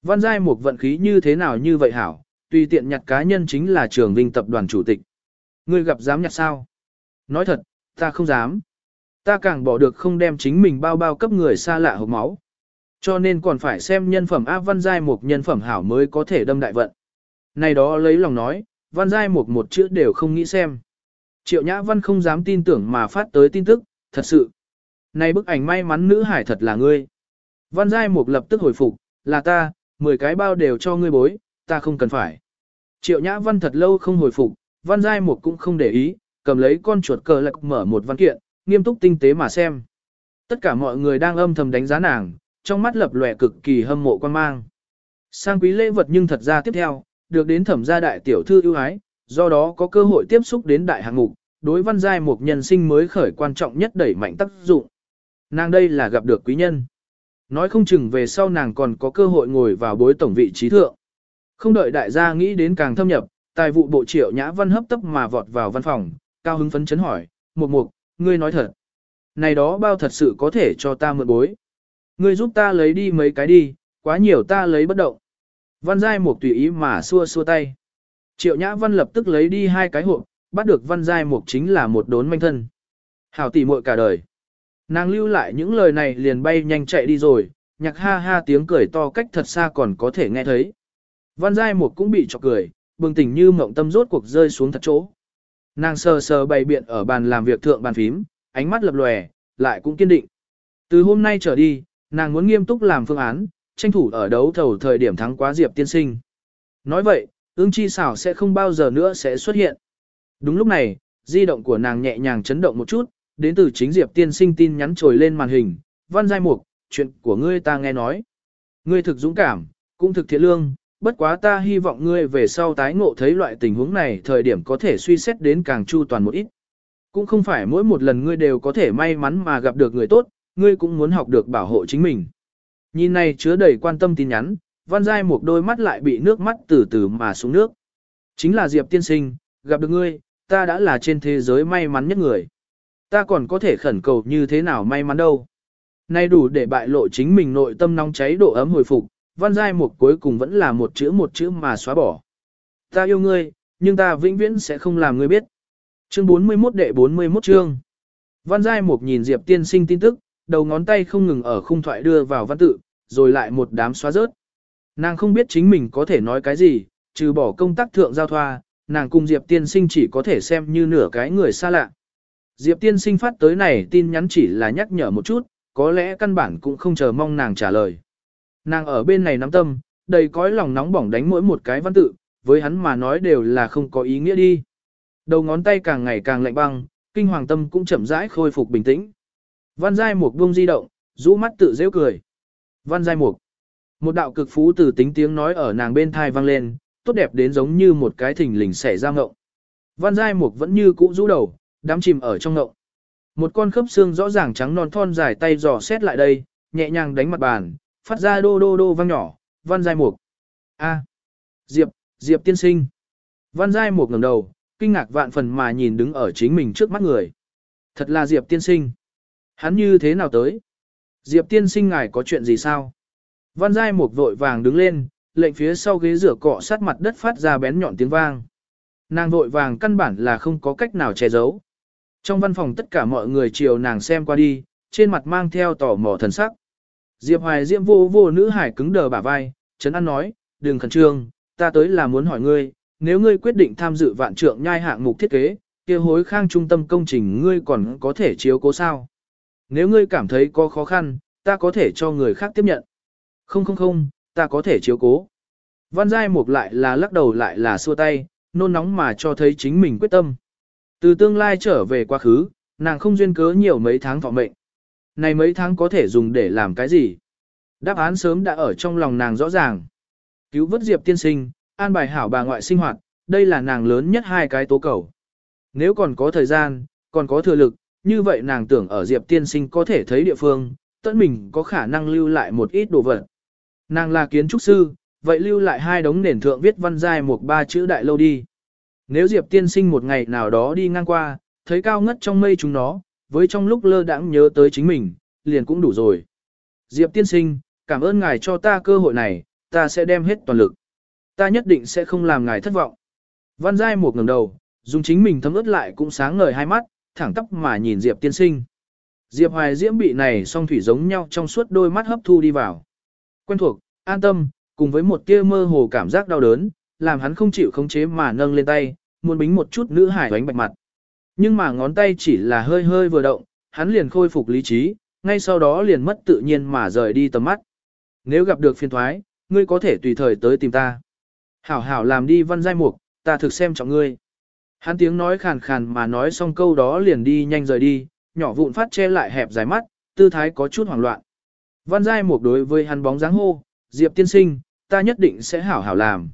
Văn giai một vận khí như thế nào như vậy hảo, tùy tiện nhặt cá nhân chính là trường vinh tập đoàn chủ tịch. Ngươi gặp dám nhặt sao? Nói thật, ta không dám. Ta càng bỏ được không đem chính mình bao bao cấp người xa lạ hộp máu. Cho nên còn phải xem nhân phẩm áp văn giai một nhân phẩm hảo mới có thể đâm đại vận. Này đó lấy lòng nói, văn giai một một chữ đều không nghĩ xem. Triệu Nhã Văn không dám tin tưởng mà phát tới tin tức, thật sự. Này bức ảnh may mắn nữ hải thật là ngươi. Văn Giai Mục lập tức hồi phục, là ta, 10 cái bao đều cho ngươi bối, ta không cần phải. Triệu Nhã Văn thật lâu không hồi phục, Văn Giai Mục cũng không để ý, cầm lấy con chuột cờ lạc mở một văn kiện, nghiêm túc tinh tế mà xem. Tất cả mọi người đang âm thầm đánh giá nàng, trong mắt lập lòe cực kỳ hâm mộ quan mang. Sang quý lễ vật nhưng thật ra tiếp theo, được đến thẩm gia đại tiểu thư ưu ái, do đó có cơ hội tiếp xúc đến đại hạng mục, đối văn giai một nhân sinh mới khởi quan trọng nhất đẩy mạnh tác dụng. Nàng đây là gặp được quý nhân. Nói không chừng về sau nàng còn có cơ hội ngồi vào bối tổng vị trí thượng. Không đợi đại gia nghĩ đến càng thâm nhập, tài vụ bộ triệu nhã văn hấp tấp mà vọt vào văn phòng, cao hứng phấn chấn hỏi, mục mục, ngươi nói thật. Này đó bao thật sự có thể cho ta mượn bối. Ngươi giúp ta lấy đi mấy cái đi, quá nhiều ta lấy bất động. Văn giai mục tùy ý mà xua xua tay. Triệu Nhã Văn lập tức lấy đi hai cái hộp, bắt được văn giai mục chính là một đốn manh thân. Hảo tỷ muội cả đời. Nàng lưu lại những lời này liền bay nhanh chạy đi rồi, nhạc ha ha tiếng cười to cách thật xa còn có thể nghe thấy. Văn giai mục cũng bị chọc cười, bừng tỉnh như mộng tâm rốt cuộc rơi xuống thật chỗ. Nàng sờ sờ bày biện ở bàn làm việc thượng bàn phím, ánh mắt lập lòe, lại cũng kiên định. Từ hôm nay trở đi, nàng muốn nghiêm túc làm phương án, tranh thủ ở đấu thầu thời điểm thắng quá Diệp tiên sinh. Nói vậy, ương chi xảo sẽ không bao giờ nữa sẽ xuất hiện. Đúng lúc này, di động của nàng nhẹ nhàng chấn động một chút, đến từ chính Diệp tiên sinh tin nhắn trồi lên màn hình, văn giai mục, chuyện của ngươi ta nghe nói. Ngươi thực dũng cảm, cũng thực thiện lương, bất quá ta hy vọng ngươi về sau tái ngộ thấy loại tình huống này thời điểm có thể suy xét đến càng chu toàn một ít. Cũng không phải mỗi một lần ngươi đều có thể may mắn mà gặp được người tốt, ngươi cũng muốn học được bảo hộ chính mình. Nhìn này chứa đầy quan tâm tin nhắn, văn giai một đôi mắt lại bị nước mắt từ từ mà xuống nước. Chính là Diệp tiên sinh, gặp được ngươi, ta đã là trên thế giới may mắn nhất người. Ta còn có thể khẩn cầu như thế nào may mắn đâu. Nay đủ để bại lộ chính mình nội tâm nóng cháy độ ấm hồi phục, văn giai một cuối cùng vẫn là một chữ một chữ mà xóa bỏ. Ta yêu ngươi, nhưng ta vĩnh viễn sẽ không làm ngươi biết. Chương 41 đệ 41 chương. Văn giai một nhìn Diệp tiên sinh tin tức, đầu ngón tay không ngừng ở khung thoại đưa vào văn tự, rồi lại một đám xóa rớt. Nàng không biết chính mình có thể nói cái gì, trừ bỏ công tác thượng giao thoa, nàng cùng Diệp tiên sinh chỉ có thể xem như nửa cái người xa lạ. Diệp tiên sinh phát tới này tin nhắn chỉ là nhắc nhở một chút, có lẽ căn bản cũng không chờ mong nàng trả lời. Nàng ở bên này nắm tâm, đầy cõi lòng nóng bỏng đánh mỗi một cái văn tự, với hắn mà nói đều là không có ý nghĩa đi. Đầu ngón tay càng ngày càng lạnh băng, kinh hoàng tâm cũng chậm rãi khôi phục bình tĩnh. Văn Giai Mục buông di động, rũ mắt tự dễ cười. Văn Giai Mục. Một đạo cực phú từ tính tiếng nói ở nàng bên thai vang lên, tốt đẹp đến giống như một cái thình lình xẻ ra ngộng. Văn Giai Mục vẫn như cũ rũ đầu, đám chìm ở trong ngộng. Một con khớp xương rõ ràng trắng non thon dài tay dò xét lại đây, nhẹ nhàng đánh mặt bàn, phát ra đô đô đô vang nhỏ, Văn Giai Mục. A. Diệp, Diệp tiên sinh. Văn Giai Mục ngẩng đầu, kinh ngạc vạn phần mà nhìn đứng ở chính mình trước mắt người. Thật là Diệp tiên sinh. Hắn như thế nào tới? Diệp tiên sinh ngài có chuyện gì sao? Văn Giai Mục vội vàng đứng lên, lệnh phía sau ghế rửa cọ sát mặt đất phát ra bén nhọn tiếng vang. Nàng vội vàng căn bản là không có cách nào che giấu. Trong văn phòng tất cả mọi người chiều nàng xem qua đi, trên mặt mang theo tỏ mò thần sắc. Diệp Hoài Diễm vô vô nữ hải cứng đờ bả vai, Trấn An nói, đừng khẩn trương, ta tới là muốn hỏi ngươi, nếu ngươi quyết định tham dự vạn trượng nhai hạng mục thiết kế, kia hối khang trung tâm công trình ngươi còn có thể chiếu cố sao? Nếu ngươi cảm thấy có khó khăn, ta có thể cho người khác tiếp nhận. Không không không, ta có thể chiếu cố. Văn Giai Mục lại là lắc đầu lại là xua tay, nôn nóng mà cho thấy chính mình quyết tâm. Từ tương lai trở về quá khứ, nàng không duyên cớ nhiều mấy tháng thọ mệnh. Này mấy tháng có thể dùng để làm cái gì? Đáp án sớm đã ở trong lòng nàng rõ ràng. Cứu vớt Diệp tiên sinh, an bài hảo bà ngoại sinh hoạt, đây là nàng lớn nhất hai cái tố cầu. Nếu còn có thời gian, còn có thừa lực, như vậy nàng tưởng ở Diệp tiên sinh có thể thấy địa phương, tận mình có khả năng lưu lại một ít đồ vật. Nàng là kiến trúc sư, vậy lưu lại hai đống nền thượng viết văn giai một ba chữ đại lâu đi. Nếu Diệp tiên sinh một ngày nào đó đi ngang qua, thấy cao ngất trong mây chúng nó, với trong lúc lơ đãng nhớ tới chính mình, liền cũng đủ rồi. Diệp tiên sinh, cảm ơn ngài cho ta cơ hội này, ta sẽ đem hết toàn lực. Ta nhất định sẽ không làm ngài thất vọng. Văn Giai một ngẩng đầu, dùng chính mình thấm ướt lại cũng sáng ngời hai mắt, thẳng tóc mà nhìn Diệp tiên sinh. Diệp Hoài Diễm bị này song thủy giống nhau trong suốt đôi mắt hấp thu đi vào. Quen thuộc, an tâm, cùng với một tia mơ hồ cảm giác đau đớn, làm hắn không chịu khống chế mà nâng lên tay, muốn bính một chút nữ hải đánh bạch mặt. Nhưng mà ngón tay chỉ là hơi hơi vừa động, hắn liền khôi phục lý trí, ngay sau đó liền mất tự nhiên mà rời đi tầm mắt. Nếu gặp được phiền thoái, ngươi có thể tùy thời tới tìm ta. Hảo hảo làm đi văn giai mục, ta thực xem trọng ngươi. Hắn tiếng nói khàn khàn mà nói xong câu đó liền đi nhanh rời đi, nhỏ vụn phát che lại hẹp dài mắt, tư thái có chút hoảng loạn. Văn giai mục đối với hắn bóng dáng hô, Diệp tiên sinh, ta nhất định sẽ hảo hảo làm.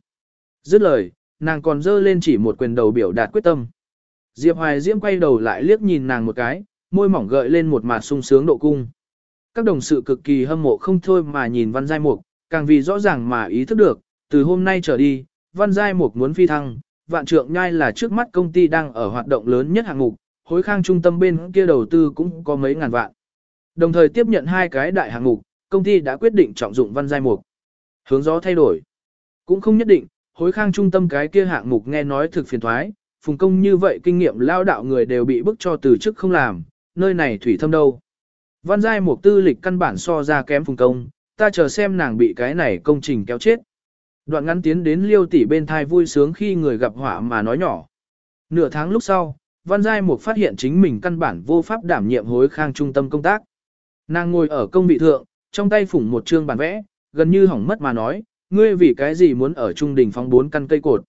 Dứt lời, nàng còn dơ lên chỉ một quyền đầu biểu đạt quyết tâm. Diệp Hoài Diễm quay đầu lại liếc nhìn nàng một cái, môi mỏng gợi lên một mặt sung sướng độ cung. Các đồng sự cực kỳ hâm mộ không thôi mà nhìn Văn Giai Mục, càng vì rõ ràng mà ý thức được, từ hôm nay trở đi, Văn Giai Mục muốn phi thăng, vạn trượng nhai là trước mắt công ty đang ở hoạt động lớn nhất hạng mục, hối khang trung tâm bên kia đầu tư cũng có mấy ngàn vạn. Đồng thời tiếp nhận hai cái đại hạng mục, công ty đã quyết định trọng dụng Văn Giai Mục. Hướng gió thay đổi. Cũng không nhất định, hối khang trung tâm cái kia hạng mục nghe nói thực phiền thoái, phùng công như vậy kinh nghiệm lao đạo người đều bị bức cho từ chức không làm, nơi này thủy thâm đâu. Văn giai mục tư lịch căn bản so ra kém phùng công, ta chờ xem nàng bị cái này công trình kéo chết. Đoạn ngắn tiến đến liêu tỷ bên thai vui sướng khi người gặp họa mà nói nhỏ. Nửa tháng lúc sau, Văn Giai Mục phát hiện chính mình căn bản vô pháp đảm nhiệm hối khang trung tâm công tác. Nàng ngồi ở công vị thượng, trong tay phủng một chương bản vẽ, gần như hỏng mất mà nói, ngươi vì cái gì muốn ở trung đình phóng bốn căn cây cột.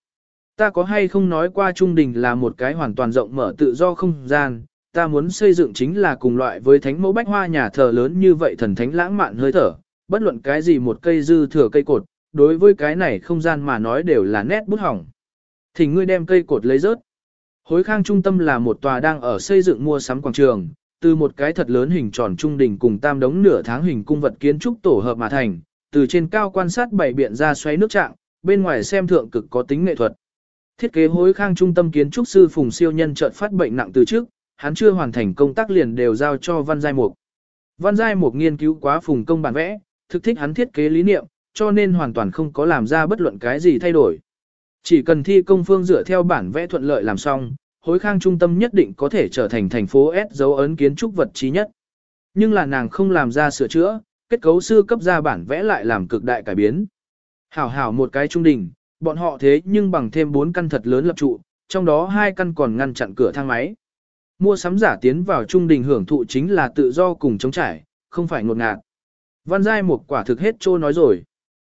Ta có hay không nói qua trung đình là một cái hoàn toàn rộng mở tự do không gian, ta muốn xây dựng chính là cùng loại với thánh mẫu bách hoa nhà thờ lớn như vậy thần thánh lãng mạn hơi thở, bất luận cái gì một cây dư thừa cây cột, đối với cái này không gian mà nói đều là nét bút hỏng. Thì ngươi đem cây cột lấy rớt. Hối khang trung tâm là một tòa đang ở xây dựng mua sắm quảng trường, từ một cái thật lớn hình tròn trung đỉnh cùng tam đống nửa tháng hình cung vật kiến trúc tổ hợp mà thành, từ trên cao quan sát bảy biện ra xoáy nước trạng, bên ngoài xem thượng cực có tính nghệ thuật. Thiết kế hối khang trung tâm kiến trúc sư Phùng Siêu Nhân chợt phát bệnh nặng từ trước, hắn chưa hoàn thành công tác liền đều giao cho Văn Giai Mục. Văn Giai Mục nghiên cứu quá Phùng công bản vẽ, thực thích hắn thiết kế lý niệm, cho nên hoàn toàn không có làm ra bất luận cái gì thay đổi. Chỉ cần thi công phương dựa theo bản vẽ thuận lợi làm xong, hối khang trung tâm nhất định có thể trở thành thành phố S dấu ấn kiến trúc vật trí nhất. Nhưng là nàng không làm ra sửa chữa, kết cấu sư cấp ra bản vẽ lại làm cực đại cải biến. Hảo hảo một cái trung đỉnh, bọn họ thế nhưng bằng thêm bốn căn thật lớn lập trụ, trong đó hai căn còn ngăn chặn cửa thang máy. Mua sắm giả tiến vào trung đình hưởng thụ chính là tự do cùng chống trải, không phải ngột ngạt. Văn giai một quả thực hết trô nói rồi.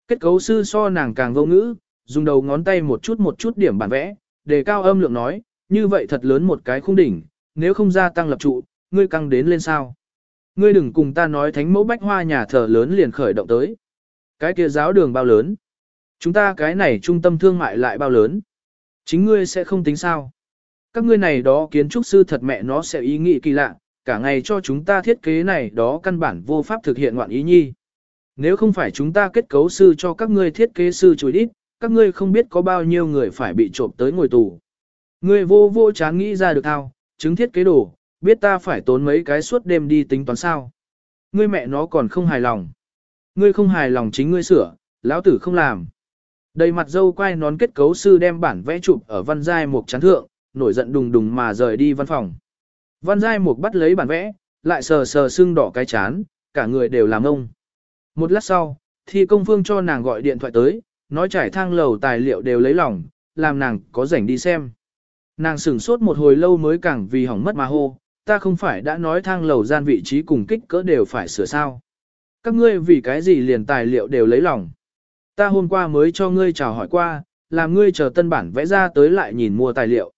Kết cấu sư so nàng càng vô ngữ, dùng đầu ngón tay một chút một chút điểm bản vẽ, đề cao âm lượng nói, như vậy thật lớn một cái khung đỉnh, nếu không gia tăng lập trụ, ngươi căng đến lên sao. Ngươi đừng cùng ta nói thánh mẫu bách hoa nhà thờ lớn liền khởi động tới. Cái kia giáo đường bao lớn. Chúng ta cái này trung tâm thương mại lại bao lớn. Chính ngươi sẽ không tính sao. Các ngươi này đó kiến trúc sư thật mẹ nó sẽ ý nghĩ kỳ lạ, cả ngày cho chúng ta thiết kế này đó căn bản vô pháp thực hiện ngoạn ý nhi. Nếu không phải chúng ta kết cấu sư cho các ngươi thiết kế sư chùi đít, các ngươi không biết có bao nhiêu người phải bị trộm tới ngồi tù. Ngươi vô vô chán nghĩ ra được thao, chứng thiết kế đồ, biết ta phải tốn mấy cái suốt đêm đi tính toán sao. Ngươi mẹ nó còn không hài lòng. Ngươi không hài lòng chính ngươi sửa, lão tử không làm. Đầy mặt dâu quay nón kết cấu sư đem bản vẽ chụp ở văn giai một chán thượng, nổi giận đùng đùng mà rời đi văn phòng. Văn giai một bắt lấy bản vẽ, lại sờ sờ sưng đỏ cái chán, cả người đều làm ông. Một lát sau, thì công phương cho nàng gọi điện thoại tới, nói trải thang lầu tài liệu đều lấy lòng, làm nàng có rảnh đi xem. Nàng sửng sốt một hồi lâu mới càng vì hỏng mất mà hô, ta không phải đã nói thang lầu gian vị trí cùng kích cỡ đều phải sửa sao. Các ngươi vì cái gì liền tài liệu đều lấy lòng. Ta hôm qua mới cho ngươi chào hỏi qua, làm ngươi chờ tân bản vẽ ra tới lại nhìn mua tài liệu.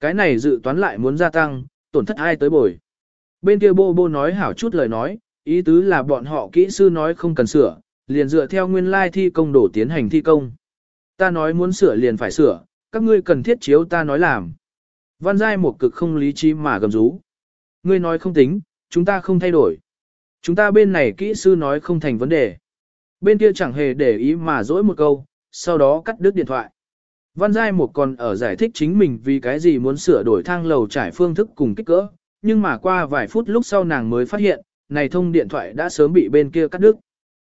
Cái này dự toán lại muốn gia tăng, tổn thất ai tới bồi. Bên kia bô bô nói hảo chút lời nói, ý tứ là bọn họ kỹ sư nói không cần sửa, liền dựa theo nguyên lai thi công đổ tiến hành thi công. Ta nói muốn sửa liền phải sửa, các ngươi cần thiết chiếu ta nói làm. Văn giai một cực không lý trí mà gầm rú. Ngươi nói không tính, chúng ta không thay đổi. Chúng ta bên này kỹ sư nói không thành vấn đề. Bên kia chẳng hề để ý mà dỗi một câu, sau đó cắt đứt điện thoại. Văn Giai một còn ở giải thích chính mình vì cái gì muốn sửa đổi thang lầu trải phương thức cùng kích cỡ, nhưng mà qua vài phút lúc sau nàng mới phát hiện, này thông điện thoại đã sớm bị bên kia cắt đứt.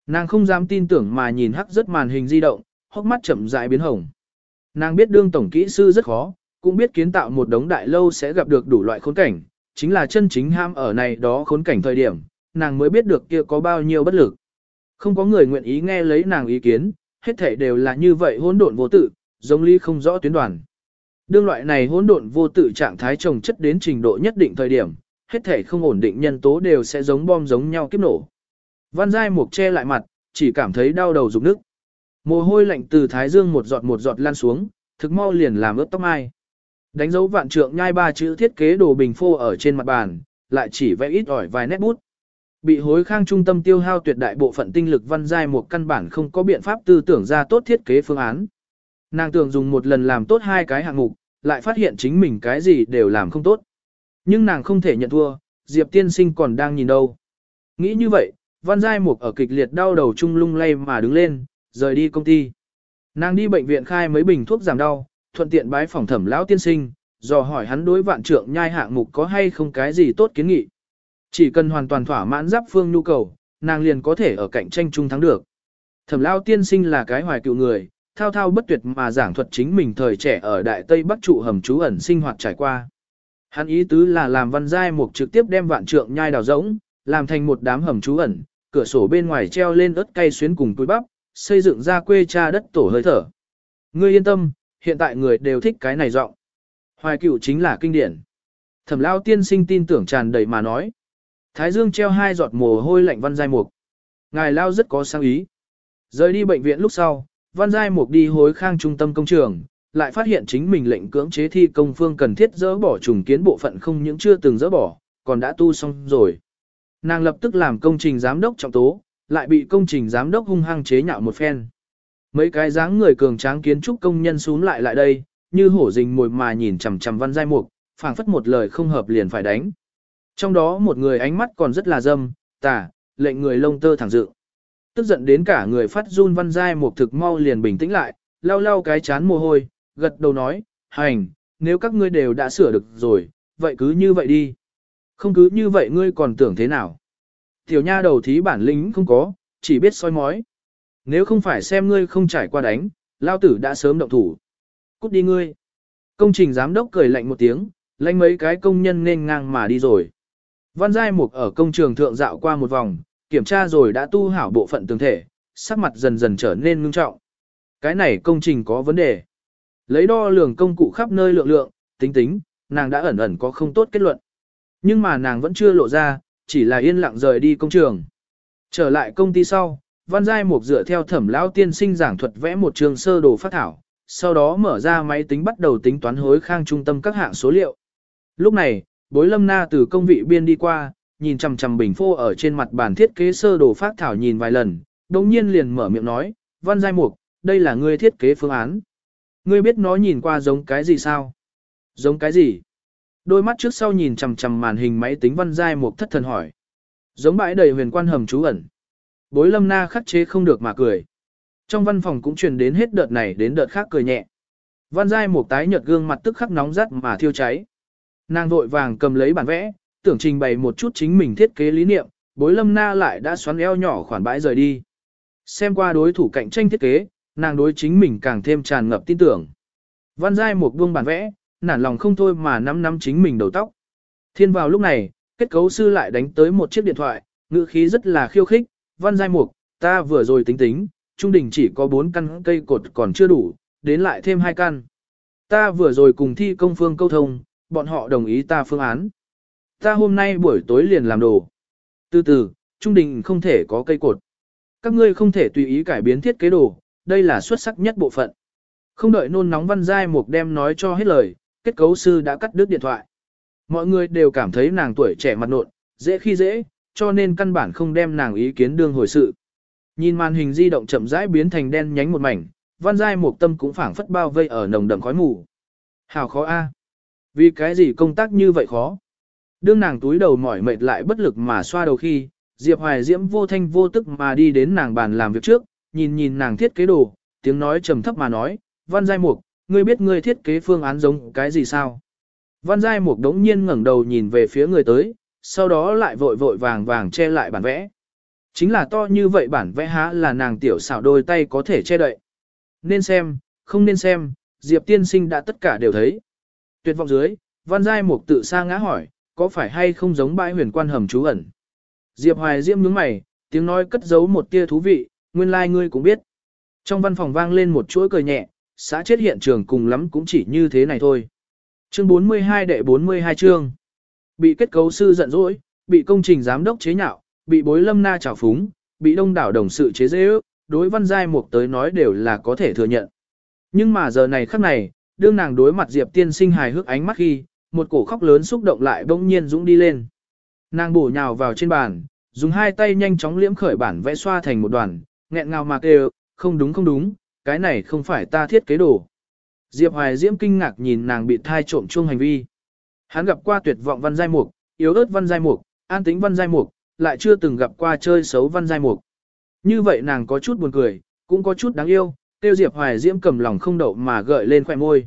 Nàng không dám tin tưởng mà nhìn hắc rất màn hình di động, hốc mắt chậm rãi biến hồng. Nàng biết đương tổng kỹ sư rất khó, cũng biết kiến tạo một đống đại lâu sẽ gặp được đủ loại khốn cảnh, chính là chân chính ham ở này đó khốn cảnh thời điểm, nàng mới biết được kia có bao nhiêu bất lực. Không có người nguyện ý nghe lấy nàng ý kiến, hết thể đều là như vậy hỗn độn vô tự, giống lý không rõ tuyến đoàn. Đương loại này hỗn độn vô tự trạng thái trồng chất đến trình độ nhất định thời điểm, hết thể không ổn định nhân tố đều sẽ giống bom giống nhau kiếp nổ. Văn Giai Mục che lại mặt, chỉ cảm thấy đau đầu rụng nước. Mồ hôi lạnh từ thái dương một giọt một giọt lan xuống, thực mau liền làm ướt tóc mai. Đánh dấu vạn trượng nhai ba chữ thiết kế đồ bình phô ở trên mặt bàn, lại chỉ vẽ ít ỏi vài nét bút. Bị hối khang trung tâm tiêu hao tuyệt đại bộ phận tinh lực văn giai một căn bản không có biện pháp tư tưởng ra tốt thiết kế phương án. Nàng tưởng dùng một lần làm tốt hai cái hạng mục, lại phát hiện chính mình cái gì đều làm không tốt. Nhưng nàng không thể nhận thua, Diệp tiên sinh còn đang nhìn đâu. Nghĩ như vậy, văn giai mục ở kịch liệt đau đầu chung lung lay mà đứng lên, rời đi công ty. Nàng đi bệnh viện khai mấy bình thuốc giảm đau, thuận tiện bái phòng thẩm lão tiên sinh, dò hỏi hắn đối vạn trượng nhai hạng mục có hay không cái gì tốt kiến nghị. Chỉ cần hoàn toàn thỏa mãn giáp phương nhu cầu, nàng liền có thể ở cạnh tranh chung thắng được. Thẩm lão tiên sinh là cái hoài cựu người, thao thao bất tuyệt mà giảng thuật chính mình thời trẻ ở Đại Tây Bắc trụ hầm trú ẩn sinh hoạt trải qua. Hắn ý tứ là làm văn giai mục trực tiếp đem vạn trượng nhai đào rỗng, làm thành một đám hầm trú ẩn, cửa sổ bên ngoài treo lên ớt cay xuyến cùng túi bắp, xây dựng ra quê cha đất tổ hơi thở. Ngươi yên tâm, hiện tại người đều thích cái này giọng. Hoài cựu chính là kinh điển. Thẩm lao tiên sinh tin tưởng tràn đầy mà nói. Thái dương treo hai giọt mồ hôi lạnh văn giai mục. Ngài lao rất có sáng ý. Rời đi bệnh viện lúc sau, văn giai mục đi hối khang trung tâm công trường, lại phát hiện chính mình lệnh cưỡng chế thi công phương cần thiết dỡ bỏ trùng kiến bộ phận không những chưa từng dỡ bỏ, còn đã tu xong rồi. Nàng lập tức làm công trình giám đốc trọng tố, lại bị công trình giám đốc hung hăng chế nhạo một phen. Mấy cái dáng người cường tráng kiến trúc công nhân xuống lại lại đây, như hổ rình mồi mà nhìn chằm chằm văn giai mục, phảng phất một lời không hợp liền phải đánh. Trong đó một người ánh mắt còn rất là dâm, tà, lệnh người lông tơ thẳng dự. Tức giận đến cả người phát run văn giai mục thực mau liền bình tĩnh lại, lau lau cái chán mồ hôi, gật đầu nói, hành, nếu các ngươi đều đã sửa được rồi, vậy cứ như vậy đi. Không cứ như vậy ngươi còn tưởng thế nào? Tiểu nha đầu thí bản lĩnh không có, chỉ biết soi mói. Nếu không phải xem ngươi không trải qua đánh, lao tử đã sớm động thủ. Cút đi ngươi. Công trình giám đốc cười lạnh một tiếng, lanh mấy cái công nhân nên ngang mà đi rồi. Văn Giai Mục ở công trường thượng dạo qua một vòng, kiểm tra rồi đã tu hảo bộ phận tường thể, sắc mặt dần dần trở nên ngưng trọng. Cái này công trình có vấn đề. Lấy đo lường công cụ khắp nơi lượng lượng, tính tính, nàng đã ẩn ẩn có không tốt kết luận. Nhưng mà nàng vẫn chưa lộ ra, chỉ là yên lặng rời đi công trường. Trở lại công ty sau, Văn Giai Mục dựa theo thẩm lão tiên sinh giảng thuật vẽ một trường sơ đồ phát thảo, sau đó mở ra máy tính bắt đầu tính toán hối khang trung tâm các hạng số liệu. Lúc này, bối lâm na từ công vị biên đi qua, nhìn chằm chằm bình phô ở trên mặt bản thiết kế sơ đồ phát thảo nhìn vài lần, đồng nhiên liền mở miệng nói, Văn Giai Mục, đây là ngươi thiết kế phương án. Ngươi biết nó nhìn qua giống cái gì sao? Giống cái gì? Đôi mắt trước sau nhìn chằm chằm màn hình máy tính văn giai Mục thất thần hỏi. Giống bãi đầy huyền quan hầm trú ẩn. Bối lâm na khắc chế không được mà cười. Trong văn phòng cũng truyền đến hết đợt này đến đợt khác cười nhẹ. Văn giai một tái nhợt gương mặt tức khắc nóng rát mà thiêu cháy. Nàng vội vàng cầm lấy bản vẽ, tưởng trình bày một chút chính mình thiết kế lý niệm, bối lâm na lại đã xoắn eo nhỏ khoản bãi rời đi. Xem qua đối thủ cạnh tranh thiết kế, nàng đối chính mình càng thêm tràn ngập tin tưởng. Văn giai một buông bản vẽ, nản lòng không thôi mà nắm nắm chính mình đầu tóc. Thiên vào lúc này, kết cấu sư lại đánh tới một chiếc điện thoại, ngữ khí rất là khiêu khích, văn giai mục, ta vừa rồi tính tính, trung Đình chỉ có 4 căn cây cột còn chưa đủ, đến lại thêm 2 căn. Ta vừa rồi cùng thi công phương câu thông, bọn họ đồng ý ta phương án. Ta hôm nay buổi tối liền làm đồ. Từ từ, trung đình không thể có cây cột. Các ngươi không thể tùy ý cải biến thiết kế đồ, đây là xuất sắc nhất bộ phận. Không đợi nôn nóng văn giai mục đem nói cho hết lời, kết cấu sư đã cắt đứt điện thoại. Mọi người đều cảm thấy nàng tuổi trẻ mặt nộn, dễ khi dễ, cho nên căn bản không đem nàng ý kiến đương hồi sự. Nhìn màn hình di động chậm rãi biến thành đen nhánh một mảnh, văn giai một tâm cũng phảng phất bao vây ở nồng đậm khói mù. Hào khó a. Vì cái gì công tác như vậy khó? Đương nàng túi đầu mỏi mệt lại bất lực mà xoa đầu khi, Diệp Hoài Diễm vô thanh vô tức mà đi đến nàng bàn làm việc trước, nhìn nhìn nàng thiết kế đồ, tiếng nói trầm thấp mà nói, văn giai mục, ngươi biết ngươi thiết kế phương án giống cái gì sao? Văn Giai Mục đống nhiên ngẩng đầu nhìn về phía người tới, sau đó lại vội vội vàng vàng che lại bản vẽ. Chính là to như vậy bản vẽ há là nàng tiểu xảo đôi tay có thể che đậy. Nên xem, không nên xem, Diệp tiên sinh đã tất cả đều thấy. Tuyệt vọng dưới, Văn Giai Mục tự sa ngã hỏi, có phải hay không giống bãi huyền quan hầm trú ẩn? Diệp Hoài Diễm nhướng mày, tiếng nói cất giấu một tia thú vị, nguyên lai like ngươi cũng biết. Trong văn phòng vang lên một chuỗi cười nhẹ, xã chết hiện trường cùng lắm cũng chỉ như thế này thôi. Chương 42 đệ 42 chương. Bị kết cấu sư giận dỗi, bị công trình giám đốc chế nhạo, bị bối lâm na trào phúng, bị đông đảo đồng sự chế dễ ước, đối văn giai mục tới nói đều là có thể thừa nhận. Nhưng mà giờ này khắc này, đương nàng đối mặt Diệp tiên sinh hài hước ánh mắt khi, một cổ khóc lớn xúc động lại bỗng nhiên dũng đi lên. Nàng bổ nhào vào trên bàn, dùng hai tay nhanh chóng liễm khởi bản vẽ xoa thành một đoàn, nghẹn ngào mà kêu, không đúng không đúng, cái này không phải ta thiết kế đồ. Diệp Hoài Diễm kinh ngạc nhìn nàng bị thai trộm chuông hành vi. Hắn gặp qua tuyệt vọng văn giai mục, yếu ớt văn giai mục, an tính văn giai mục, lại chưa từng gặp qua chơi xấu văn giai mục. Như vậy nàng có chút buồn cười, cũng có chút đáng yêu, tiêu Diệp Hoài Diễm cầm lòng không đậu mà gợi lên khỏe môi.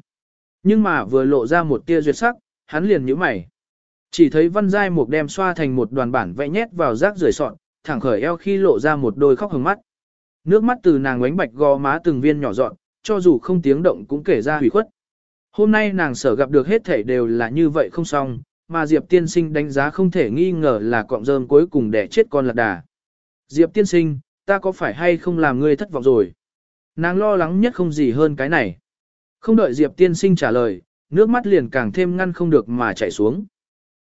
Nhưng mà vừa lộ ra một tia duyệt sắc, hắn liền nhíu mày. Chỉ thấy văn giai mục đem xoa thành một đoàn bản vẽ nhét vào rác rưởi sọn, thẳng khởi eo khi lộ ra một đôi khóc hừng mắt. Nước mắt từ nàng ánh bạch gò má từng viên nhỏ dọn, cho dù không tiếng động cũng kể ra hủy khuất. Hôm nay nàng sở gặp được hết thảy đều là như vậy không xong, mà Diệp tiên sinh đánh giá không thể nghi ngờ là cọng rơm cuối cùng để chết con lạc đà. Diệp tiên sinh, ta có phải hay không làm ngươi thất vọng rồi? Nàng lo lắng nhất không gì hơn cái này. Không đợi Diệp tiên sinh trả lời, nước mắt liền càng thêm ngăn không được mà chảy xuống.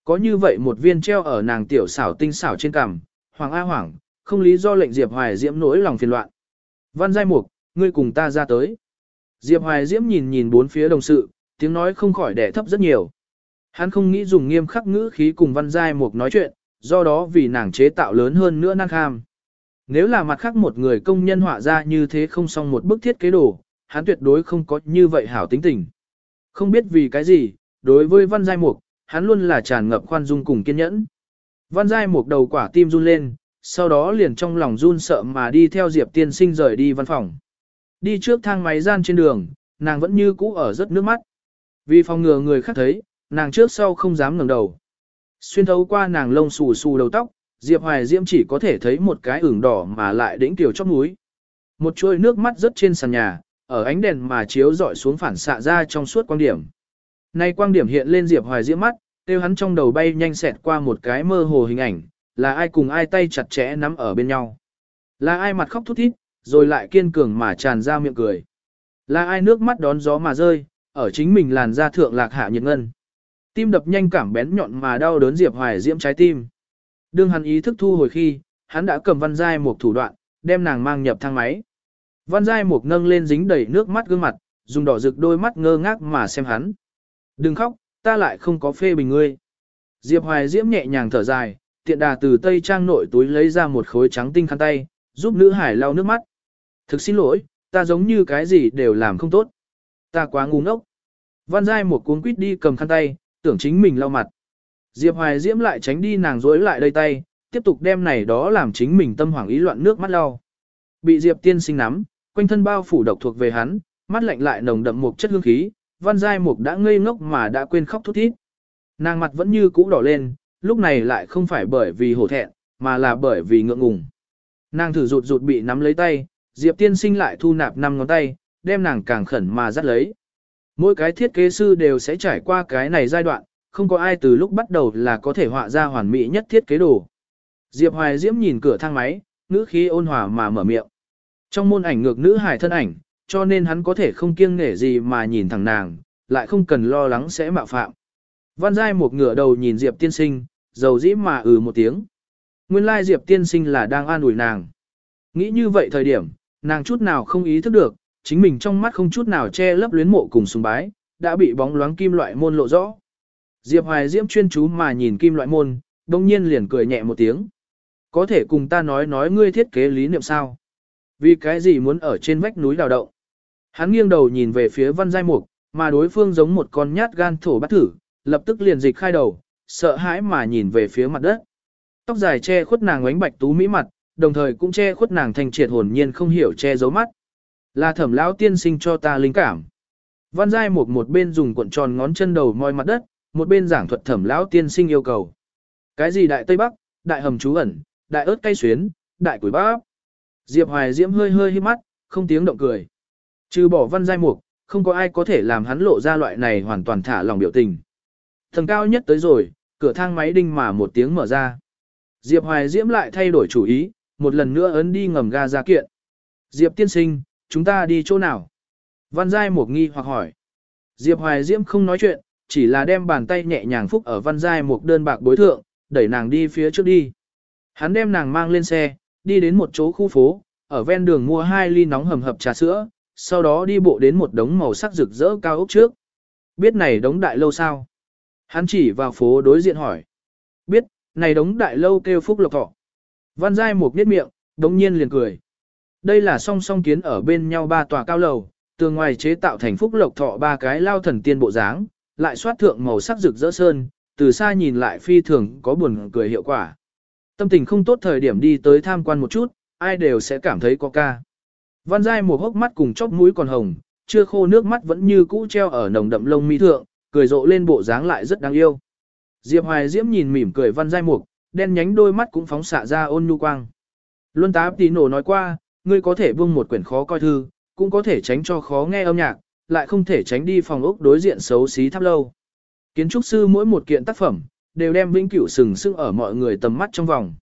Có như vậy một viên treo ở nàng tiểu xảo tinh xảo trên cằm, Hoàng A Hoàng, không lý do lệnh Diệp Hoài Diễm nỗi lòng phiền loạn. Văn Giai Mục, ngươi cùng ta ra tới. Diệp Hoài Diễm nhìn nhìn bốn phía đồng sự, tiếng nói không khỏi đẻ thấp rất nhiều. Hắn không nghĩ dùng nghiêm khắc ngữ khí cùng Văn Giai Mục nói chuyện, do đó vì nàng chế tạo lớn hơn nữa năng kham. Nếu là mặt khác một người công nhân họa ra như thế không xong một bức thiết kế đồ, hắn tuyệt đối không có như vậy hảo tính tình. Không biết vì cái gì, đối với Văn Giai Mục, hắn luôn là tràn ngập khoan dung cùng kiên nhẫn. Văn Giai Mục đầu quả tim run lên, sau đó liền trong lòng run sợ mà đi theo Diệp tiên sinh rời đi văn phòng. Đi trước thang máy gian trên đường, nàng vẫn như cũ ở rất nước mắt. Vì phòng ngừa người khác thấy, nàng trước sau không dám ngẩng đầu. Xuyên thấu qua nàng lông xù xù đầu tóc, Diệp Hoài Diễm chỉ có thể thấy một cái ửng đỏ mà lại đỉnh tiểu chóp núi. Một chuôi nước mắt rớt trên sàn nhà, ở ánh đèn mà chiếu dọi xuống phản xạ ra trong suốt quang điểm. Nay quang điểm hiện lên Diệp Hoài Diễm mắt, tiêu hắn trong đầu bay nhanh xẹt qua một cái mơ hồ hình ảnh, là ai cùng ai tay chặt chẽ nắm ở bên nhau. Là ai mặt khóc thút thít, rồi lại kiên cường mà tràn ra miệng cười. Là ai nước mắt đón gió mà rơi, ở chính mình làn da thượng lạc hạ nhiệt ngân. Tim đập nhanh cảm bén nhọn mà đau đớn Diệp Hoài Diễm trái tim. Đương hắn ý thức thu hồi khi, hắn đã cầm văn giai một thủ đoạn, đem nàng mang nhập thang máy. Văn giai một nâng lên dính đầy nước mắt gương mặt, dùng đỏ rực đôi mắt ngơ ngác mà xem hắn. Đừng khóc, ta lại không có phê bình ngươi. Diệp Hoài Diễm nhẹ nhàng thở dài, tiện đà từ tây trang nội túi lấy ra một khối trắng tinh khăn tay, giúp nữ hải lau nước mắt. Thực xin lỗi, ta giống như cái gì đều làm không tốt. Ta quá ngu ngốc. Văn Giai một cuốn quýt đi cầm khăn tay, tưởng chính mình lau mặt. Diệp Hoài Diễm lại tránh đi nàng rối lại đây tay, tiếp tục đem này đó làm chính mình tâm hoảng ý loạn nước mắt lau. Bị Diệp tiên sinh nắm, quanh thân bao phủ độc thuộc về hắn, mắt lạnh lại nồng đậm một chất hương khí, Văn Giai Mục đã ngây ngốc mà đã quên khóc thút thít. Nàng mặt vẫn như cũ đỏ lên, lúc này lại không phải bởi vì hổ thẹn, mà là bởi vì ngượng ngùng. Nàng thử rụt rụt bị nắm lấy tay, Diệp tiên sinh lại thu nạp năm ngón tay, đem nàng càng khẩn mà dắt lấy. Mỗi cái thiết kế sư đều sẽ trải qua cái này giai đoạn, không có ai từ lúc bắt đầu là có thể họa ra hoàn mỹ nhất thiết kế đồ. Diệp Hoài Diễm nhìn cửa thang máy, ngữ khí ôn hòa mà mở miệng. Trong môn ảnh ngược nữ hải thân ảnh, cho nên hắn có thể không kiêng nể gì mà nhìn thẳng nàng, lại không cần lo lắng sẽ mạo phạm. Văn Giai một ngửa đầu nhìn Diệp tiên sinh, dầu dĩ mà ừ một tiếng. Nguyên lai Diệp tiên sinh là đang an ủi nàng. Nghĩ như vậy thời điểm, nàng chút nào không ý thức được, chính mình trong mắt không chút nào che lấp luyến mộ cùng sùng bái, đã bị bóng loáng kim loại môn lộ rõ. Diệp Hoài Diễm chuyên chú mà nhìn kim loại môn, đông nhiên liền cười nhẹ một tiếng. Có thể cùng ta nói nói ngươi thiết kế lý niệm sao? Vì cái gì muốn ở trên vách núi đào động? Hắn nghiêng đầu nhìn về phía văn giai mục, mà đối phương giống một con nhát gan thổ bắt thử, lập tức liền dịch khai đầu, sợ hãi mà nhìn về phía mặt đất. Tóc dài che khuất nàng ánh bạch tú mỹ mặt, đồng thời cũng che khuất nàng thành triệt hồn nhiên không hiểu che giấu mắt. Là thẩm lão tiên sinh cho ta linh cảm. Văn giai một một bên dùng cuộn tròn ngón chân đầu moi mặt đất, một bên giảng thuật thẩm lão tiên sinh yêu cầu. Cái gì đại tây bắc, đại hầm trú ẩn, đại ớt cay xuyến, đại củi bắp. Diệp Hoài Diễm hơi hơi hít mắt, không tiếng động cười. Trừ bỏ văn giai mục, không có ai có thể làm hắn lộ ra loại này hoàn toàn thả lòng biểu tình. Thần cao nhất tới rồi, cửa thang máy đinh mà một tiếng mở ra. Diệp Hoài Diễm lại thay đổi chủ ý, một lần nữa ấn đi ngầm ga ra kiện. Diệp tiên sinh, chúng ta đi chỗ nào? Văn Giai Mục nghi hoặc hỏi. Diệp Hoài Diễm không nói chuyện, chỉ là đem bàn tay nhẹ nhàng phúc ở Văn Giai Mục đơn bạc bối thượng, đẩy nàng đi phía trước đi. Hắn đem nàng mang lên xe, đi đến một chỗ khu phố, ở ven đường mua hai ly nóng hầm hập trà sữa, sau đó đi bộ đến một đống màu sắc rực rỡ cao ốc trước. Biết này đống đại lâu sao? Hắn chỉ vào phố đối diện hỏi. Biết, này đống đại lâu kêu phúc lộc thọ. Văn Giai Mục biết miệng, đống nhiên liền cười. Đây là song song kiến ở bên nhau ba tòa cao lầu, tường ngoài chế tạo thành phúc lộc thọ ba cái lao thần tiên bộ dáng, lại xoát thượng màu sắc rực rỡ sơn, từ xa nhìn lại phi thường có buồn cười hiệu quả. Tâm tình không tốt thời điểm đi tới tham quan một chút, ai đều sẽ cảm thấy có ca. Văn Giai một hốc mắt cùng chóp mũi còn hồng, chưa khô nước mắt vẫn như cũ treo ở nồng đậm lông mi thượng, cười rộ lên bộ dáng lại rất đáng yêu. Diệp Hoài Diễm nhìn mỉm cười Văn Giai Mục, đen nhánh đôi mắt cũng phóng xạ ra ôn nhu quang. Luân tá tí nổ nói qua, ngươi có thể buông một quyển khó coi thư, cũng có thể tránh cho khó nghe âm nhạc, lại không thể tránh đi phòng ốc đối diện xấu xí tháp lâu. Kiến trúc sư mỗi một kiện tác phẩm, đều đem vĩnh cửu sừng sững ở mọi người tầm mắt trong vòng.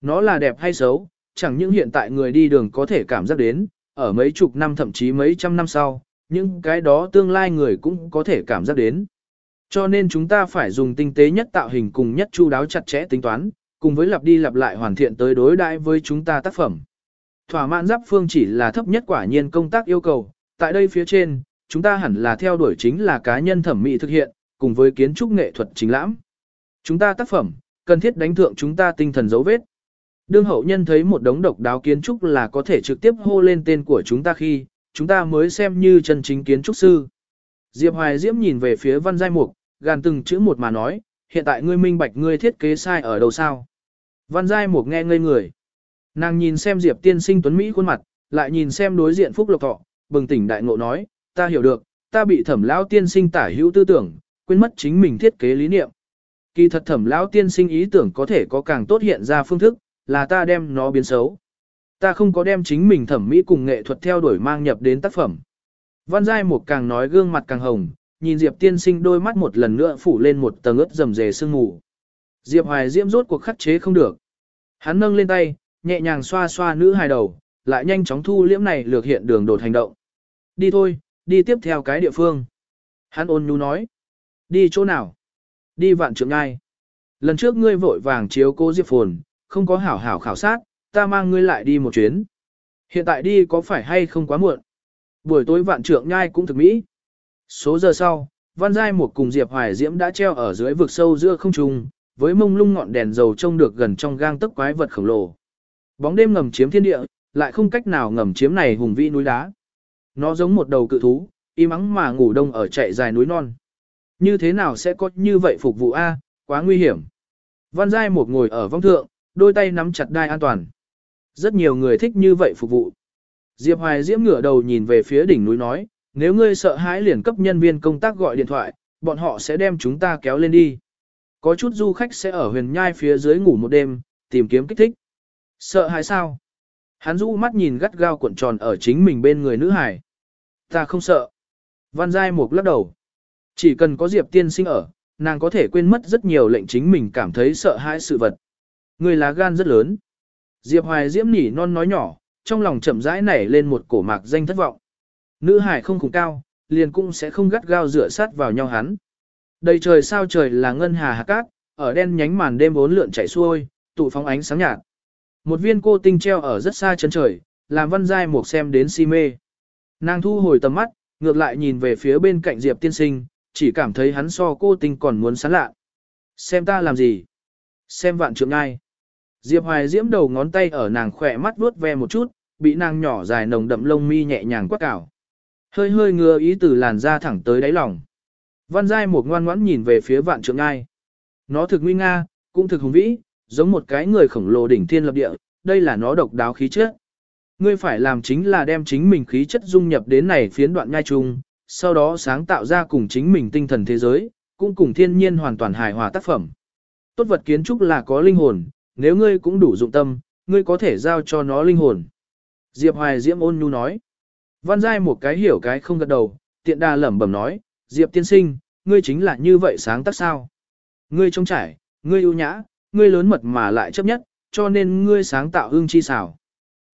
Nó là đẹp hay xấu, chẳng những hiện tại người đi đường có thể cảm giác đến, ở mấy chục năm thậm chí mấy trăm năm sau, những cái đó tương lai người cũng có thể cảm giác đến. Cho nên chúng ta phải dùng tinh tế nhất tạo hình cùng nhất chu đáo chặt chẽ tính toán, cùng với lặp đi lặp lại hoàn thiện tới đối đãi với chúng ta tác phẩm. Thỏa mãn giáp phương chỉ là thấp nhất quả nhiên công tác yêu cầu, tại đây phía trên, chúng ta hẳn là theo đuổi chính là cá nhân thẩm mỹ thực hiện, cùng với kiến trúc nghệ thuật chính lãm. Chúng ta tác phẩm, cần thiết đánh thượng chúng ta tinh thần dấu vết. Đương hậu nhân thấy một đống độc đáo kiến trúc là có thể trực tiếp hô lên tên của chúng ta khi, chúng ta mới xem như chân chính kiến trúc sư. Diệp Hoài Diễm nhìn về phía văn giai mục, gàn từng chữ một mà nói, hiện tại ngươi minh bạch ngươi thiết kế sai ở đâu sao. Văn giai mục nghe ngây người. Nàng nhìn xem Diệp tiên sinh tuấn Mỹ khuôn mặt, lại nhìn xem đối diện Phúc Lộc Thọ, bừng tỉnh đại ngộ nói, ta hiểu được, ta bị thẩm lão tiên sinh tả hữu tư tưởng, quên mất chính mình thiết kế lý niệm. Kỳ thật thẩm lão tiên sinh ý tưởng có thể có càng tốt hiện ra phương thức, là ta đem nó biến xấu. Ta không có đem chính mình thẩm mỹ cùng nghệ thuật theo đuổi mang nhập đến tác phẩm. Văn Giai một càng nói gương mặt càng hồng, nhìn Diệp tiên sinh đôi mắt một lần nữa phủ lên một tầng ướt rầm rề sương mù. Diệp Hoài Diễm rốt cuộc khắc chế không được. Hắn nâng lên tay, nhẹ nhàng xoa xoa nữ hài đầu, lại nhanh chóng thu liễm này lược hiện đường đột hành động. Đi thôi, đi tiếp theo cái địa phương. Hắn ôn nhu nói. Đi chỗ nào? Đi vạn trượng ngai. Lần trước ngươi vội vàng chiếu cô Diệp Phồn, không có hảo hảo khảo sát, ta mang ngươi lại đi một chuyến. Hiện tại đi có phải hay không quá muộn? Buổi tối vạn trượng nhai cũng thực mỹ. Số giờ sau, Văn Giai một cùng Diệp Hoài Diễm đã treo ở dưới vực sâu giữa không trung, với mông lung ngọn đèn dầu trông được gần trong gang tấc quái vật khổng lồ. Bóng đêm ngầm chiếm thiên địa, lại không cách nào ngầm chiếm này hùng vĩ núi đá. Nó giống một đầu cự thú, im ắng mà ngủ đông ở chạy dài núi non. Như thế nào sẽ có như vậy phục vụ A, quá nguy hiểm. Văn Giai một ngồi ở vong thượng, đôi tay nắm chặt đai an toàn. Rất nhiều người thích như vậy phục vụ. Diệp Hoài Diễm ngửa đầu nhìn về phía đỉnh núi nói, nếu ngươi sợ hãi liền cấp nhân viên công tác gọi điện thoại, bọn họ sẽ đem chúng ta kéo lên đi. Có chút du khách sẽ ở huyền nhai phía dưới ngủ một đêm, tìm kiếm kích thích. Sợ hãi sao? Hắn rũ mắt nhìn gắt gao cuộn tròn ở chính mình bên người nữ hải. Ta không sợ. Văn Giai Mục lắc đầu. Chỉ cần có Diệp tiên sinh ở, nàng có thể quên mất rất nhiều lệnh chính mình cảm thấy sợ hãi sự vật. Người lá gan rất lớn. Diệp Hoài Diễm nỉ non nói nhỏ, trong lòng chậm rãi nảy lên một cổ mạc danh thất vọng. Nữ hải không cùng cao, liền cũng sẽ không gắt gao rửa sát vào nhau hắn. Đầy trời sao trời là ngân hà hạ cát, ở đen nhánh màn đêm bốn lượn chảy xuôi, tụ phóng ánh sáng nhạt. Một viên cô tinh treo ở rất xa chân trời, làm văn giai mục xem đến si mê. Nàng thu hồi tầm mắt, ngược lại nhìn về phía bên cạnh Diệp tiên sinh, chỉ cảm thấy hắn so cô tinh còn muốn sán lạ. Xem ta làm gì? Xem vạn trượng ai? Diệp Hoài diễm đầu ngón tay ở nàng khỏe mắt vuốt ve một chút, bị nàng nhỏ dài nồng đậm lông mi nhẹ nhàng quát cào. Hơi hơi ngừa ý từ làn da thẳng tới đáy lòng. Văn Giai một ngoan ngoãn nhìn về phía vạn trượng ai. Nó thực nguy nga, cũng thực hùng vĩ, giống một cái người khổng lồ đỉnh thiên lập địa, đây là nó độc đáo khí chất. Ngươi phải làm chính là đem chính mình khí chất dung nhập đến này phiến đoạn nhai chung, sau đó sáng tạo ra cùng chính mình tinh thần thế giới, cũng cùng thiên nhiên hoàn toàn hài hòa tác phẩm. Tốt vật kiến trúc là có linh hồn, nếu ngươi cũng đủ dụng tâm, ngươi có thể giao cho nó linh hồn. Diệp Hoài Diễm ôn nhu nói. Văn Giai một cái hiểu cái không gật đầu, tiện đà lẩm bẩm nói, Diệp tiên sinh, ngươi chính là như vậy sáng tác sao. Ngươi trông trải, ngươi ưu nhã, ngươi lớn mật mà lại chấp nhất, cho nên ngươi sáng tạo ương chi xảo.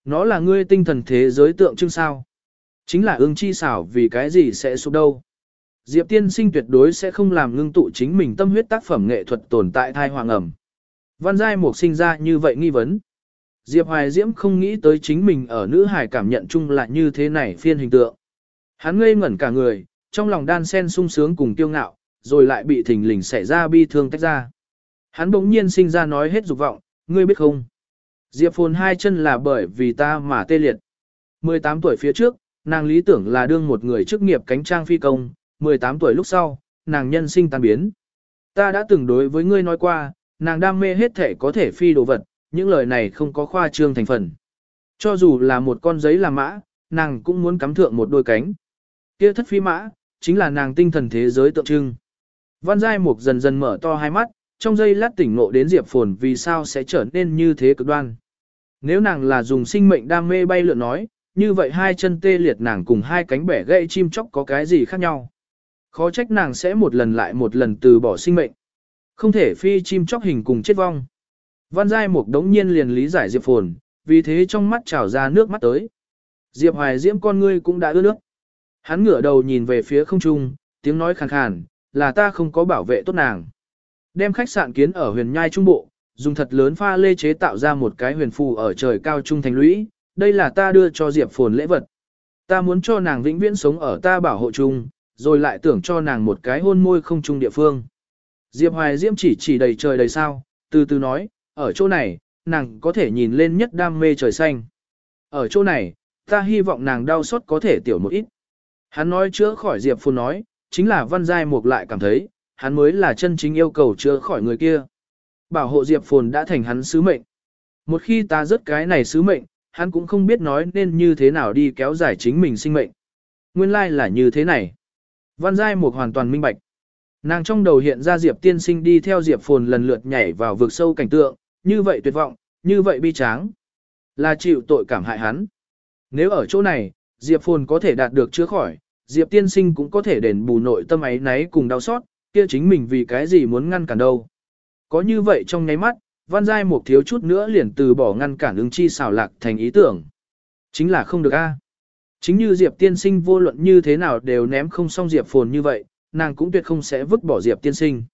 Nó là ngươi tinh thần thế giới tượng trưng sao. Chính là ương chi xảo vì cái gì sẽ sụp đâu. Diệp tiên sinh tuyệt đối sẽ không làm ngưng tụ chính mình tâm huyết tác phẩm nghệ thuật tồn tại thai hoàng ẩm. Văn Giai Mục sinh ra như vậy nghi vấn. Diệp Hoài Diễm không nghĩ tới chính mình ở nữ hải cảm nhận chung là như thế này phiên hình tượng. Hắn ngây ngẩn cả người, trong lòng đan sen sung sướng cùng kiêu ngạo, rồi lại bị thình lình xảy ra bi thương tách ra. Hắn bỗng nhiên sinh ra nói hết dục vọng, ngươi biết không? Diệp Phồn hai chân là bởi vì ta mà tê liệt. 18 tuổi phía trước, nàng lý tưởng là đương một người chức nghiệp cánh trang phi công, 18 tuổi lúc sau, nàng nhân sinh tan biến. Ta đã từng đối với ngươi nói qua, nàng đam mê hết thể có thể phi đồ vật, những lời này không có khoa trương thành phần. Cho dù là một con giấy làm mã, nàng cũng muốn cắm thượng một đôi cánh. Kia thất phi mã, chính là nàng tinh thần thế giới tượng trưng. Văn Giai Mục dần dần mở to hai mắt, trong giây lát tỉnh ngộ đến Diệp Phồn vì sao sẽ trở nên như thế cực đoan. Nếu nàng là dùng sinh mệnh đam mê bay lượn nói, như vậy hai chân tê liệt nàng cùng hai cánh bẻ gãy chim chóc có cái gì khác nhau. Khó trách nàng sẽ một lần lại một lần từ bỏ sinh mệnh. Không thể phi chim chóc hình cùng chết vong. Văn Giai Mục đống nhiên liền lý giải Diệp Phồn, vì thế trong mắt trào ra nước mắt tới. Diệp Hoài Diễm con ngươi cũng đã ướt nước. Hắn ngửa đầu nhìn về phía không trung, tiếng nói khàn khàn, là ta không có bảo vệ tốt nàng. Đem khách sạn kiến ở huyền nhai trung bộ, dùng thật lớn pha lê chế tạo ra một cái huyền phù ở trời cao trung thành lũy, đây là ta đưa cho Diệp Phồn lễ vật. Ta muốn cho nàng vĩnh viễn sống ở ta bảo hộ chung, rồi lại tưởng cho nàng một cái hôn môi không chung địa phương. Diệp Hoài Diễm chỉ chỉ đầy trời đầy sao, từ từ nói, ở chỗ này, nàng có thể nhìn lên nhất đam mê trời xanh. Ở chỗ này, ta hy vọng nàng đau xót có thể tiểu một ít. Hắn nói chữa khỏi Diệp Phồn nói, chính là Văn Giai Mục lại cảm thấy, hắn mới là chân chính yêu cầu chữa khỏi người kia. Bảo hộ Diệp Phồn đã thành hắn sứ mệnh. Một khi ta rớt cái này sứ mệnh, hắn cũng không biết nói nên như thế nào đi kéo dài chính mình sinh mệnh. Nguyên lai like là như thế này. Văn Giai Mục hoàn toàn minh bạch. Nàng trong đầu hiện ra Diệp tiên sinh đi theo Diệp Phồn lần lượt nhảy vào vực sâu cảnh tượng, như vậy tuyệt vọng, như vậy bi tráng. Là chịu tội cảm hại hắn. Nếu ở chỗ này, Diệp Phồn có thể đạt được chữa khỏi, Diệp tiên sinh cũng có thể đền bù nội tâm ấy náy cùng đau xót, kia chính mình vì cái gì muốn ngăn cản đâu. Có như vậy trong nháy mắt, Văn Giai một thiếu chút nữa liền từ bỏ ngăn cản ứng chi xảo lạc thành ý tưởng. Chính là không được a. Chính như Diệp tiên sinh vô luận như thế nào đều ném không xong Diệp phồn như vậy, nàng cũng tuyệt không sẽ vứt bỏ Diệp tiên sinh.